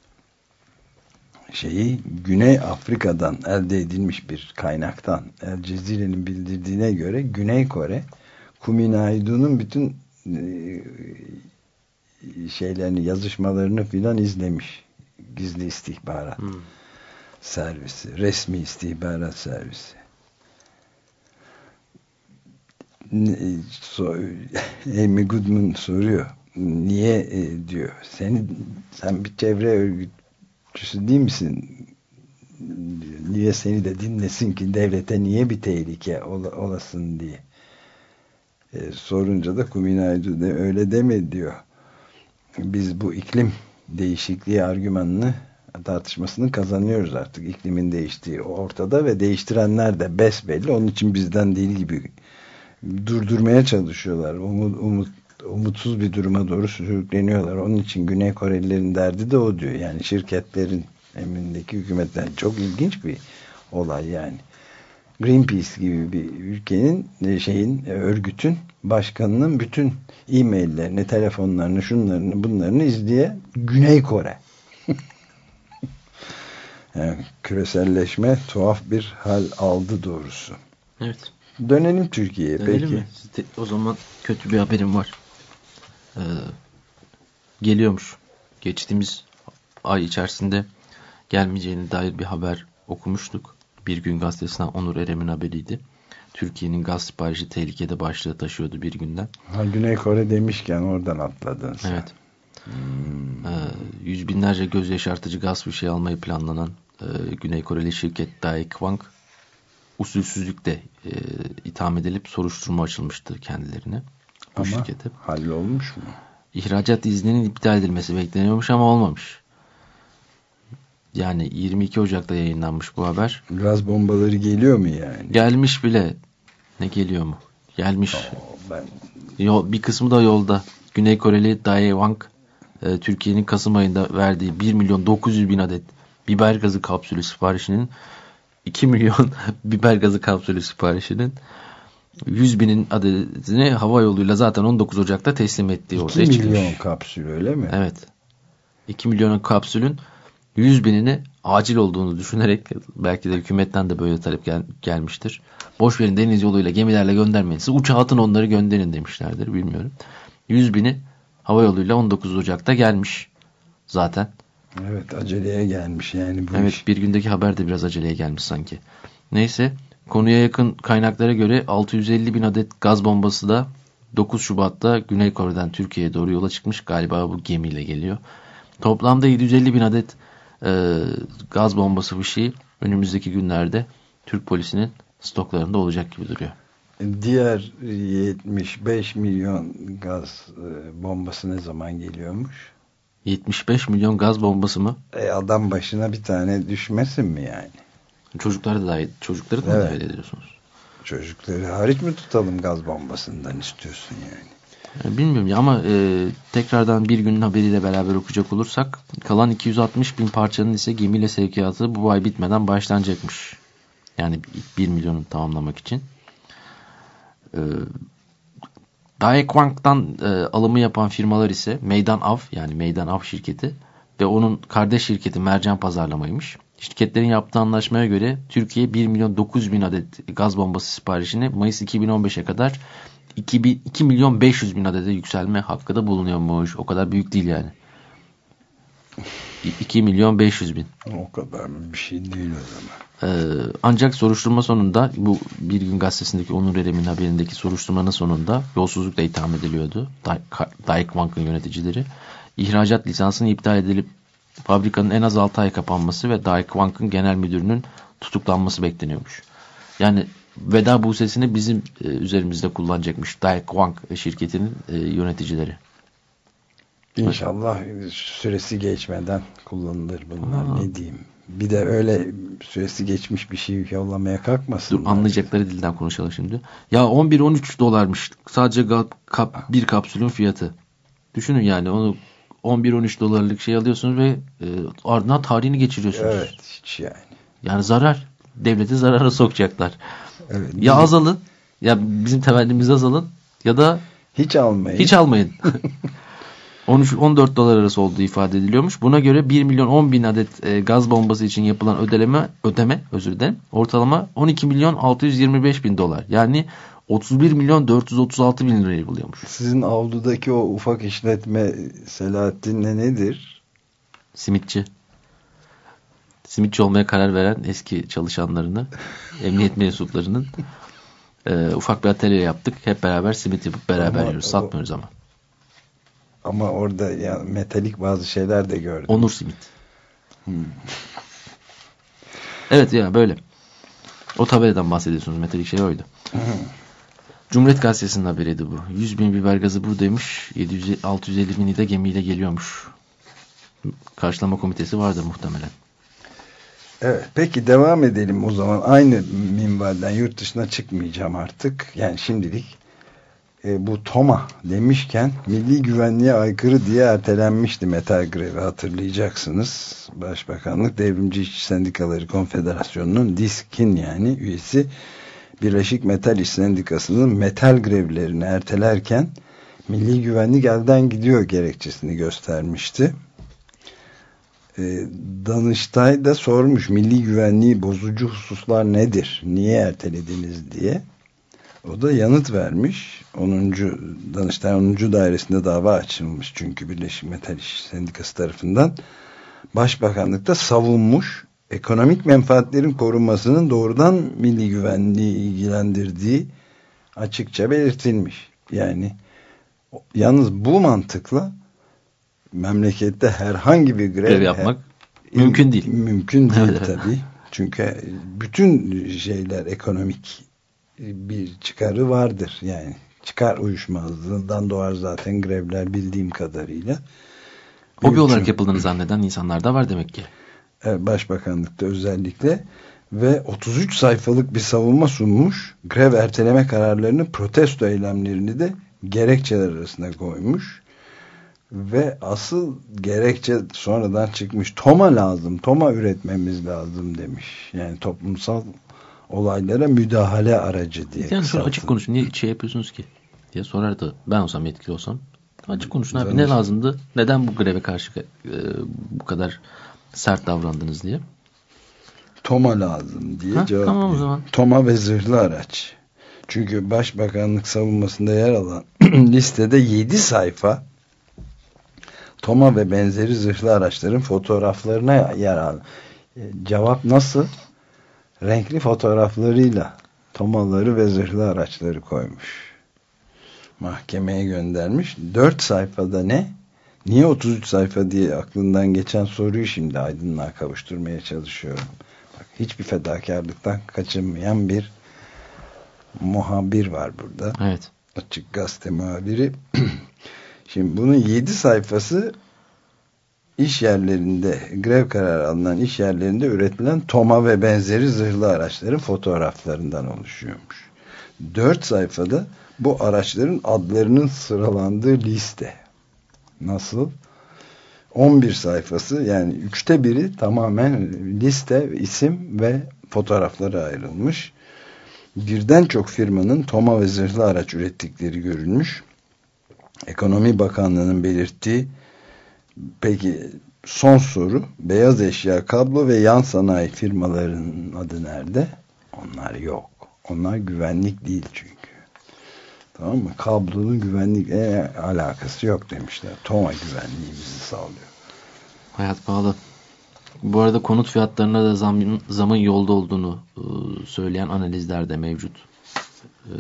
şeyi Güney Afrika'dan elde edilmiş bir kaynaktan El Cezire'nin bildirdiğine göre Güney Kore Kuminaidu'nun bütün e, şeylerini yazışmalarını filan izlemiş. Gizli istihbarat Hmm. servisi resmi istihbarat servisi. So, [laughs] Amy Goodman soruyor niye e, diyor seni sen bir çevre örgütçüsü değil misin? niye seni de dinlesin ki devlete niye bir tehlike ola, olasın? diye. E, sorunca da Kuminaydu de öyle deme diyor biz bu iklim değişikliği argümanını tartışmasını kazanıyoruz artık. İklimin değiştiği ortada ve değiştirenler de besbelli. Onun için bizden değil gibi durdurmaya çalışıyorlar. Umut, umut, umutsuz bir duruma doğru sürükleniyorlar. Onun için Güney Korelilerin derdi de o diyor. Yani şirketlerin emrindeki hükümetler çok ilginç bir olay yani. Greenpeace gibi bir ülkenin şeyin örgütün başkanının bütün e-maillerini, telefonlarını, şunlarını, bunlarını izleye Güney Kore. [laughs] yani küreselleşme tuhaf bir hal aldı doğrusu. Evet. Dönelim Türkiye'ye peki. mi? O zaman kötü bir haberim var. Ee, geliyormuş. Geçtiğimiz ay içerisinde gelmeyeceğine dair bir haber okumuştuk. Bir gün gazetesinden Onur Erem'in haberiydi. Türkiye'nin gaz siparişi tehlikede başlığı taşıyordu bir günden. Ha, Güney Kore demişken oradan atladın sen. Evet. Ee, yüz binlerce göz yaşartıcı gaz fişeği almayı planlanan e, Güney Koreli şirket Daekwang usulsüzlükle e, itham edilip soruşturma açılmıştı kendilerine. Bu Ama şirkete. hallolmuş mu? İhracat izninin iptal edilmesi bekleniyormuş ama olmamış. Yani 22 Ocak'ta yayınlanmış bu haber. Gaz bombaları geliyor mu yani? Gelmiş bile. Ne geliyor mu? Gelmiş. Ben Yol, bir kısmı da yolda. Güney Koreli Daewang e, Türkiye'nin Kasım ayında verdiği 1 milyon 900 bin adet biber gazı kapsülü siparişinin 2 milyon [laughs] biber gazı kapsülü siparişinin 100 binin adedini hava yoluyla zaten 19 Ocak'ta teslim ettiği 2 ortaya çıkmış. milyon kapsül öyle mi? Evet. 2 milyonun kapsülün 100 binini acil olduğunu düşünerek belki de hükümetten de böyle talep gel- gelmiştir. Boş verin deniz yoluyla gemilerle göndermeyin. Siz uçağa atın onları gönderin demişlerdir bilmiyorum. 100 bini hava yoluyla 19 Ocak'ta gelmiş zaten. Evet aceleye gelmiş yani bu Evet iş. bir gündeki haber de biraz aceleye gelmiş sanki. Neyse konuya yakın kaynaklara göre 650 bin adet gaz bombası da 9 Şubat'ta Güney Kore'den Türkiye'ye doğru yola çıkmış. Galiba bu gemiyle geliyor. Toplamda 750 bin adet e, gaz bombası fişeği önümüzdeki günlerde Türk polisinin stoklarında olacak gibi duruyor. Diğer 75 milyon gaz e, bombası ne zaman geliyormuş? 75 milyon gaz bombası mı? E, adam başına bir tane düşmesin mi yani? Çocukları da dahil, çocukları da Evet. dahil ediyorsunuz. Çocukları hariç mi tutalım gaz bombasından istiyorsun yani? E, Bilmiyorum ya ama e, tekrardan bir günün haberiyle beraber okuyacak olursak kalan 260 bin parçanın ise gemiyle sevkiyatı bu ay bitmeden başlanacakmış. Yani 1 milyonu tamamlamak için. E, Daekwang'dan e, alımı yapan firmalar ise Meydan Av yani Meydan Av şirketi ve onun kardeş şirketi Mercan Pazarlamaymış. Şirketlerin yaptığı anlaşmaya göre Türkiye 1 milyon 900 bin adet gaz bombası siparişini Mayıs 2015'e kadar 2, bi- 2 milyon 500 bin adede yükselme hakkı da bulunuyormuş. O kadar büyük değil yani. 2 milyon 500 bin. O kadar bir şey değil o zaman. Ee, ancak soruşturma sonunda bu Bir Gün Gazetesi'ndeki Onur Erem'in haberindeki soruşturmanın sonunda yolsuzlukla itham ediliyordu. Daikwang'ın yöneticileri. İhracat lisansının iptal edilip fabrikanın en az 6 ay kapanması ve Daikwang'ın genel müdürünün tutuklanması bekleniyormuş. Yani veda busesini bizim e, üzerimizde kullanacakmış Daikwang şirketinin e, yöneticileri. İnşallah süresi geçmeden kullanılır bunlar Aa. ne diyeyim. Bir de öyle süresi geçmiş bir şey yollamaya kalkmasın. Dur anlayacakları dilden konuşalım şimdi. Ya 11-13 dolarmış sadece kap, bir kapsülün fiyatı. Düşünün yani onu 11-13 dolarlık şey alıyorsunuz ve e, ardından tarihini geçiriyorsunuz. Evet hiç yani. Yani zarar. Devleti zarara sokacaklar. Evet, Ya azalın ya bizim temennimizi azalın ya da hiç almayın. hiç almayın. [laughs] 13 14 dolar arası olduğu ifade ediliyormuş. Buna göre 1 milyon 10 bin adet e, gaz bombası için yapılan ödeme ödeme özür dilerim. Ortalama 12 milyon 625 bin dolar. Yani 31 milyon 436 bin lirayı buluyormuş. Sizin avludaki o ufak işletme Selahattin'le nedir? Simitçi. Simitçi olmaya karar veren eski çalışanlarını, [laughs] emniyet mensuplarının e, ufak bir atölye yaptık. Hep beraber simit yapıp beraber Ama yiyoruz. Satmıyoruz ama. Ama orada ya metalik bazı şeyler de gördüm. Onur simit. Evet ya böyle. O tabeladan bahsediyorsunuz. Metalik şey oydu. [laughs] Cumhuriyet Gazetesi'nin haberiydi bu. 100 bin biber gazı buradaymış. 700, 650 bini de gemiyle geliyormuş. Karşılama komitesi vardır muhtemelen. Evet, peki devam edelim o zaman. Aynı minvalden yurt dışına çıkmayacağım artık. Yani şimdilik. e, bu TOMA demişken milli güvenliğe aykırı diye ertelenmişti metal grevi hatırlayacaksınız. Başbakanlık Devrimci İşçi Sendikaları Konfederasyonu'nun DİSK'in yani üyesi Birleşik Metal İş Sendikası'nın metal grevlerini ertelerken milli güvenlik elden gidiyor gerekçesini göstermişti. E, Danıştay da sormuş milli güvenliği bozucu hususlar nedir? Niye ertelediniz diye. O da yanıt vermiş. 10. Danıştay 10. Dairesi'nde dava açılmış. Çünkü Birleşik Metal İş Sendikası tarafından Başbakanlıkta savunmuş. Ekonomik menfaatlerin korunmasının doğrudan milli güvenliği ilgilendirdiği açıkça belirtilmiş. Yani yalnız bu mantıkla memlekette herhangi bir grev, grev yapmak her, mümkün değil. Mümkün değil tabii. Çünkü bütün şeyler ekonomik bir çıkarı vardır. Yani çıkar uyuşmazlığından doğar zaten grevler bildiğim kadarıyla. Hobi olarak yapıldığını zanneden insanlar da var demek ki. Başbakanlıkta özellikle ve 33 sayfalık bir savunma sunmuş. Grev erteleme kararlarını protesto eylemlerini de gerekçeler arasında koymuş. Ve asıl gerekçe sonradan çıkmış. Toma lazım, Toma üretmemiz lazım demiş. Yani toplumsal olaylara müdahale aracı diye. Yani şunu açık konuşun. Niye şey yapıyorsunuz ki? diye sorardı. Ben olsam yetkili olsam. Açık konuşun abi. Ne lazımdı? Neden bu greve karşı e, bu kadar sert davrandınız diye. Toma lazım diye ha, cevap tamam o zaman. Toma ve zırhlı araç. Çünkü Başbakanlık savunmasında yer alan [clears throat] listede 7 sayfa Toma ve benzeri zırhlı araçların fotoğraflarına yer al. E, cevap nasıl? Renkli fotoğraflarıyla Tomaları ve zırhlı araçları koymuş. Mahkemeye göndermiş. 4 sayfada ne? Niye 33 sayfa diye aklından geçen soruyu şimdi aydınlığa kavuşturmaya çalışıyorum. Bak, hiçbir fedakarlıktan kaçınmayan bir muhabir var burada. Evet. Açık gazete muhabiri. [clears throat] Şimdi bunun 7 sayfası iş yerlerinde grev kararı alınan iş yerlerinde üretilen Toma ve benzeri zırhlı araçların fotoğraflarından oluşuyormuş. 4 sayfada bu araçların adlarının sıralandığı liste. Nasıl? 11 sayfası yani üçte biri tamamen liste, isim ve fotoğraflara ayrılmış. Birden çok firmanın Toma ve zırhlı araç ürettikleri görülmüş. Ekonomi Bakanlığı'nın belirttiği peki son soru beyaz eşya, kablo ve yan sanayi firmalarının adı nerede? Onlar yok. Onlar güvenlik değil çünkü. Tamam mı? Kablonun güvenlik e, alakası yok demişler. Toma güvenliğimizi sağlıyor. Hayat pahalı. Bu arada konut fiyatlarına da zam, zamın yolda olduğunu e, söyleyen analizler de mevcut. E,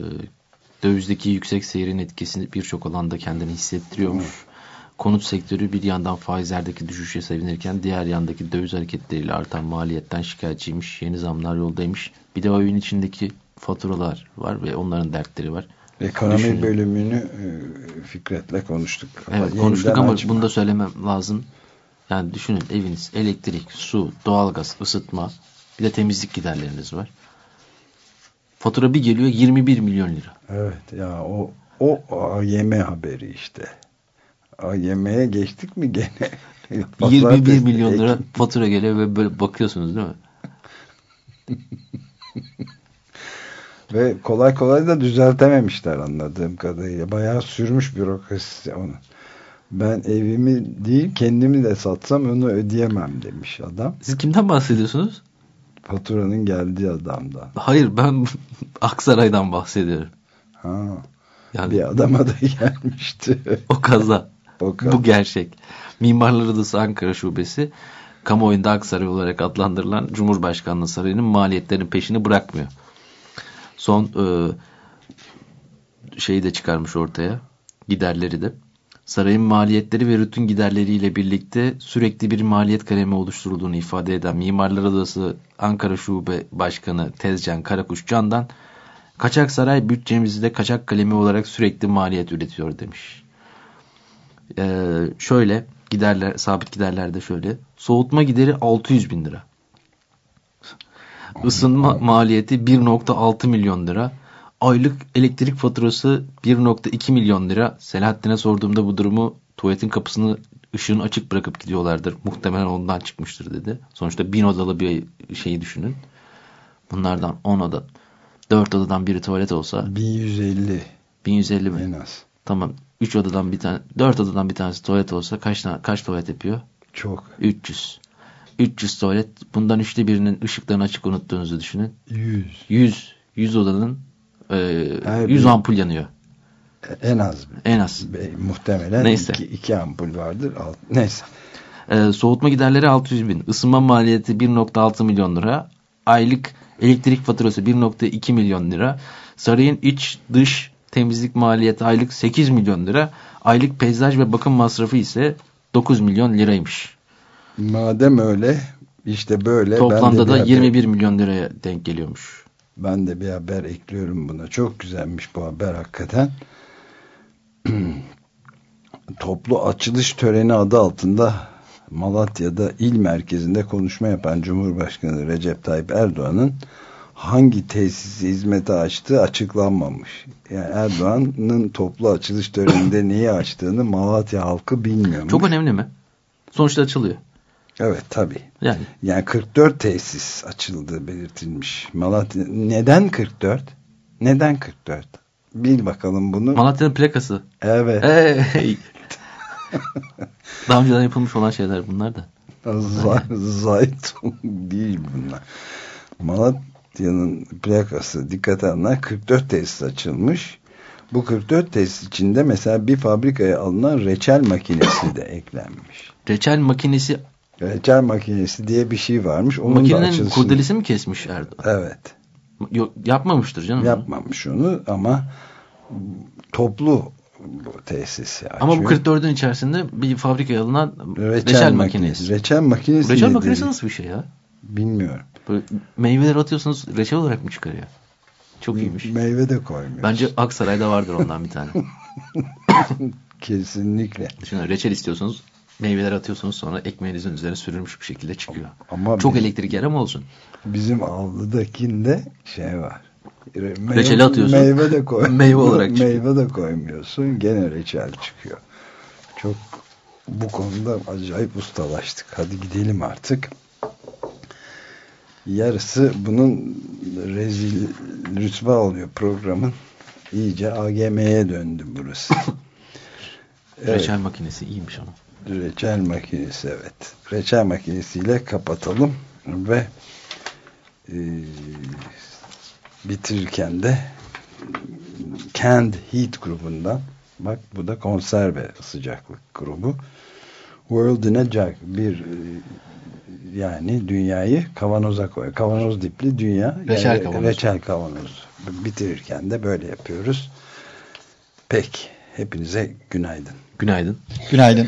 dövizdeki yüksek seyrin etkisini birçok alanda kendini hissettiriyormuş. Evet. Konut sektörü bir yandan faizlerdeki düşüşe sevinirken diğer yandaki döviz hareketleriyle artan maliyetten şikayetçiymiş. Yeni zamlar yoldaymış. Bir de o evin içindeki faturalar var ve onların dertleri var. Ekonomi Düşünün. bölümünü e, Fikret'le konuştuk. Evet konuştuk ama açma. bunu da söylemem lazım. Yani düşünün eviniz elektrik, su, doğalgaz, ısıtma bir de temizlik giderleriniz var. Fatura bir geliyor 21 milyon lira. Evet ya o o AYM haberi işte. AYM'ye geçtik mi gene? [laughs] 21 milyon lira fatura geliyor ve böyle bakıyorsunuz değil mi? [laughs] Ve kolay kolay da düzeltememişler anladığım kadarıyla. Bayağı sürmüş bürokrasi onu. Ben evimi değil kendimi de satsam onu ödeyemem demiş adam. Siz kimden bahsediyorsunuz? Faturanın geldiği adamdan. Hayır ben [laughs] Aksaray'dan bahsediyorum. Ha. Yani, bir adama da [laughs] gelmişti. o kaza. o kaza. Bu gerçek. Mimarlar Odası Ankara Şubesi kamuoyunda Aksaray olarak adlandırılan Cumhurbaşkanlığı Sarayı'nın maliyetlerinin peşini bırakmıyor son e, şeyi de çıkarmış ortaya. Giderleri de. Sarayın maliyetleri ve rutin giderleriyle birlikte sürekli bir maliyet kalemi oluşturulduğunu ifade eden Mimarlar Odası Ankara Şube Başkanı Tezcan Karakuş Can'dan Kaçak Saray bütçemizde kaçak kalemi olarak sürekli maliyet üretiyor demiş. Ee, şöyle giderler sabit giderlerde şöyle soğutma gideri 600 bin lira. Isınma maliyeti 1.6 milyon lira. Aylık elektrik faturası 1.2 milyon lira. Selahattin'e sorduğumda bu durumu tuvaletin kapısını ışığını açık bırakıp gidiyorlardır. Muhtemelen ondan çıkmıştır dedi. Sonuçta bin odalı bir şeyi düşünün. Bunlardan 10 oda 4 odadan biri tuvalet olsa 1150 1150 mi? en az. Tamam. 3 odadan bir tane 4 odadan bir tanesi tuvalet olsa kaç tane kaç tuvalet yapıyor? Çok. 300. 300 tuvalet. Bundan üçte birinin ışıklarını açık unuttuğunuzu düşünün. 100. 100 100 odanın e, Her 100 bir- ampul yanıyor. En az. En az. Muhtemelen Neyse. iki, iki ampul vardır. Alt, neyse. E, soğutma giderleri 600 bin. Isınma maliyeti 1.6 milyon lira. Aylık elektrik faturası 1.2 milyon lira. Sarayın iç dış temizlik maliyeti aylık 8 milyon lira. Aylık peyzaj ve bakım masrafı ise 9 milyon liraymış. Madem öyle işte böyle. Toplamda da haber- 21 milyon liraya denk geliyormuş. Ben de bir haber ekliyorum buna. Çok güzelmiş bu haber hakikaten. [clears throat] Toplu açılış töreni adı altında Malatya'da il merkezinde konuşma yapan Cumhurbaşkanı Recep Tayyip Erdoğan'ın hangi tesisi hizmete açtığı açıklanmamış. Yani Erdoğan'ın toplu açılış töreninde neyi açtığını Malatya halkı bilmiyormuş. Çok önemli mi? Sonuçta açılıyor. Evet tabii. Yani Yani 44 tesis açıldığı belirtilmiş. Malatya neden 44? Neden 44? Bil bakalım bunu. Malatya'nın plakası. evet. Hey. [laughs] Daha önceden yapılmış olan şeyler bunlar da. Zaytun değil bunlar. Malatya'nın plakası dikkate alınan 44 tesis açılmış. Bu 44 tesis içinde mesela bir fabrikaya alınan reçel makinesi de eklenmiş. Reçel makinesi Reçel makinesi diye bir şey varmış. Onun da makinenin açılışını- kurdelesi mi kesmiş Erdoğan? Evet. Yok, yapmamıştır canım. Yapmamış onu ama toplu bu tesisi açıyor. Ama bu 44'ün içerisinde bir fabrikaya alınan reçel, reçel, makinesi. Reçel makinesi Reçel nedir? makinesi nasıl bir şey ya? Bilmiyorum. Böyle meyveleri atıyorsunuz reçel olarak mı çıkarıyor? Çok iyiymiş. Meyve de koymuyor. Bence Aksaray'da vardır ondan bir tane. [laughs] Kesinlikle. Düşünün reçel istiyorsunuz meyveler atıyorsunuz sonra ekmeğinizin üzerine sürülmüş bir şekilde çıkıyor. Ama Çok biz- elektrik yer ama olsun. Bizim avludakinde şey var. Meyve, Reçeli atıyorsun. Meyve de koy. [laughs] Meyve olarak çıkıyor. Meyve de koymuyorsun. Gene reçel çıkıyor. Çok bu konuda acayip ustalaştık. Hadi gidelim artık. Yarısı bunun rezil rütba oluyor programın. İyice AGM'ye döndü burası. [laughs] Evet. Reçel makinesi iyiymiş ama. Reçel makinesi evet. Reçel makinesiyle kapatalım ve e, bitirirken de Canned Heat grubundan bak bu da konserve sıcaklık grubu World in a Jug bir e, yani dünyayı kavanoza koy. Kavanoz dipli dünya. Reçel yani kavanoz. Reçel kavanoz. Bitirirken de böyle yapıyoruz. Peki. Hepinize günaydın. Günaydın. Günaydın.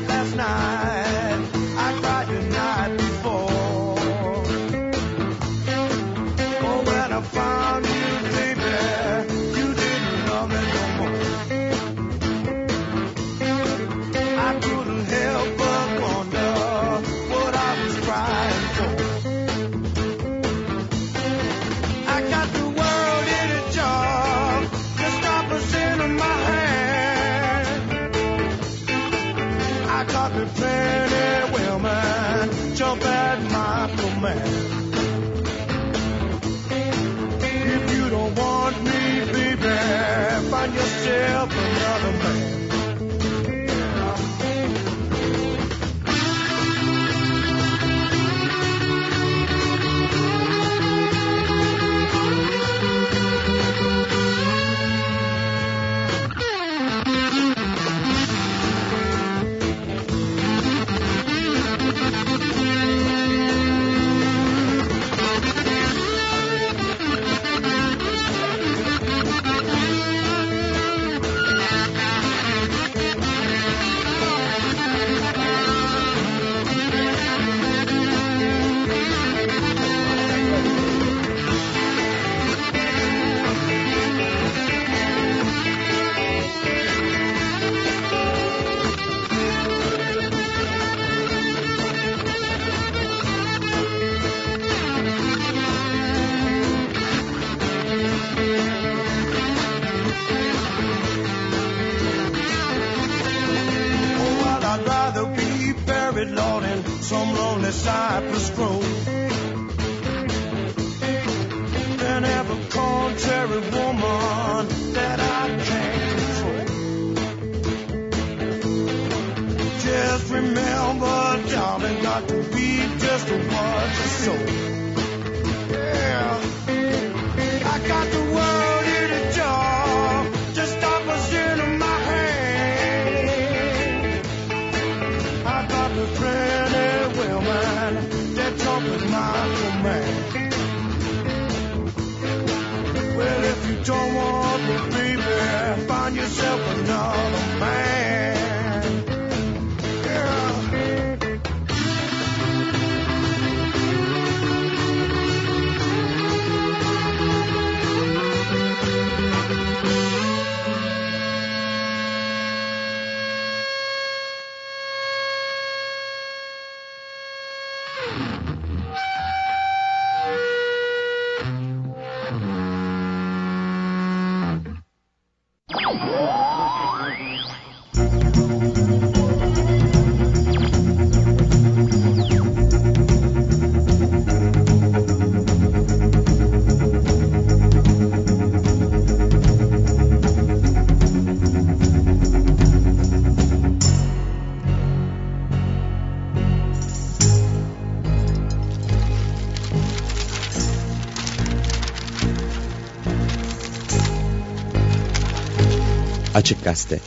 Last night, I cried the night before. Oh, when I found you, baby, Açık Gazete